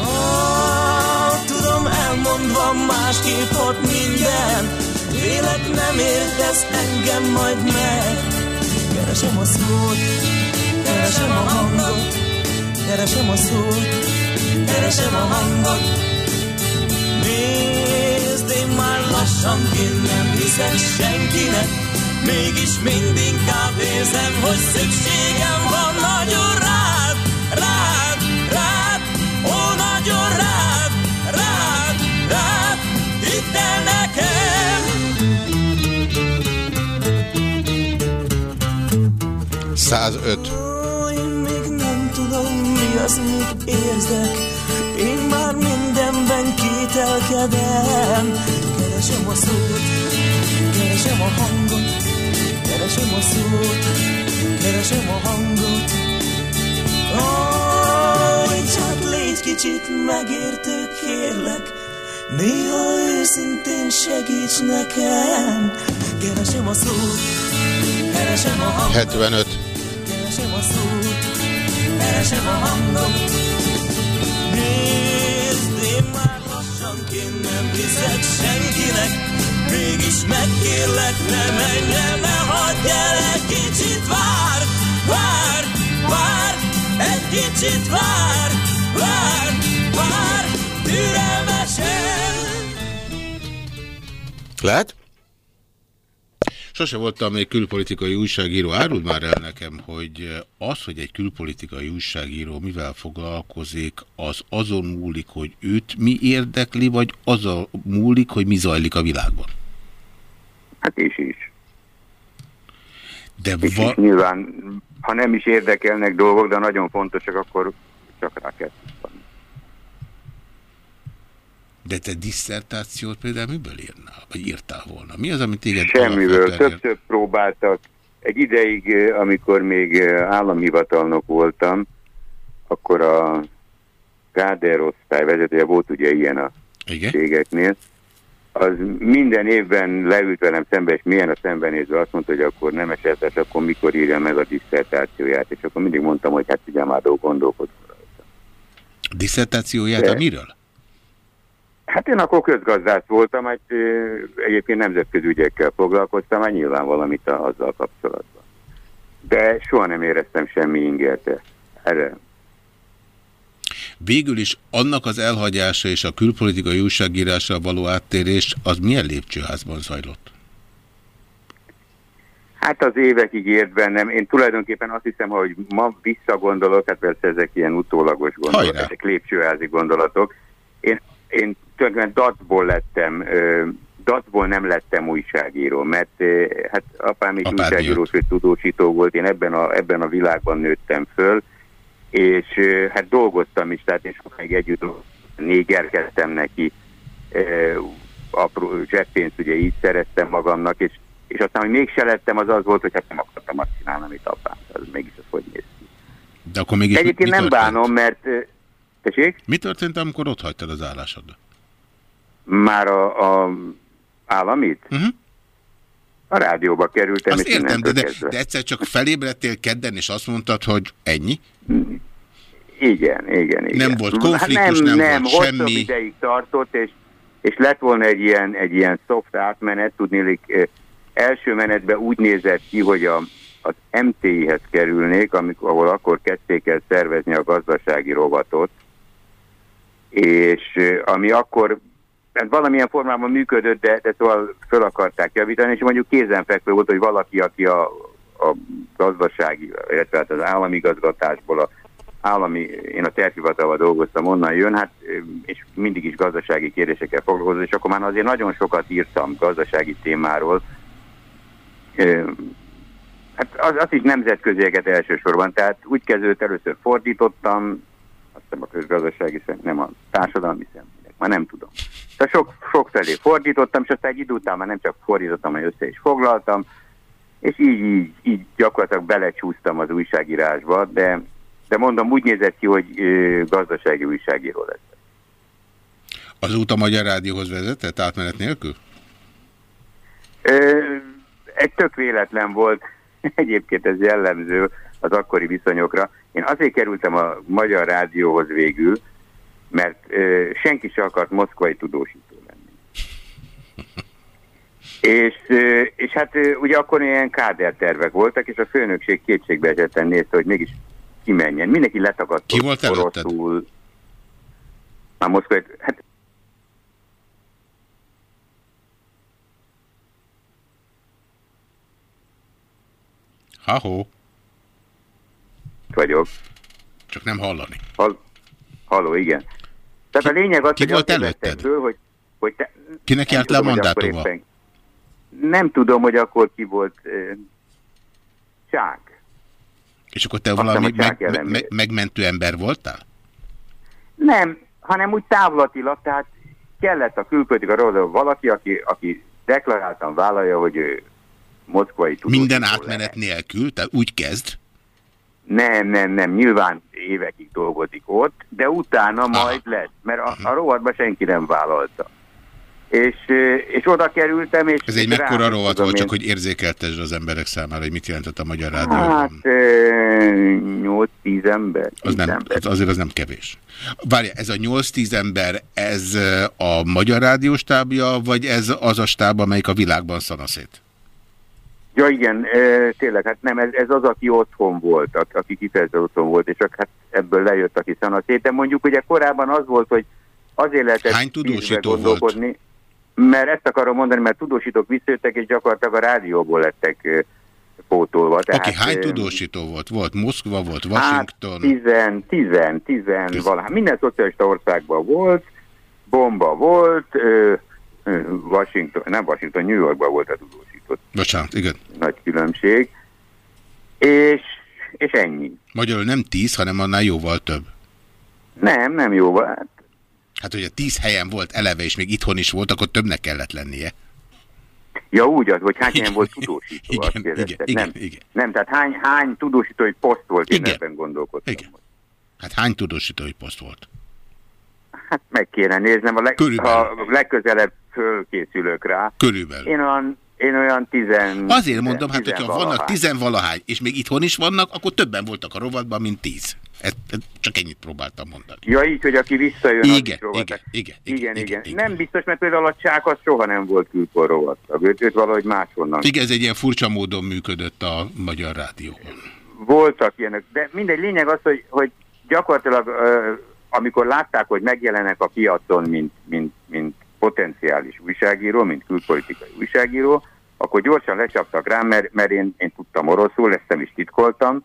Ah, Tudom, elmondani mondva másképp hat minden. Vélek nem értesz engem majd meg. Keresem a szót, keresem a hangot. Keresem a szót, keresem a hangot Nézd, én már lassan én nem hiszek senkinek Mégis mindinkább érzem, hogy szükségem van nagyon rád, rád, rád, ó nagyon rád, rád, rád, hidd el nekem. 105. Ó, én még nem tudom, mi az, mit érzek. Kételkedem. Keresem a szót, keresem a hangot, keresem a szót, keresem a hangot. Ó, csak légy kicsit megértő, kérlek. Néha őszintén segíts nekem. Keresem a szót, keresem a hangot. 75. Keresem a szót, keresem a hangot. Már lassanként nem hiszek senkinek, mégis megkérlek, ne menj el, ne hagyj el, egy kicsit vár, vár, vár, egy kicsit vár, vár, vár, türelmesen. Lehet? Sose voltam még külpolitikai újságíró. Áruld már el nekem, hogy az, hogy egy külpolitikai újságíró mivel foglalkozik, az azon múlik, hogy őt mi érdekli, vagy azon múlik, hogy mi zajlik a világban? Hát és is. De És va- is nyilván, ha nem is érdekelnek dolgok, de nagyon fontosak, akkor csak rá kell. De te disszertációt például miből írnál, vagy írtál volna? Mi az, amit téged alapvetően Többször próbáltak. Egy ideig, eh, amikor még eh, államhivatalnok voltam, akkor a Káder osztály vezetője volt ugye ilyen a Igen? cégeknél, az minden évben leült velem szembe, és milyen a szembenézve azt mondta, hogy akkor nem esetleg, akkor mikor írja meg a disszertációját, és akkor mindig mondtam, hogy hát ugye már gondolkodom. Disszertációját De- miről? Hát én akkor közgazdász voltam, hát ö, egyébként nemzetközi ügyekkel foglalkoztam, hát nyilván valamit azzal kapcsolatban. De soha nem éreztem semmi ingert erre. Végül is annak az elhagyása és a külpolitikai újságírásra való áttérés az milyen lépcsőházban zajlott? Hát az évekig ért bennem. Én tulajdonképpen azt hiszem, hogy ma visszagondolok, hát persze ezek ilyen utólagos gondolatok, Hajrá! ezek lépcsőházi gondolatok. Én, én tulajdonképpen dacból lettem, dacból nem lettem újságíró, mert hát apám is Apád újságíró, sőt tudósító volt, én ebben a, ebben a világban nőttem föl, és hát dolgoztam is, tehát én sokáig együtt négerkedtem neki, apró zseppénzt ugye így szereztem magamnak, és, és aztán, hogy mégse lettem, az az volt, hogy hát nem akartam azt csinálni, amit apám. Az mégis az hogy néz ki. De akkor mégis Egyébként mi, mi nem történt? bánom, mert... Tessék? Mi történt, amikor ott hagytad az állásodat? Már a, a államit? Uh -huh. A rádióba kerültem, Azt és értem, de, de, de egyszer csak felébredtél kedden, és azt mondtad, hogy ennyi? Igen, igen, igen. Nem volt konfliktus, hát nem nem volt semmi. ideig tartott, és, és lett volna egy ilyen, egy ilyen soft átmenet, tudnélik, első menetben úgy nézett ki, hogy a, az MTI-hez kerülnék, amikor, ahol akkor kezdték el szervezni a gazdasági rovatot, és ami akkor hát valamilyen formában működött, de, de szóval föl akarták javítani, és mondjuk kézenfekvő volt, hogy valaki, aki a, a gazdasági, illetve hát az állami igazgatásból a állami, én a tervhivatalban dolgoztam, onnan jön, hát és mindig is gazdasági kérdésekkel foglalkozom, és akkor már azért nagyon sokat írtam gazdasági témáról. Hát az, az is nemzetközieket elsősorban, tehát úgy kezdődött, először fordítottam, azt hiszem a közgazdasági szem, nem a társadalmi szemléletek, már nem tudom. Tehát sok, sok felé fordítottam, és aztán egy idő után már nem csak fordítottam, hanem össze is foglaltam, és így, így, így gyakorlatilag belecsúsztam az újságírásba, de, de mondom, úgy nézett ki, hogy ö, gazdasági újságíró lett. Az út a Magyar Rádióhoz vezetett átmenet nélkül? Ö, egy tök véletlen volt, egyébként ez jellemző az akkori viszonyokra. Én azért kerültem a Magyar Rádióhoz végül, mert ö, senki se akart moszkvai tudósító. És, ö, és hát ö, ugye akkor ilyen kádertervek voltak, és a főnökség kétségbeesetten nézte, hogy mégis kimenjen. Mindenki letakadt. Ki volt oroszul. Már Moszkva, hát Ha-ho. vagyok. Csak nem hallani. Hall, halló, igen. Tehát a lényeg az, ki hogy volt előtted? Föl, hogy, hogy te, Kinek járt le a mandátuma? Nem tudom, hogy akkor ki volt uh, Csák. És akkor te Azt valami meg, me, megmentő ember voltál? Nem, hanem úgy távlatilag, tehát kellett a külpolitika valaki, aki, aki deklaráltan vállalja, hogy ő moszkvai tudós. Minden átmenet nélkül, tehát úgy kezd. Nem, nem, nem, nyilván évekig dolgozik ott, de utána majd lesz, mert a, Mhm. a rovatba senki nem vállalta. És, és oda kerültem, és... Ez egy mekkora rovat volt, én- csak hogy érzékeltesd az emberek számára, hogy mit jelentett a Magyar Hát, Rádióban. ö, 8-10 ember. Az 10 nem, ember. az azért az nem kevés. Várja, ez a 8-10 ember, ez a Magyar Rádióstábja, vagy ez az a stáb, amelyik a világban szanaszét? Ja igen, e, tényleg, hát nem, ez, ez az, aki otthon volt, aki, aki kifejezetten otthon volt, és csak hát ebből lejött, aki szanaszét, de mondjuk ugye korábban az volt, hogy azért lehetett Hány tudósító gondolkodni, mert ezt akarom mondani, mert tudósítók visszajöttek, és gyakorlatilag a rádióból lettek pótolva. Oké, Tehát, hány tudósító volt? Volt Moszkva, volt Hát, Washington. tizen, tizen, tizen, valahány. Minden szocialista országban volt, bomba volt, ö, Washington, nem Washington, New Yorkban volt a tudósított. Bocsánat, igen. Nagy különbség. És, és ennyi. Magyarul nem 10, hanem annál jóval több. Nem, nem jó. Hát, Hát, hogy a 10 helyen volt eleve, és még itthon is volt, akkor többnek kellett lennie. ja, úgy az, hogy hány helyen volt tudósító. Igen, azt kérdezted. igen, nem, igen. nem, tehát hány, hány tudósítói poszt volt, én ebben gondolkodtam. Igen. Hát hány tudósítói poszt volt? Hát meg kéne néznem, a leg, ha legközelebb fölkészülök rá. Körülbelül. Én olyan, én olyan tizen... Azért mondom, hát hogyha tizenvalahány. vannak tizenvalahány, és még itthon is vannak, akkor többen voltak a rovatban, mint tíz. Ezt, ezt csak ennyit próbáltam mondani. Ja, így, hogy aki visszajön, Igen, is rovat. igen, igen, igen, igen, igen. Nem biztos, mert például a csák az soha nem volt külkor rovat. Őt, őt valahogy máshonnan. Igen, ez egy ilyen furcsa módon működött a Magyar Rádióban. Voltak ilyenek, de mindegy, lényeg az, hogy, hogy gyakorlatilag amikor látták, hogy megjelenek a piacon, mint, mint, mint potenciális újságíró, mint külpolitikai újságíró, akkor gyorsan lecsaptak rám, mert, mert én, én tudtam oroszul, ezt nem is titkoltam,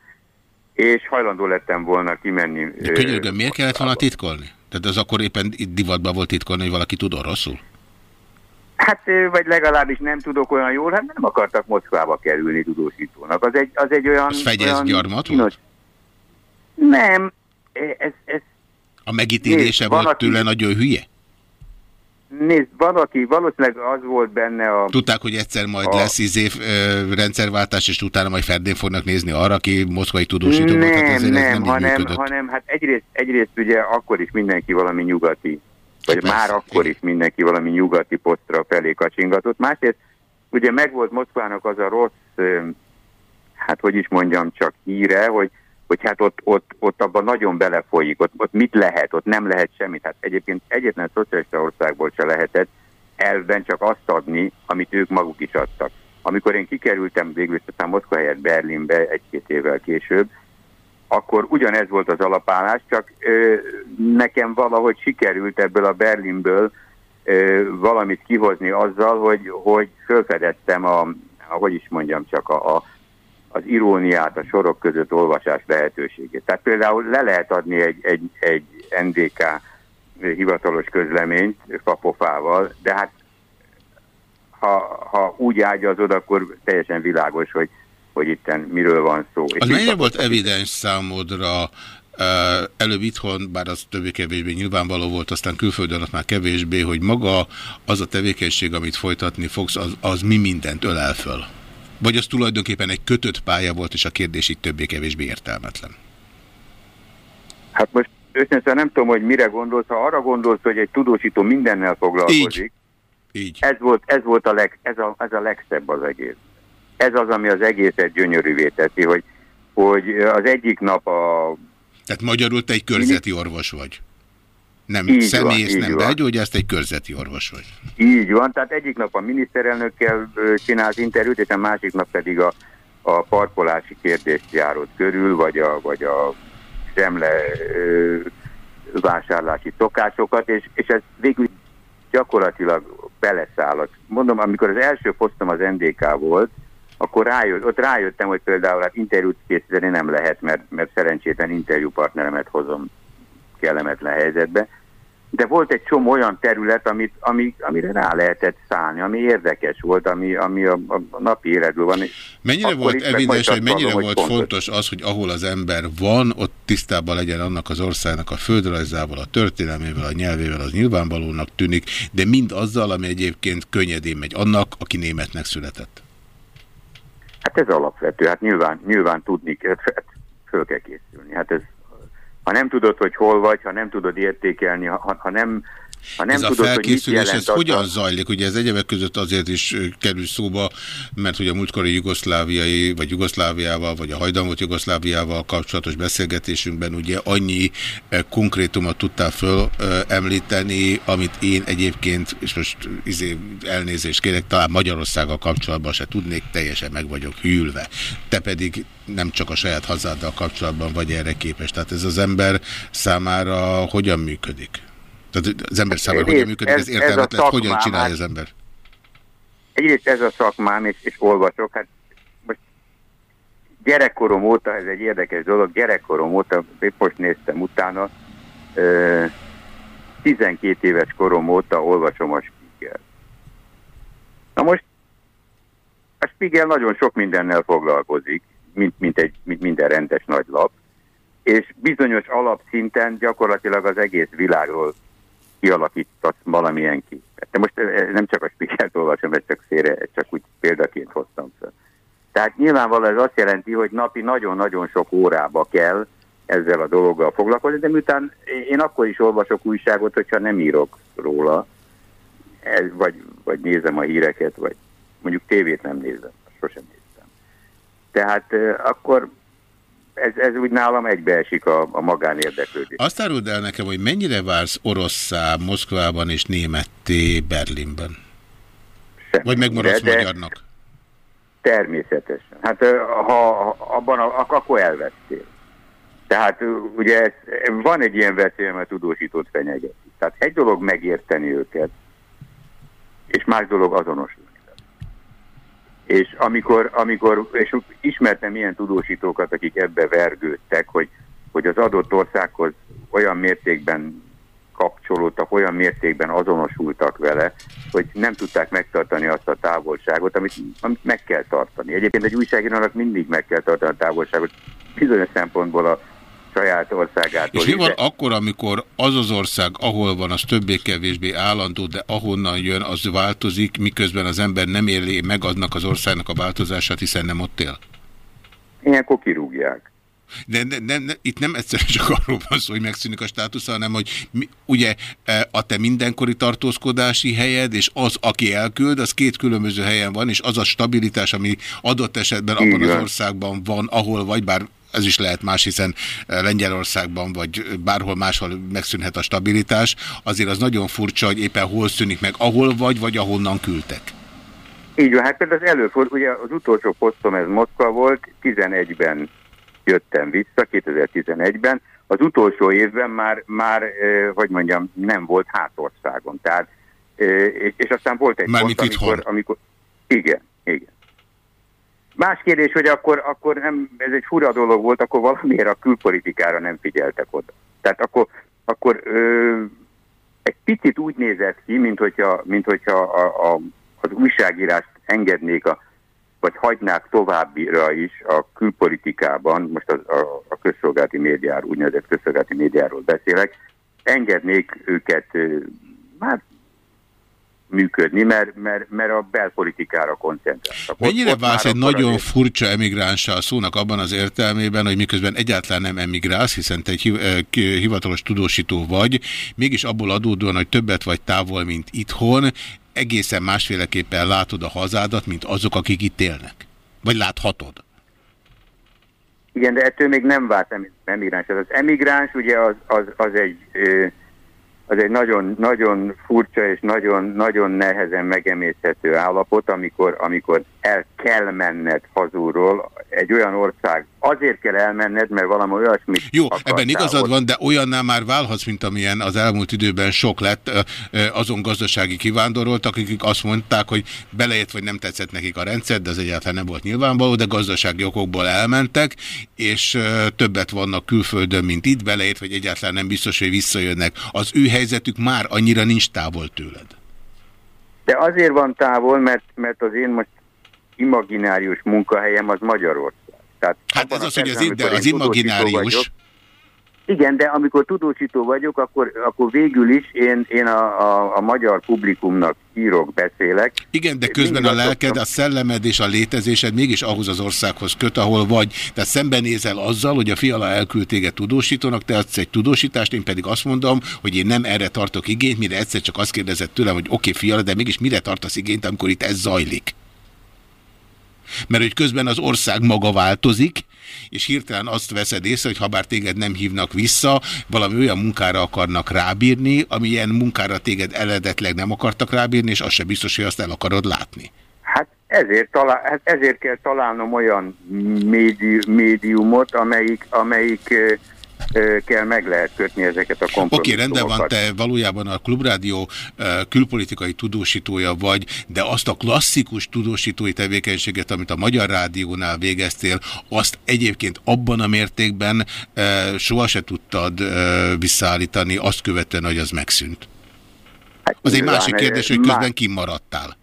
és hajlandó lettem volna kimenni. De könyörgöm, miért kellett volna titkolni? Tehát az akkor éppen divatban volt titkolni, hogy valaki tud oroszul? Hát, vagy legalábbis nem tudok olyan jól, hát nem akartak Moszkvába kerülni tudósítónak. Az egy, az egy olyan... Az fegyez gyarmat kínos-? Nem, ez, ez A megítélése Nézd, volt tőle nagyon hülye? Nézd, valaki, valószínűleg az volt benne a... Tudták, hogy egyszer majd A- lesz izé, rendszerváltás, és utána majd Ferdén fognak nézni arra, aki moszkvai tudósító volt. Hát nem, azért ez nem, nem így hanem, működött. hanem hát egyrészt, egyrészt ugye akkor is mindenki valami nyugati, vagy Persze, már akkor is mindenki valami nyugati posztra felé kacsingatott. Másrészt ugye megvolt Moszkvának az a rossz, hát hogy is mondjam, csak híre, hogy hogy hát ott, ott, ott abban nagyon belefolyik, ott, ott mit lehet, ott nem lehet semmit. Hát egyébként egyetlen szocialista országból se lehetett elvben csak azt adni, amit ők maguk is adtak. Amikor én kikerültem végül is aztán Moszkva helyett Berlinbe egy-két évvel később, akkor ugyanez volt az alapállás, csak ö, nekem valahogy sikerült ebből a Berlinből ö, valamit kihozni azzal, hogy, hogy felfedeztem a, ahogy is mondjam, csak a, a, az iróniát, a sorok között olvasás lehetőségét. Tehát például le lehet adni egy, egy, egy NDK hivatalos közleményt fapofával, de hát ha, ha úgy ágyazod, akkor teljesen világos, hogy, hogy itten miről van szó. És Az mennyire volt evidens számodra, előbb itthon, bár az többé-kevésbé nyilvánvaló volt, aztán külföldön ott már kevésbé, hogy maga az a tevékenység, amit folytatni fogsz, az, az mi mindent ölel föl? Vagy az tulajdonképpen egy kötött pálya volt, és a kérdés itt többé-kevésbé értelmetlen? Hát most őszintén nem tudom, hogy mire gondolsz. Ha arra gondolsz, hogy egy tudósító mindennel foglalkozik, Így. Ez, volt, ez, volt a leg, ez, a, ez a legszebb az egész. Ez az, ami az egészet gyönyörűvé teszi, hogy, hogy az egyik nap a... Tehát magyarul te egy körzeti orvos vagy. Nem Így van, személyész, így nem van. belgyógyászt, egy körzeti orvos vagy. Így van, tehát egyik nap a miniszterelnökkel ö, csinált interjút, és a másik nap pedig a, a parkolási kérdést járott körül, vagy a, vagy a semle ö, vásárlási szokásokat, és, és ez végül gyakorlatilag beleszállott. Mondom, amikor az első posztom az NDK volt, akkor rájött, ott rájöttem, hogy például hát interjút készíteni nem lehet, mert, mert szerencsétlen interjúpartneremet hozom kellemetlen helyzetbe. De volt egy csomó olyan terület, amit, ami, amire rá lehetett szállni, ami érdekes volt, ami, ami a, a napi életből van. Mennyire Akkor volt evidens, hogy mennyire volt fontos az, hogy ahol az ember van, ott tisztában legyen annak az országnak a földrajzával, a történelmével, a nyelvével, az nyilvánvalónak tűnik, de mind azzal, ami egyébként könnyedén megy annak, aki németnek született. Hát ez alapvető, hát nyilván, nyilván tudni kell, föl kell készülni. Hát ez, ha nem tudod, hogy hol vagy, ha nem tudod értékelni, ha, ha nem, ha nem ez tudod, a hogy felkészülés, jelent ez az hogyan a- zajlik? Ugye ez egyebek között azért is kerül szóba, mert hogy a múltkori jugoszláviai, vagy Jugoszláviával, vagy a hajdanvott Jugoszláviával kapcsolatos beszélgetésünkben ugye annyi konkrétumot tudtál föl említeni, amit én egyébként, és most izé, elnézést kérek, talán Magyarországgal kapcsolatban se tudnék, teljesen meg vagyok hűlve. Te pedig nem csak a saját hazáddal kapcsolatban vagy erre képes. Tehát ez az ember számára hogyan működik? Tehát az ember számára hogyan működik, ez, ez- értelmetlen, hogyan csinálja hát- az ember? Egyrészt ez a szakmám, és, és olvasok, hát most gyerekkorom óta, ez egy érdekes dolog, gyerekkorom óta, most néztem utána, ö, 12 éves korom óta olvasom a Spiegel. Na most a Spiegel nagyon sok mindennel foglalkozik, mint, mint, egy, mint minden rendes nagy lap, és bizonyos alapszinten gyakorlatilag az egész világról kialakítasz valamilyen képet. De most eh, nem csak a Spiegelt olvasom, ezt csak ezt csak úgy példaként hoztam fel. Tehát nyilvánvalóan ez azt jelenti, hogy napi nagyon-nagyon sok órába kell ezzel a dologgal foglalkozni, de miután én akkor is olvasok újságot, hogyha nem írok róla, vagy, vagy nézem a híreket, vagy mondjuk tévét nem nézem, sosem néztem. Tehát eh, akkor ez, ez úgy nálam egybeesik a, a magánérdeklődés. Azt áruld el nekem, hogy mennyire vársz oroszszá Moszkvában és németté Berlinben? Vagy megmaradsz de- magyarnak? Természetesen. Hát ha abban, a, ak- akkor elvesztél. Tehát ugye ez, van egy ilyen veszély, mert tudósított fenyegeti. Tehát egy dolog megérteni őket, és más dolog azonosulni. És amikor, amikor és ismertem ilyen tudósítókat, akik ebbe vergődtek, hogy, hogy az adott országhoz olyan mértékben kapcsolódtak, olyan mértékben azonosultak vele, hogy nem tudták megtartani azt a távolságot, amit, amit meg kell tartani. Egyébként egy újságírónak mindig meg kell tartani a távolságot, bizonyos szempontból a saját országától. És mi van akkor, amikor az az ország, ahol van, az többé-kevésbé állandó, de ahonnan jön, az változik, miközben az ember nem éli meg annak az országnak a változását, hiszen nem ott él? Ilyenkor kirúgják. De ne, ne, ne, itt nem egyszerűen csak arról van szó, hogy megszűnik a státusza, hanem hogy mi, ugye e, a te mindenkori tartózkodási helyed, és az, aki elküld, az két különböző helyen van, és az a stabilitás, ami adott esetben abban az országban van, ahol vagy, bár ez is lehet más, hiszen e, Lengyelországban vagy bárhol máshol megszűnhet a stabilitás, azért az nagyon furcsa, hogy éppen hol szűnik meg, ahol vagy, vagy ahonnan küldtek. Így van, hát például az előfordul, ugye az utolsó posztom ez Moszkva volt, 11-ben jöttem vissza, 2011-ben, az utolsó évben már, már eh, hogy mondjam, nem volt hátországon. Tehát, eh, és, aztán volt egy Mármint pont, amikor, amikor... Igen. Más kérdés, hogy akkor, akkor nem, ez egy fura dolog volt, akkor valamiért a külpolitikára nem figyeltek oda. Tehát akkor, akkor ö, egy picit úgy nézett ki, mint hogyha, mint hogyha a, a, az újságírást engednék, a, vagy hagynák továbbira is a külpolitikában, most a, a, a közszolgálati médiáról, úgynevezett közszolgálati médiáról beszélek, engednék őket hát működni, mert, mert, mert a belpolitikára koncentráltak. Mennyire Ott- válsz egy nagyon azért- furcsa emigránssal a szónak abban az értelmében, hogy miközben egyáltalán nem emigrálsz, hiszen te egy eh, hivatalos tudósító vagy, mégis abból adódóan, hogy többet vagy távol, mint itthon, egészen másféleképpen látod a hazádat, mint azok, akik itt élnek. Vagy láthatod. Igen, de ettől még nem vált em- emigráns. Az emigráns ugye az, az, az, egy, ö, az egy nagyon, nagyon furcsa és nagyon, nagyon nehezen megemészhető állapot, amikor, amikor el kell menned hazúról egy olyan ország. Azért kell elmenned, mert valami olyasmit Jó, ebben igazad van, de olyannál már válhatsz, mint amilyen az elmúlt időben sok lett azon gazdasági kivándoroltak, akik azt mondták, hogy beleért vagy nem tetszett nekik a rendszer, de ez egyáltalán nem volt nyilvánvaló, de gazdasági okokból elmentek, és többet vannak külföldön, mint itt, beleért, vagy egyáltalán nem biztos, hogy visszajönnek. Az ő helyzetük már annyira nincs távol tőled. De azért van távol, mert, mert az én most imaginárius munkahelyem az Magyarország. Tehát hát ez az, hogy az, de az imaginárius... Vagyok, igen, de amikor tudósító vagyok, akkor, akkor végül is én, én a, a, a magyar publikumnak írok, beszélek. Igen, de közben a lelked, a szellemed és a létezésed mégis ahhoz az országhoz köt, ahol vagy. Tehát szembenézel azzal, hogy a fiala elküld téged tudósítónak, te adsz egy tudósítást, én pedig azt mondom, hogy én nem erre tartok igényt, mire egyszer csak azt kérdezett tőlem, hogy oké, okay, fiala, de mégis mire tartasz igényt, amikor itt ez zajlik? Mert hogy közben az ország maga változik, és hirtelen azt veszed észre, hogy ha bár téged nem hívnak vissza, valami olyan munkára akarnak rábírni, amilyen munkára téged eredetleg nem akartak rábírni, és az se biztos, hogy azt el akarod látni. Hát ezért, talál, hát ezért kell találnom olyan médi, médiumot, amelyik, amelyik kell meg lehet kötni ezeket a kompromisszumokat. Oké, okay, rendben van, te valójában a Klubrádió külpolitikai tudósítója vagy, de azt a klasszikus tudósítói tevékenységet, amit a Magyar Rádiónál végeztél, azt egyébként abban a mértékben soha se tudtad visszaállítani, azt követően, hogy az megszűnt. Hát az egy másik kérdés, hogy közben kimaradtál.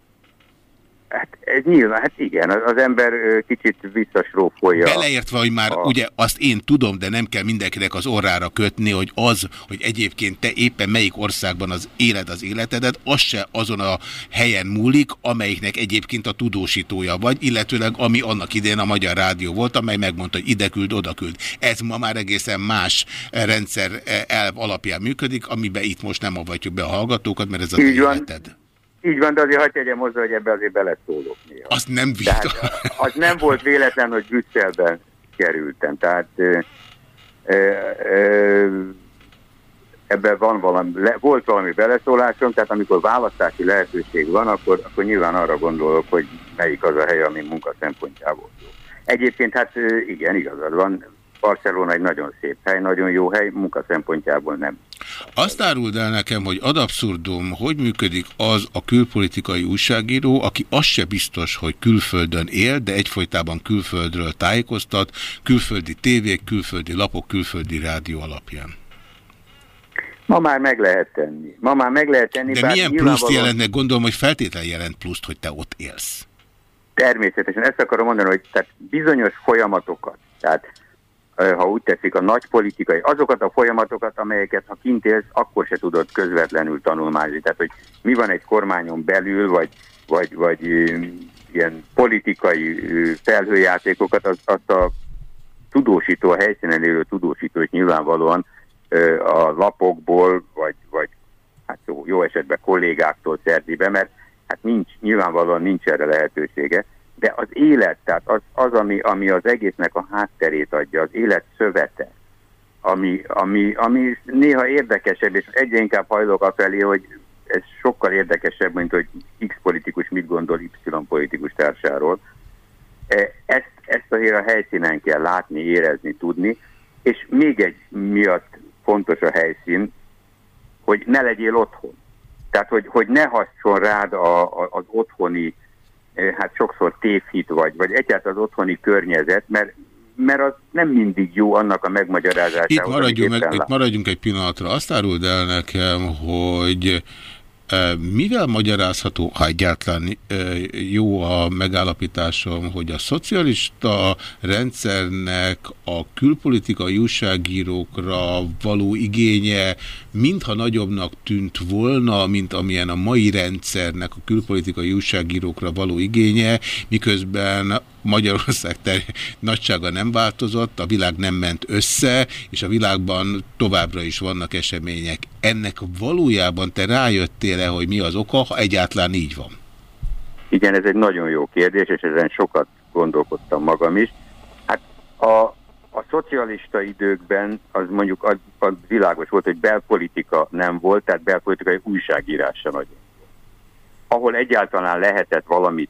Hát ez nyilván, hát igen, az ember kicsit visszasrófolja. Beleértve, hogy már a... ugye azt én tudom, de nem kell mindenkinek az orrára kötni, hogy az, hogy egyébként te éppen melyik országban az élet az életedet, az se azon a helyen múlik, amelyiknek egyébként a tudósítója vagy, illetőleg ami annak idején a Magyar Rádió volt, amely megmondta, hogy ide küld, oda küld. Ez ma már egészen más rendszer elv alapján működik, amiben itt most nem avatjuk be a hallgatókat, mert ez az életed. Van. Így van, de azért hagyd tegyem hozzá, hogy ebbe azért beleszólok néha. Azt nem vita. Tehát, az nem volt véletlen, hogy Brüsszelben kerültem. Tehát ö, ö, ö, ebben van valami, le, volt valami beleszólásom, tehát amikor választási lehetőség van, akkor, akkor nyilván arra gondolok, hogy melyik az a hely, ami munka szempontjából jó. Egyébként hát igen, igazad van, Barcelona egy nagyon szép hely, nagyon jó hely, munka szempontjából nem. Azt áruld el nekem, hogy ad abszurdum, hogy működik az a külpolitikai újságíró, aki az se biztos, hogy külföldön él, de egyfolytában külföldről tájékoztat, külföldi tévék, külföldi lapok, külföldi rádió alapján. Ma már meg lehet tenni. Ma már meg lehet tenni. De milyen pluszt jelentnek? Gondolom, hogy feltétlen jelent pluszt, hogy te ott élsz. Természetesen. Ezt akarom mondani, hogy tehát bizonyos folyamatokat, tehát ha úgy tetszik, a nagy politikai, azokat a folyamatokat, amelyeket ha kint élsz, akkor se tudod közvetlenül tanulmányozni. Tehát, hogy mi van egy kormányon belül, vagy, vagy, vagy ilyen politikai felhőjátékokat, az, azt a tudósító, a helyszínen élő tudósító, és nyilvánvalóan a lapokból, vagy, vagy hát jó, jó esetben kollégáktól szerzi be, mert hát nincs, nyilvánvalóan nincs erre lehetősége de az élet, tehát az, az ami, ami az egésznek a hátterét adja, az élet szövete, ami, ami, ami néha érdekesebb, és egyre inkább hajlok a felé, hogy ez sokkal érdekesebb, mint hogy X politikus mit gondol Y politikus társáról. E, ezt, ezt azért a helyszínen kell látni, érezni, tudni, és még egy miatt fontos a helyszín, hogy ne legyél otthon. Tehát, hogy, hogy ne hasson rád a, a, az otthoni hát sokszor tévhit vagy, vagy egyáltalán az otthoni környezet, mert mert az nem mindig jó annak a megmagyarázásához. Itt maradjunk, meg, itt maradjunk egy pillanatra. Azt áruld el nekem, hogy mivel magyarázható, ha egyáltalán jó a megállapításom, hogy a szocialista rendszernek a külpolitikai újságírókra való igénye mintha nagyobbnak tűnt volna, mint amilyen a mai rendszernek a külpolitikai újságírókra való igénye, miközben Magyarország nagysága nem változott, a világ nem ment össze, és a világban továbbra is vannak események. Ennek valójában te rájöttél-e, hogy mi az oka, ha egyáltalán így van? Igen, ez egy nagyon jó kérdés, és ezen sokat gondolkodtam magam is. Hát a, a szocialista időkben az mondjuk az, az világos volt, hogy belpolitika nem volt, tehát belpolitikai újságírás nagyon. Ahol egyáltalán lehetett valamit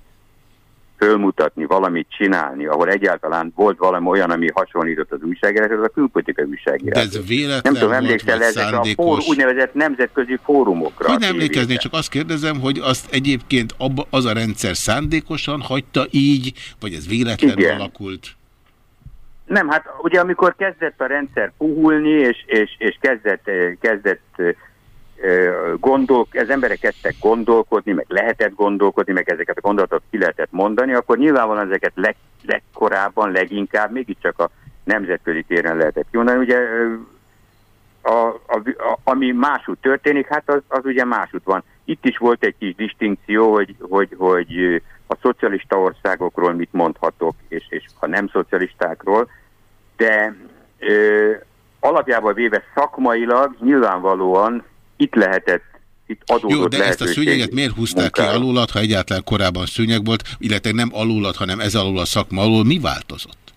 fölmutatni, valamit csinálni, ahol egyáltalán volt valami olyan, ami hasonlított az újságírás, az a külpolitikai újságírás. Ez véletlen Nem tudom, emlékszel ezekre a fór, úgynevezett nemzetközi fórumokra. Hogy nem tévében. csak azt kérdezem, hogy azt egyébként abba, az a rendszer szándékosan hagyta így, vagy ez véletlenül Igen. alakult? Nem, hát ugye amikor kezdett a rendszer puhulni, és, és, és kezdett, eh, kezdett eh, gondol, az emberek kezdtek gondolkodni, meg lehetett gondolkodni, meg ezeket a gondolatot ki lehetett mondani, akkor nyilvánvalóan ezeket leg, legkorábban, leginkább mégiscsak a nemzetközi téren lehetett kimondani. Ugye a, a, a, ami másút történik, hát az, az ugye másút van. Itt is volt egy kis distinkció, hogy, hogy, hogy a szocialista országokról mit mondhatok, és, és a nem szocialistákról, de ö, alapjában véve szakmailag nyilvánvalóan itt lehetett, itt adódott Jó, de ezt a szőnyeget miért húzták ki munkára. alulad, ha egyáltalán korábban szőnyeg volt, illetve nem alulad, hanem ez alul a szakma alul, mi változott?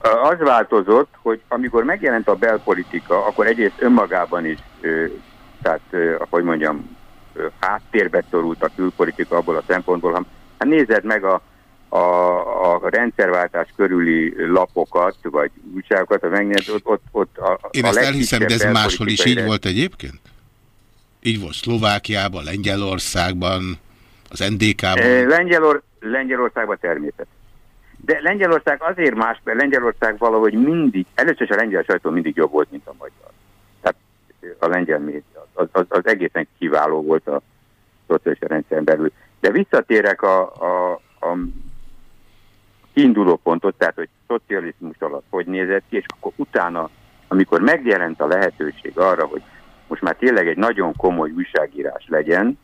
Az változott, hogy amikor megjelent a belpolitika, akkor egyrészt önmagában is, tehát, hogy mondjam, ö, háttérbe szorult a külpolitika abból a szempontból, hát nézed meg a, a, a rendszerváltás körüli lapokat, vagy újságokat, ha megnézed, ott, ott, ott a, Én a ezt elhiszem, de ez máshol is így volt egyébként? Így volt Szlovákiában, Lengyelországban, az NDK-ban. Lengyelor, Lengyelországban természet. De Lengyelország azért más, mert Lengyelország valahogy mindig, először is a lengyel sajtó mindig jobb volt, mint a magyar. Tehát ö, a lengyel média, az, az, az egészen kiváló volt a szociális rendszeren belül. De visszatérek a, a, a kiinduló pontot, tehát hogy szocializmus alatt hogy nézett ki, és akkor utána, amikor megjelent a lehetőség arra, hogy most már tényleg egy nagyon komoly újságírás legyen,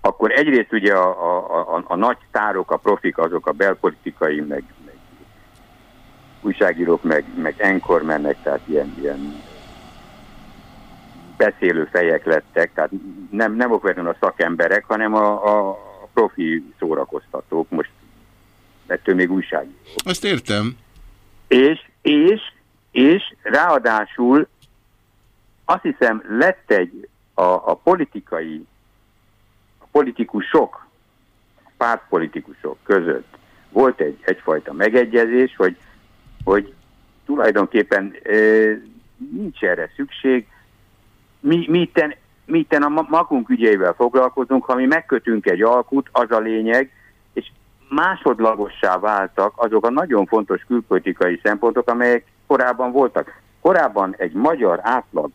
akkor egyrészt ugye a, a, a, a nagy sztárok, a profik, azok a belpolitikai, meg, meg újságírók, meg, meg enkormennek, tehát ilyen, ilyen beszélő fejek lettek, tehát nem, nem okvetlenül a szakemberek, hanem a, a profi szórakoztatók, most ettől még újságírók. Azt értem. És, és, és ráadásul azt hiszem lett egy a, a politikai, a politikusok, pártpolitikusok között volt egy, egyfajta megegyezés, hogy, hogy tulajdonképpen e, nincs erre szükség. Mi, mi, itten, mi itten a ma- magunk ügyeivel foglalkozunk, ha mi megkötünk egy alkut, az a lényeg, és másodlagossá váltak azok a nagyon fontos külpolitikai szempontok, amelyek korábban voltak. Korábban egy magyar átlag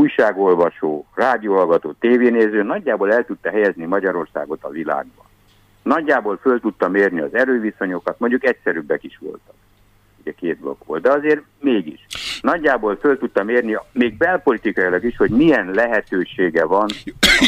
újságolvasó, rádióhallgató, tévénéző nagyjából el tudta helyezni Magyarországot a világban. Nagyjából föl tudta mérni az erőviszonyokat, mondjuk egyszerűbbek is voltak. Ugye két blokk volt, de azért mégis. Nagyjából föl tudta mérni, még belpolitikailag is, hogy milyen lehetősége van.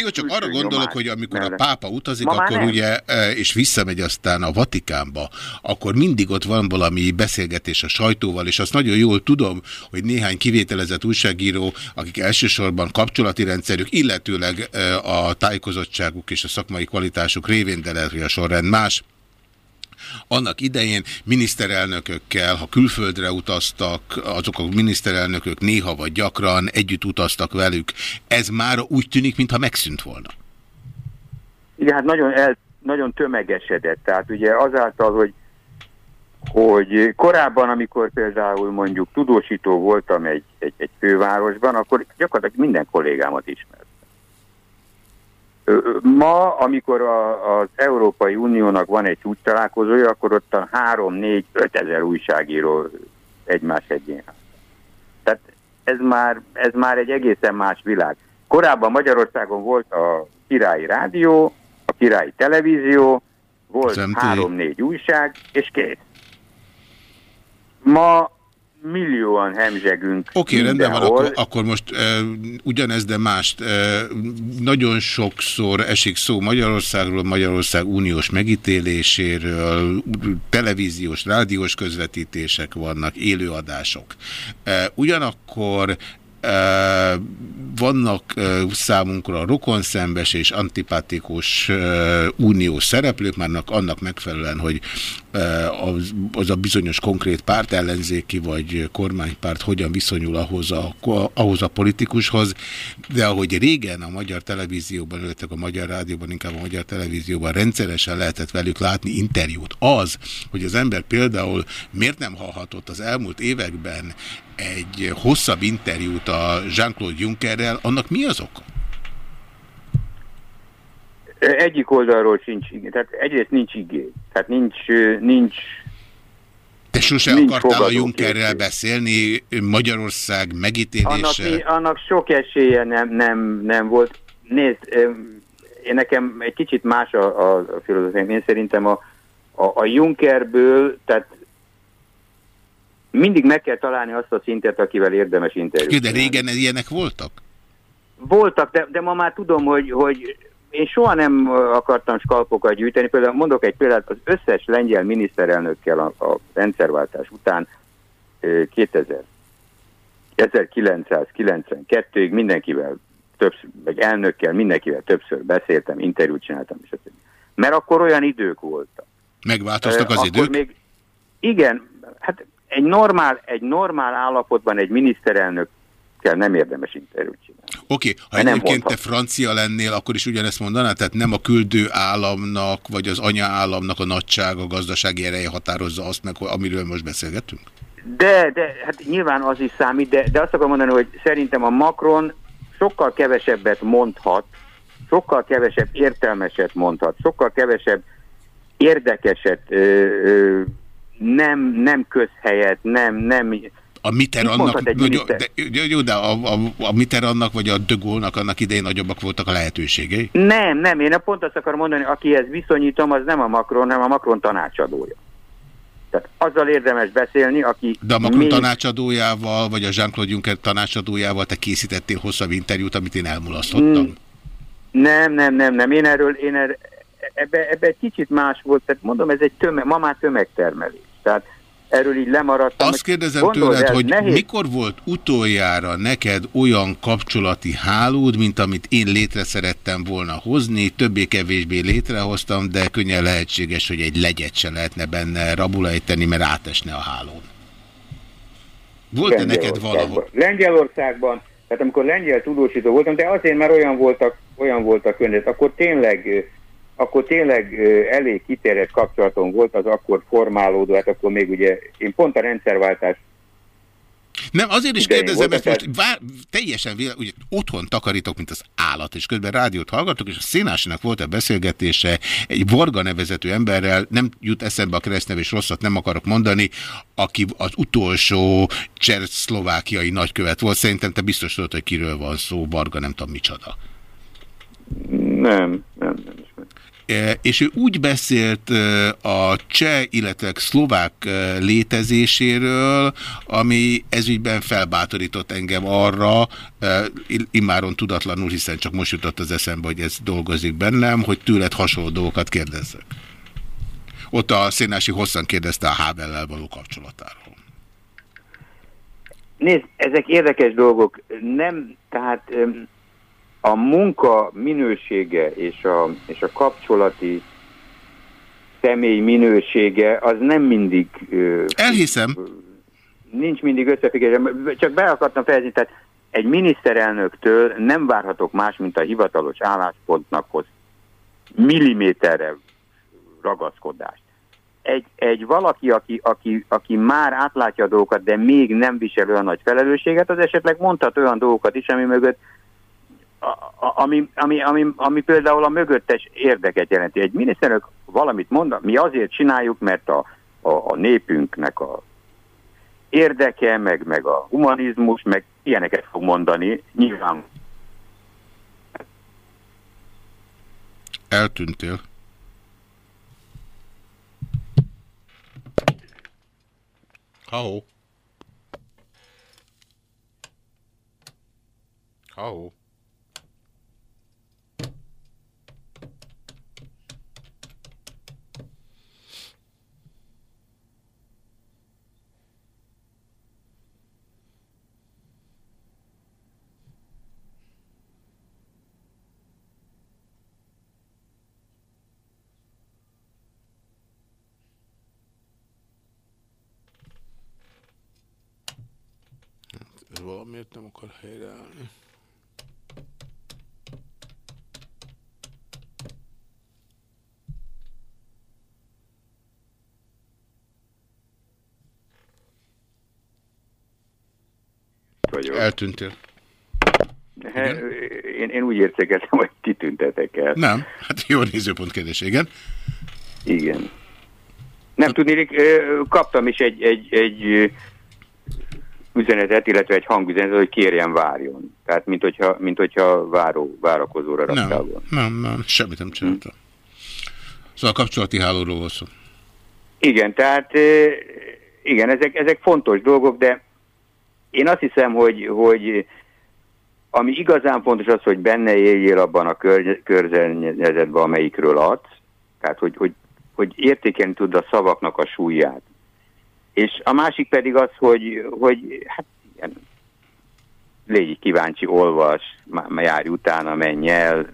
Jó, csak arra gondolok, hogy amikor a mellett. pápa utazik, Ma akkor nem. ugye, e, és visszamegy aztán a Vatikánba, akkor mindig ott van valami beszélgetés a sajtóval, és azt nagyon jól tudom, hogy néhány kivételezett újságíró, akik elsősorban kapcsolati rendszerük, illetőleg e, a tájékozottságuk és a szakmai kvalitásuk révén, de lehet, hogy a sorrend más, annak idején miniszterelnökökkel, ha külföldre utaztak, azok a miniszterelnökök néha vagy gyakran együtt utaztak velük. Ez már úgy tűnik, mintha megszűnt volna. Igen, hát nagyon, el, nagyon tömegesedett. Tehát ugye azáltal, hogy, hogy korábban, amikor például mondjuk tudósító voltam egy, egy, egy fővárosban, akkor gyakorlatilag minden kollégámat ismert. Ma, amikor a, az Európai Uniónak van egy úgy találkozója, akkor ott a 3-4-5 ezer újságíró egymás egyén. Tehát ez már, ez már egy egészen más világ. Korábban Magyarországon volt a királyi rádió, a királyi televízió, volt három-négy újság, és kész. Ma millióan hemzsegünk Oké, okay, rendben van, akkor, akkor most e, ugyanez, de mást. E, nagyon sokszor esik szó Magyarországról, Magyarország uniós megítéléséről, televíziós, rádiós közvetítések vannak, élőadások. E, ugyanakkor vannak számunkra rokonszembes és antipatikus uniós szereplők, márnak annak megfelelően, hogy az, az a bizonyos konkrét párt ellenzéki vagy kormánypárt hogyan viszonyul ahhoz a, ahhoz a politikushoz, de ahogy régen a magyar televízióban, illetve a magyar rádióban, inkább a magyar televízióban rendszeresen lehetett velük látni interjút, az, hogy az ember például miért nem hallhatott az elmúlt években egy hosszabb interjút a Jean-Claude Junckerrel, annak mi az oka? Egyik oldalról sincs, tehát egyrészt nincs igény, tehát nincs, nincs te sose nincs akartál a Junckerrel beszélni, Magyarország megítélése? Annak, annak sok esélye nem, nem, nem volt. Nézd, én nekem egy kicsit más a, a filozófiám. Én szerintem a, a, a Junckerből, tehát mindig meg kell találni azt a szintet, akivel érdemes interjút. De régen ilyenek voltak? Voltak, de, de ma már tudom, hogy, hogy én soha nem akartam skalpokat gyűjteni. Például mondok egy példát, az összes lengyel miniszterelnökkel a, a rendszerváltás után 2000, 1992-ig mindenkivel többször, vagy elnökkel mindenkivel többször beszéltem, interjút csináltam, és Mert akkor olyan idők voltak. Megváltoztak az idők? Még, igen, hát egy normál, egy normál állapotban egy miniszterelnök kell nem érdemes interjút csinálni. Oké, okay. ha nem egyébként te francia lennél, akkor is ugyanezt mondaná? Tehát nem a küldő államnak, vagy az anya államnak a nagysága, a gazdasági ereje határozza azt meg, amiről most beszélgetünk? De, de hát nyilván az is számít, de, de azt akarom mondani, hogy szerintem a Macron sokkal kevesebbet mondhat, sokkal kevesebb értelmeset mondhat, sokkal kevesebb érdekeset, ö, ö, nem, nem közhelyet, nem, nem a Mitterrandnak, de, jó, de a, a, a Mitterrandnak vagy a De Gaulle-nak annak idején nagyobbak voltak a lehetőségei? Nem, nem, én pont azt akarom mondani, akihez viszonyítom, az nem a Macron, hanem a Macron tanácsadója. Tehát azzal érdemes beszélni, aki... De a Macron még... tanácsadójával, vagy a Jean-Claude Juncker tanácsadójával te készítettél hosszabb interjút, amit én elmulasztottam? Mm, nem, nem, nem, nem. Én erről, én er, ebbe, ebbe egy kicsit más volt, tehát mondom, ez egy tömeg, ma már tömegtermelés. Tehát erről így lemaradtam. Azt kérdezem tőled, hogy nehéz... mikor volt utoljára neked olyan kapcsolati hálód, mint amit én létre szerettem volna hozni, többé-kevésbé létrehoztam, de könnyen lehetséges, hogy egy legyet se lehetne benne rabulejteni, mert átesne a hálón. Volt-e neked valahol? Lengyelországban, tehát amikor lengyel tudósító voltam, de azért már olyan voltak, olyan voltak önnet, akkor tényleg akkor tényleg elég kitérett kapcsolatom volt az akkor formálódó, hát akkor még ugye én pont a rendszerváltás nem, azért is kérdezem ezt most, vár, teljesen véle, ugye otthon takarítok, mint az állat, és közben rádiót hallgatok, és a Szénásinak volt a beszélgetése egy Varga nevezető emberrel, nem jut eszembe a keresztnev, és rosszat nem akarok mondani, aki az utolsó cserszlovákiai nagykövet volt. Szerintem te biztos tudod, hogy kiről van szó, Varga nem tudom micsoda. Nem, nem, nem és ő úgy beszélt e, a cseh, illetve szlovák e, létezéséről, ami ezügyben felbátorított engem arra, immáron tudatlanul, hiszen csak most jutott az eszembe, hogy ez dolgozik bennem, hogy tőled hasonló dolgokat kérdezzek. Ott a Szénási hosszan kérdezte a Hábellel való kapcsolatáról. Nézd, ezek érdekes dolgok. Nem, tehát a munka minősége és a, és a kapcsolati személy minősége az nem mindig... Elhiszem. Nincs mindig összefüggés. Csak be akartam fejezni, tehát egy miniszterelnöktől nem várhatok más, mint a hivatalos álláspontnakhoz milliméterre ragaszkodást. Egy, egy valaki, aki, aki, aki már átlátja a dolgokat, de még nem visel olyan nagy felelősséget, az esetleg mondhat olyan dolgokat is, ami mögött ami, ami, ami, ami például a mögöttes érdeket jelenti. Egy miniszterelnök valamit mond, mi azért csináljuk, mert a, a, a népünknek a érdeke, meg, meg a humanizmus, meg ilyeneket fog mondani, nyilván. Eltűntél. Ha-ho. Ha-ho. Valamiért nem akar helyreállni. vagyok. Eltűntél. Én, én úgy értékeltem, hogy kitüntetek el. Nem, hát jó nézőpont kérdés, igen. Igen. Nem tudni, kaptam is egy, egy, egy üzenetet, illetve egy hangüzenetet, hogy kérjen várjon. Tehát, mint hogyha, mint hogyha váró, várakozóra raktál Nem, volna. nem, nem, semmit nem csináltam. Szóval a kapcsolati hálóról volt szó. Igen, tehát igen, ezek, ezek fontos dolgok, de én azt hiszem, hogy, hogy ami igazán fontos az, hogy benne éljél abban a kör, környezetben, amelyikről adsz, tehát hogy, hogy, hogy értékelni tud a szavaknak a súlyát. És a másik pedig az, hogy, hogy hát igen, légy kíváncsi, olvas, járj utána, menj el.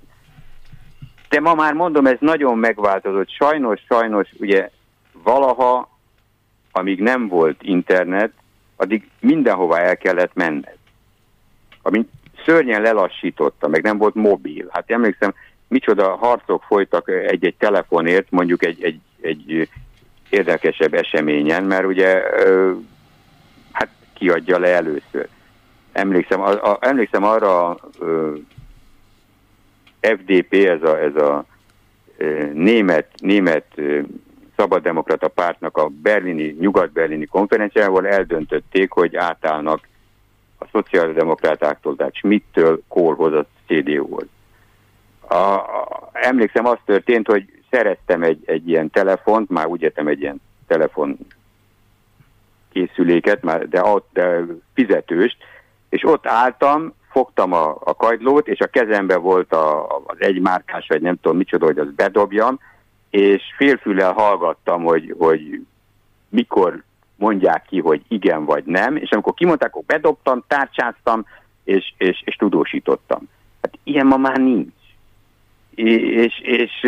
De ma már mondom, ez nagyon megváltozott. Sajnos, sajnos, ugye valaha, amíg nem volt internet, addig mindenhova el kellett menned. Ami szörnyen lelassította, meg nem volt mobil. Hát emlékszem, micsoda harcok folytak egy-egy telefonért, mondjuk egy, egy, egy érdekesebb eseményen, mert ugye hát kiadja le először. Emlékszem, a, a, emlékszem arra ö, FDP, ez a, ez a német, német szabaddemokrata pártnak a berlini, nyugat-berlini konferenciával eldöntötték, hogy átállnak a szociáldemokratáktól, tehát Schmidt-től Kohlhoz, a CDU-hoz. A, a, emlékszem, az történt, hogy szereztem egy, egy ilyen telefont, már úgy értem egy ilyen telefon készüléket, már, de, de fizetőst, és ott álltam, fogtam a, a kagylót, és a kezembe volt a, az egymárkás, vagy nem tudom micsoda, hogy azt bedobjam, és félfüllel hallgattam, hogy, hogy mikor mondják ki, hogy igen vagy nem, és amikor kimondták, akkor bedobtam, tárcsáztam, és, és, és tudósítottam. Hát ilyen ma már nincs. És, és,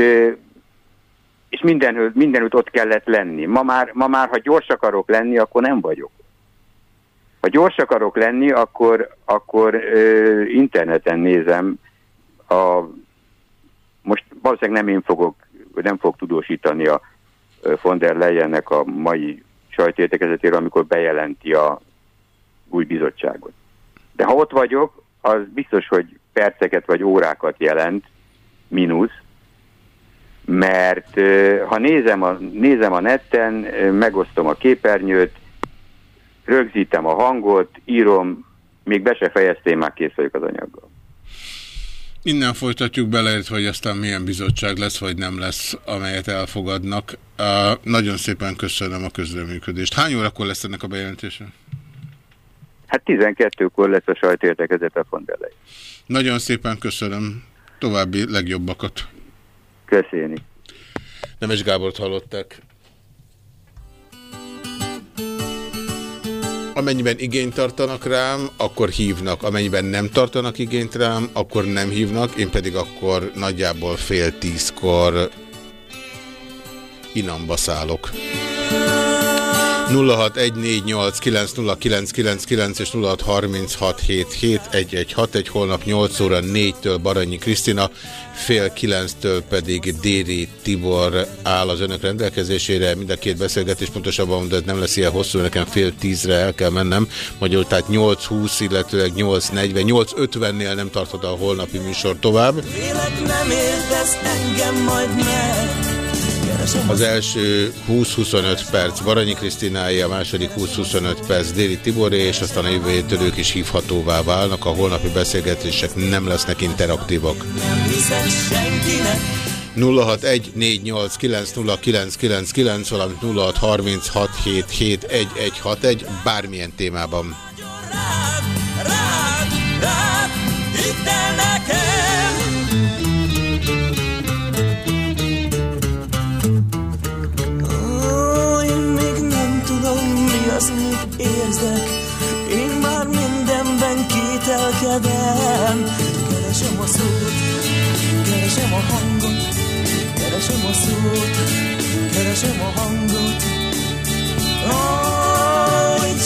és mindenhol, mindenütt ott kellett lenni. Ma már, ma már, ha gyors akarok lenni, akkor nem vagyok. Ha gyors akarok lenni, akkor, akkor ö, interneten nézem. A, most valószínűleg nem én fogok, nem fog tudósítani a von der Leyennek a mai sajtértekezetéről, amikor bejelenti a új bizottságot. De ha ott vagyok, az biztos, hogy perceket vagy órákat jelent, mínusz, mert ha nézem a, nézem a netten, megosztom a képernyőt, rögzítem a hangot, írom, még be se fejeztem, már kész vagyok az anyaggal. Innen folytatjuk bele, hogy aztán milyen bizottság lesz, vagy nem lesz, amelyet elfogadnak. Uh, nagyon szépen köszönöm a közreműködést. Hány órakor lesz ennek a bejelentése? Hát 12-kor lesz a von der Leyen. Nagyon szépen köszönöm. További legjobbakat. Köszönjük. Nemes Gábort hallották. Amennyiben igényt tartanak rám, akkor hívnak. Amennyiben nem tartanak igényt rám, akkor nem hívnak. Én pedig akkor nagyjából fél tízkor inamba szállok. 0614890999 és 0636771161, holnap 8 óra 4-től Baranyi Krisztina, fél 9-től pedig Déri Tibor áll az önök rendelkezésére. Mind a két beszélgetés pontosabban, de nem lesz ilyen hosszú, nekem fél 10-re el kell mennem. Magyarul tehát 8.20, illetőleg 8.40, 8.50-nél nem tartod a holnapi műsor tovább. Vélek nem engem majd meg Az első 20-25 perc Baranyi Krisztináé, a második 20-25 perc Déli Tiboré, és aztán a jövő héttől ők is hívhatóvá válnak. A holnapi beszélgetések nem lesznek interaktívak. nem hiszek senkinek 0614890999, valamint 0636771161, bármilyen témában. Rád, hidd el nekem mit érzek? Én már mindenben kételkedem. Keresem a szót, keresem a hangot Keresem a szót, keresem a hangot. Ó,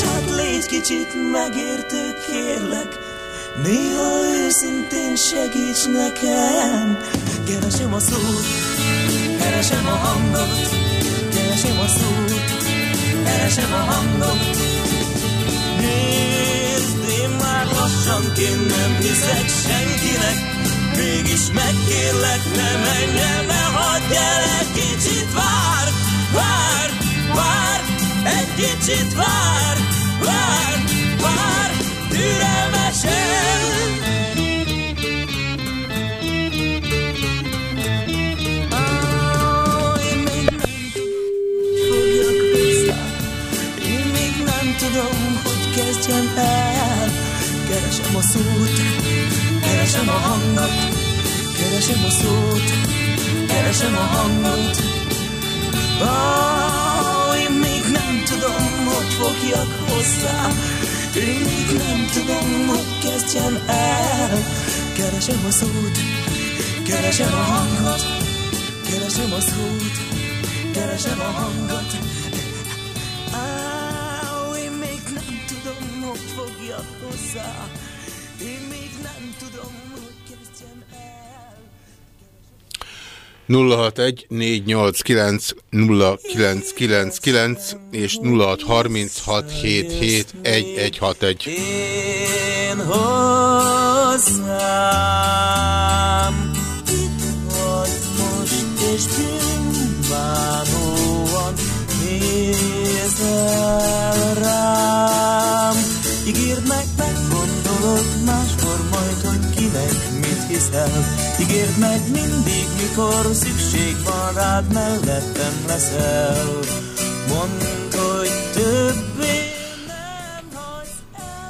csak légy kicsit megértő kérlek, néha őszintén segíts nekem. Keresem a szót, keresem a hangot, keresem a szót, keresem a hangot. Nézd, én már lassanként nem hiszek senkinek, mégis megkérlek, ne menj el, ne hagyj el, egy kicsit vár, vár, vár, egy kicsit vár, vár, vár, türelmesen. Szót, keresem a hangot, keresem a szót, keresem a hangot. Ó, én még nem tudom, hogy fogjak hozzá, én még nem tudom, hogy kezdjem el. Keresem a szót, keresem a hangot, keresem a szót, keresem a hangot. Á, én még nem tudom, hogy fogjak hozzá, 061 489 0999 és 0636 77 1161. Én hozzám itt vagy most, és bűnbánóan nézel rám. Ígérd meg, meggondolod máskor majd, hogy kinek mit hiszel. Ígérd meg mindig, mikor szükség van rád, mellettem leszel. Mondd, hogy többé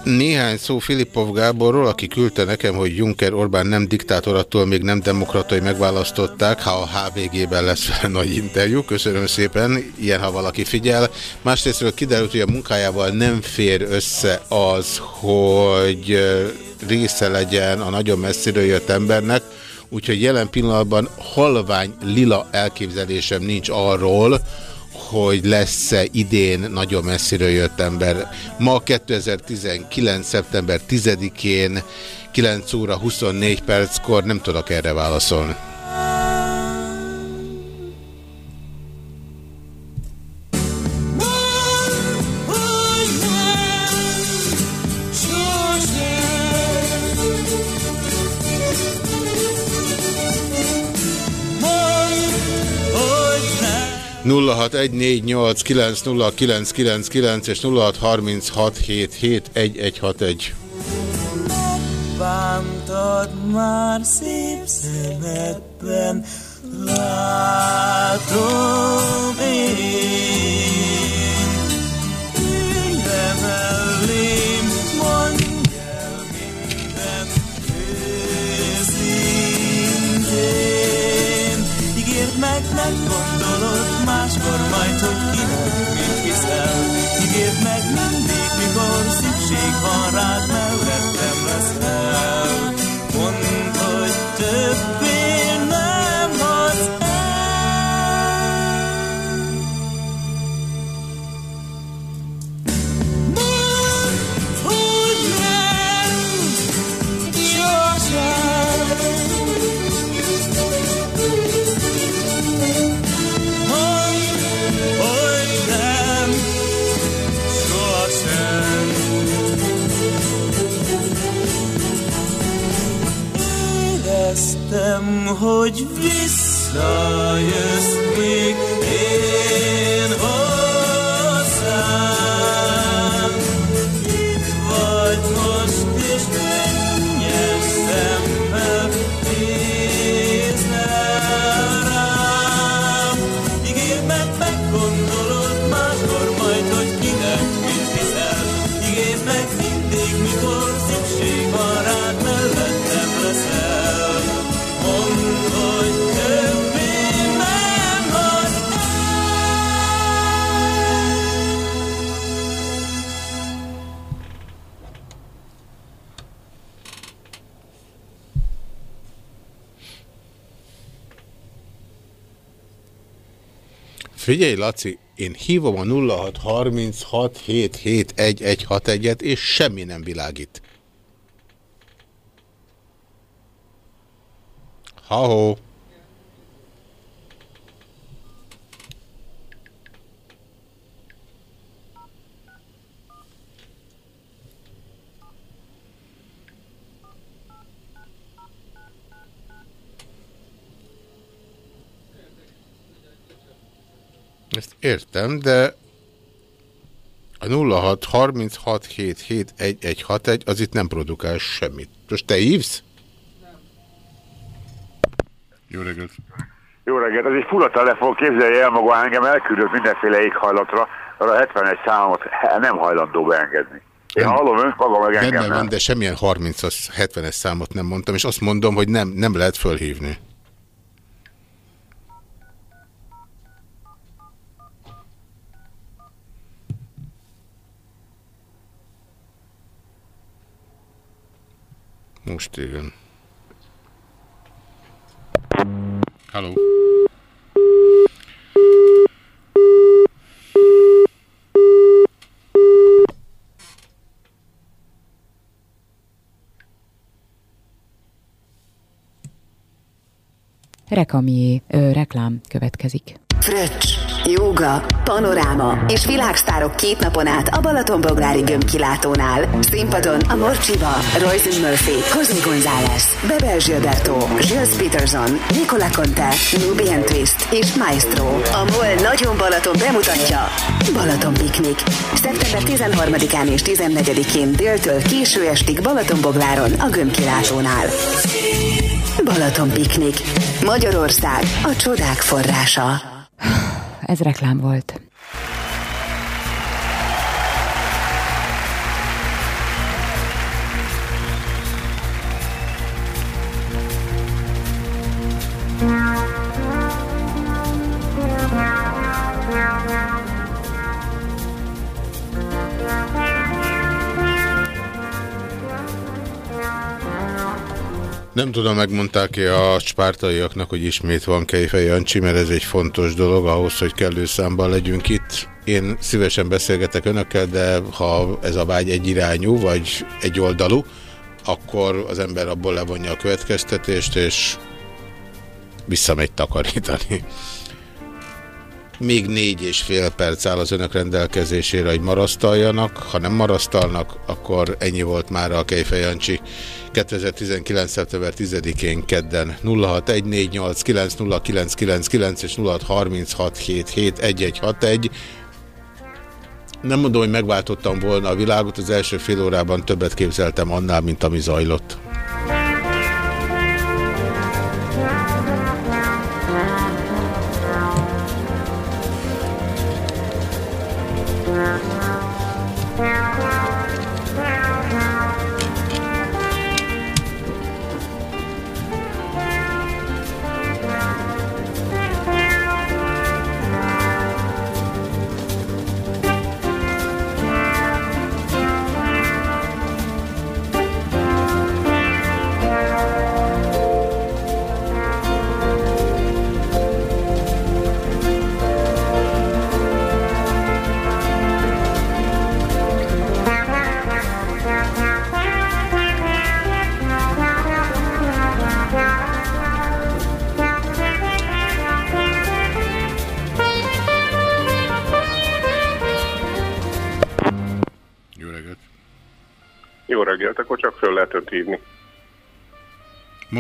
Néhány szó Filipov Gáborról, aki küldte nekem, hogy Juncker Orbán nem diktátor, attól még nem demokratai megválasztották, ha a HVG-ben lesz fel nagy interjú. Köszönöm szépen, ilyen ha valaki figyel. Másrésztről kiderült, hogy a munkájával nem fér össze az, hogy része legyen a nagyon messziről jött embernek, úgyhogy jelen pillanatban halvány lila elképzelésem nincs arról, hogy lesz-e idén nagyon messziről jött ember. Ma 2019. szeptember 10-én 9 óra 24 perckor nem tudok erre válaszolni. 0614890999 és 0636771161. Bántad már szép szemedben, látom én. Figyelj, Laci, Én hívom a 0636771161-et, és semmi nem világít. Ha-ho! Ezt értem, de a 0636771161 az itt nem produkál semmit. Most te hívsz? Jó reggelt! Jó reggelt, ez egy fulla telefon, képzelje el maga, engem elküldött mindenféle éghajlatra, arra a 71 számot nem hajlandó beengedni. Én Nem. hallom önt, maga meg engem Benne nem. van, de semmilyen 30-as, 70-es számot nem mondtam, és azt mondom, hogy nem, nem lehet fölhívni. Most igen. Halló. Rekamié, ö, reklám következik. Fröccs, jóga, panoráma és világsztárok két napon át a Balatonboglári Gömbkilátónál. Színpadon a Morcsiba, Royce Murphy, José González, Bebel Gilberto, Gilles Peterson, Nicola Conte, Nubian Twist és Maestro. A MOL Nagyon Balaton bemutatja Balaton Piknik. Szeptember 13-án és 14-én déltől késő estig Balatonbogláron a Gömbkilátónál. Balaton Piknik. Magyarország a csodák forrása. Ez reklám volt. Nem tudom, megmondták-e a spártaiaknak, hogy ismét van Kejfej Jancsi, mert ez egy fontos dolog ahhoz, hogy kellő számban legyünk itt. Én szívesen beszélgetek önökkel, de ha ez a vágy egyirányú, vagy egyoldalú, akkor az ember abból levonja a következtetést, és visszamegy takarítani. Még négy és fél perc áll az önök rendelkezésére, hogy marasztaljanak. Ha nem marasztalnak, akkor ennyi volt már a Kejfej Jancsi 2019. szeptember 10-én kedden 0614890999 és 0636771161. Nem mondom, hogy megváltottam volna a világot, az első fél órában többet képzeltem annál, mint ami zajlott.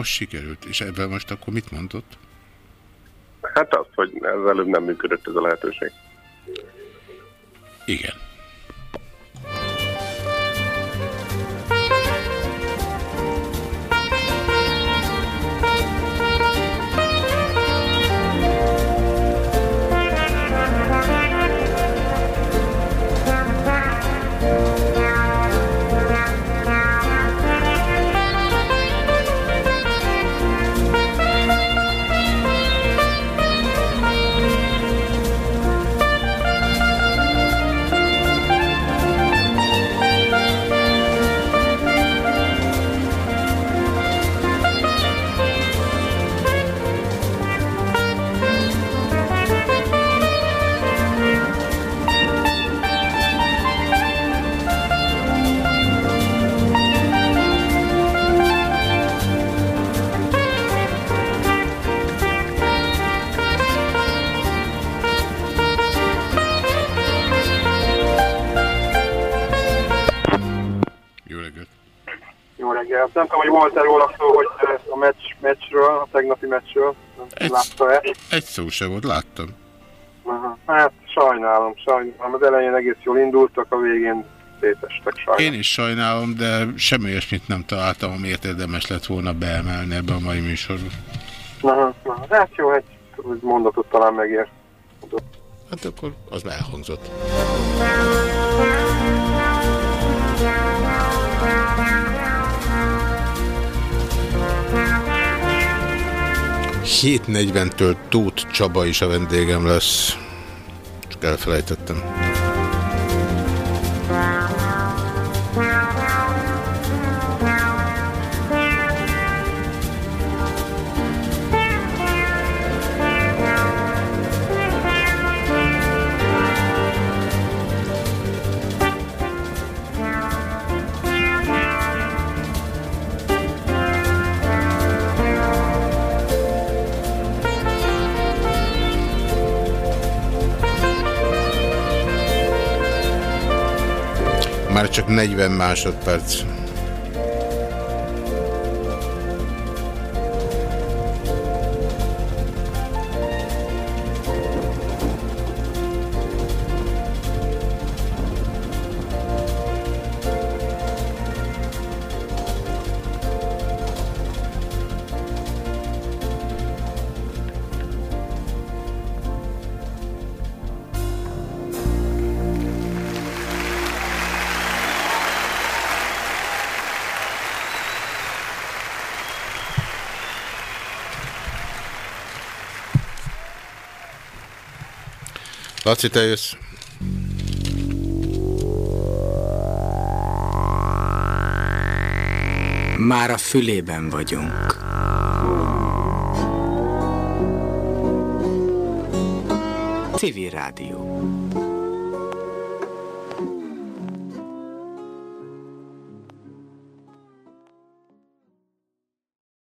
Most sikerült, és ebben most akkor mit mondott? Hát az, hogy ez előbb nem működött ez a lehetőség. Igen. Egy szó se volt, láttam. Hát sajnálom, sajnálom. Az elején egész jól indultak, a végén szétestek sajnálom. Én is sajnálom, de semmi olyasmit nem találtam, amiért érdemes lett volna beemelni ebbe a mai műsorba. Aha, aha. Hát jó, egy mondatot talán megér. Hát akkor az már elhangzott. Thank. 7.40-től Tóth Csaba is a vendégem lesz. Csak elfelejtettem. Már csak 40 másodperc. Laci, te jössz. Már a fülében vagyunk. TV Rádió.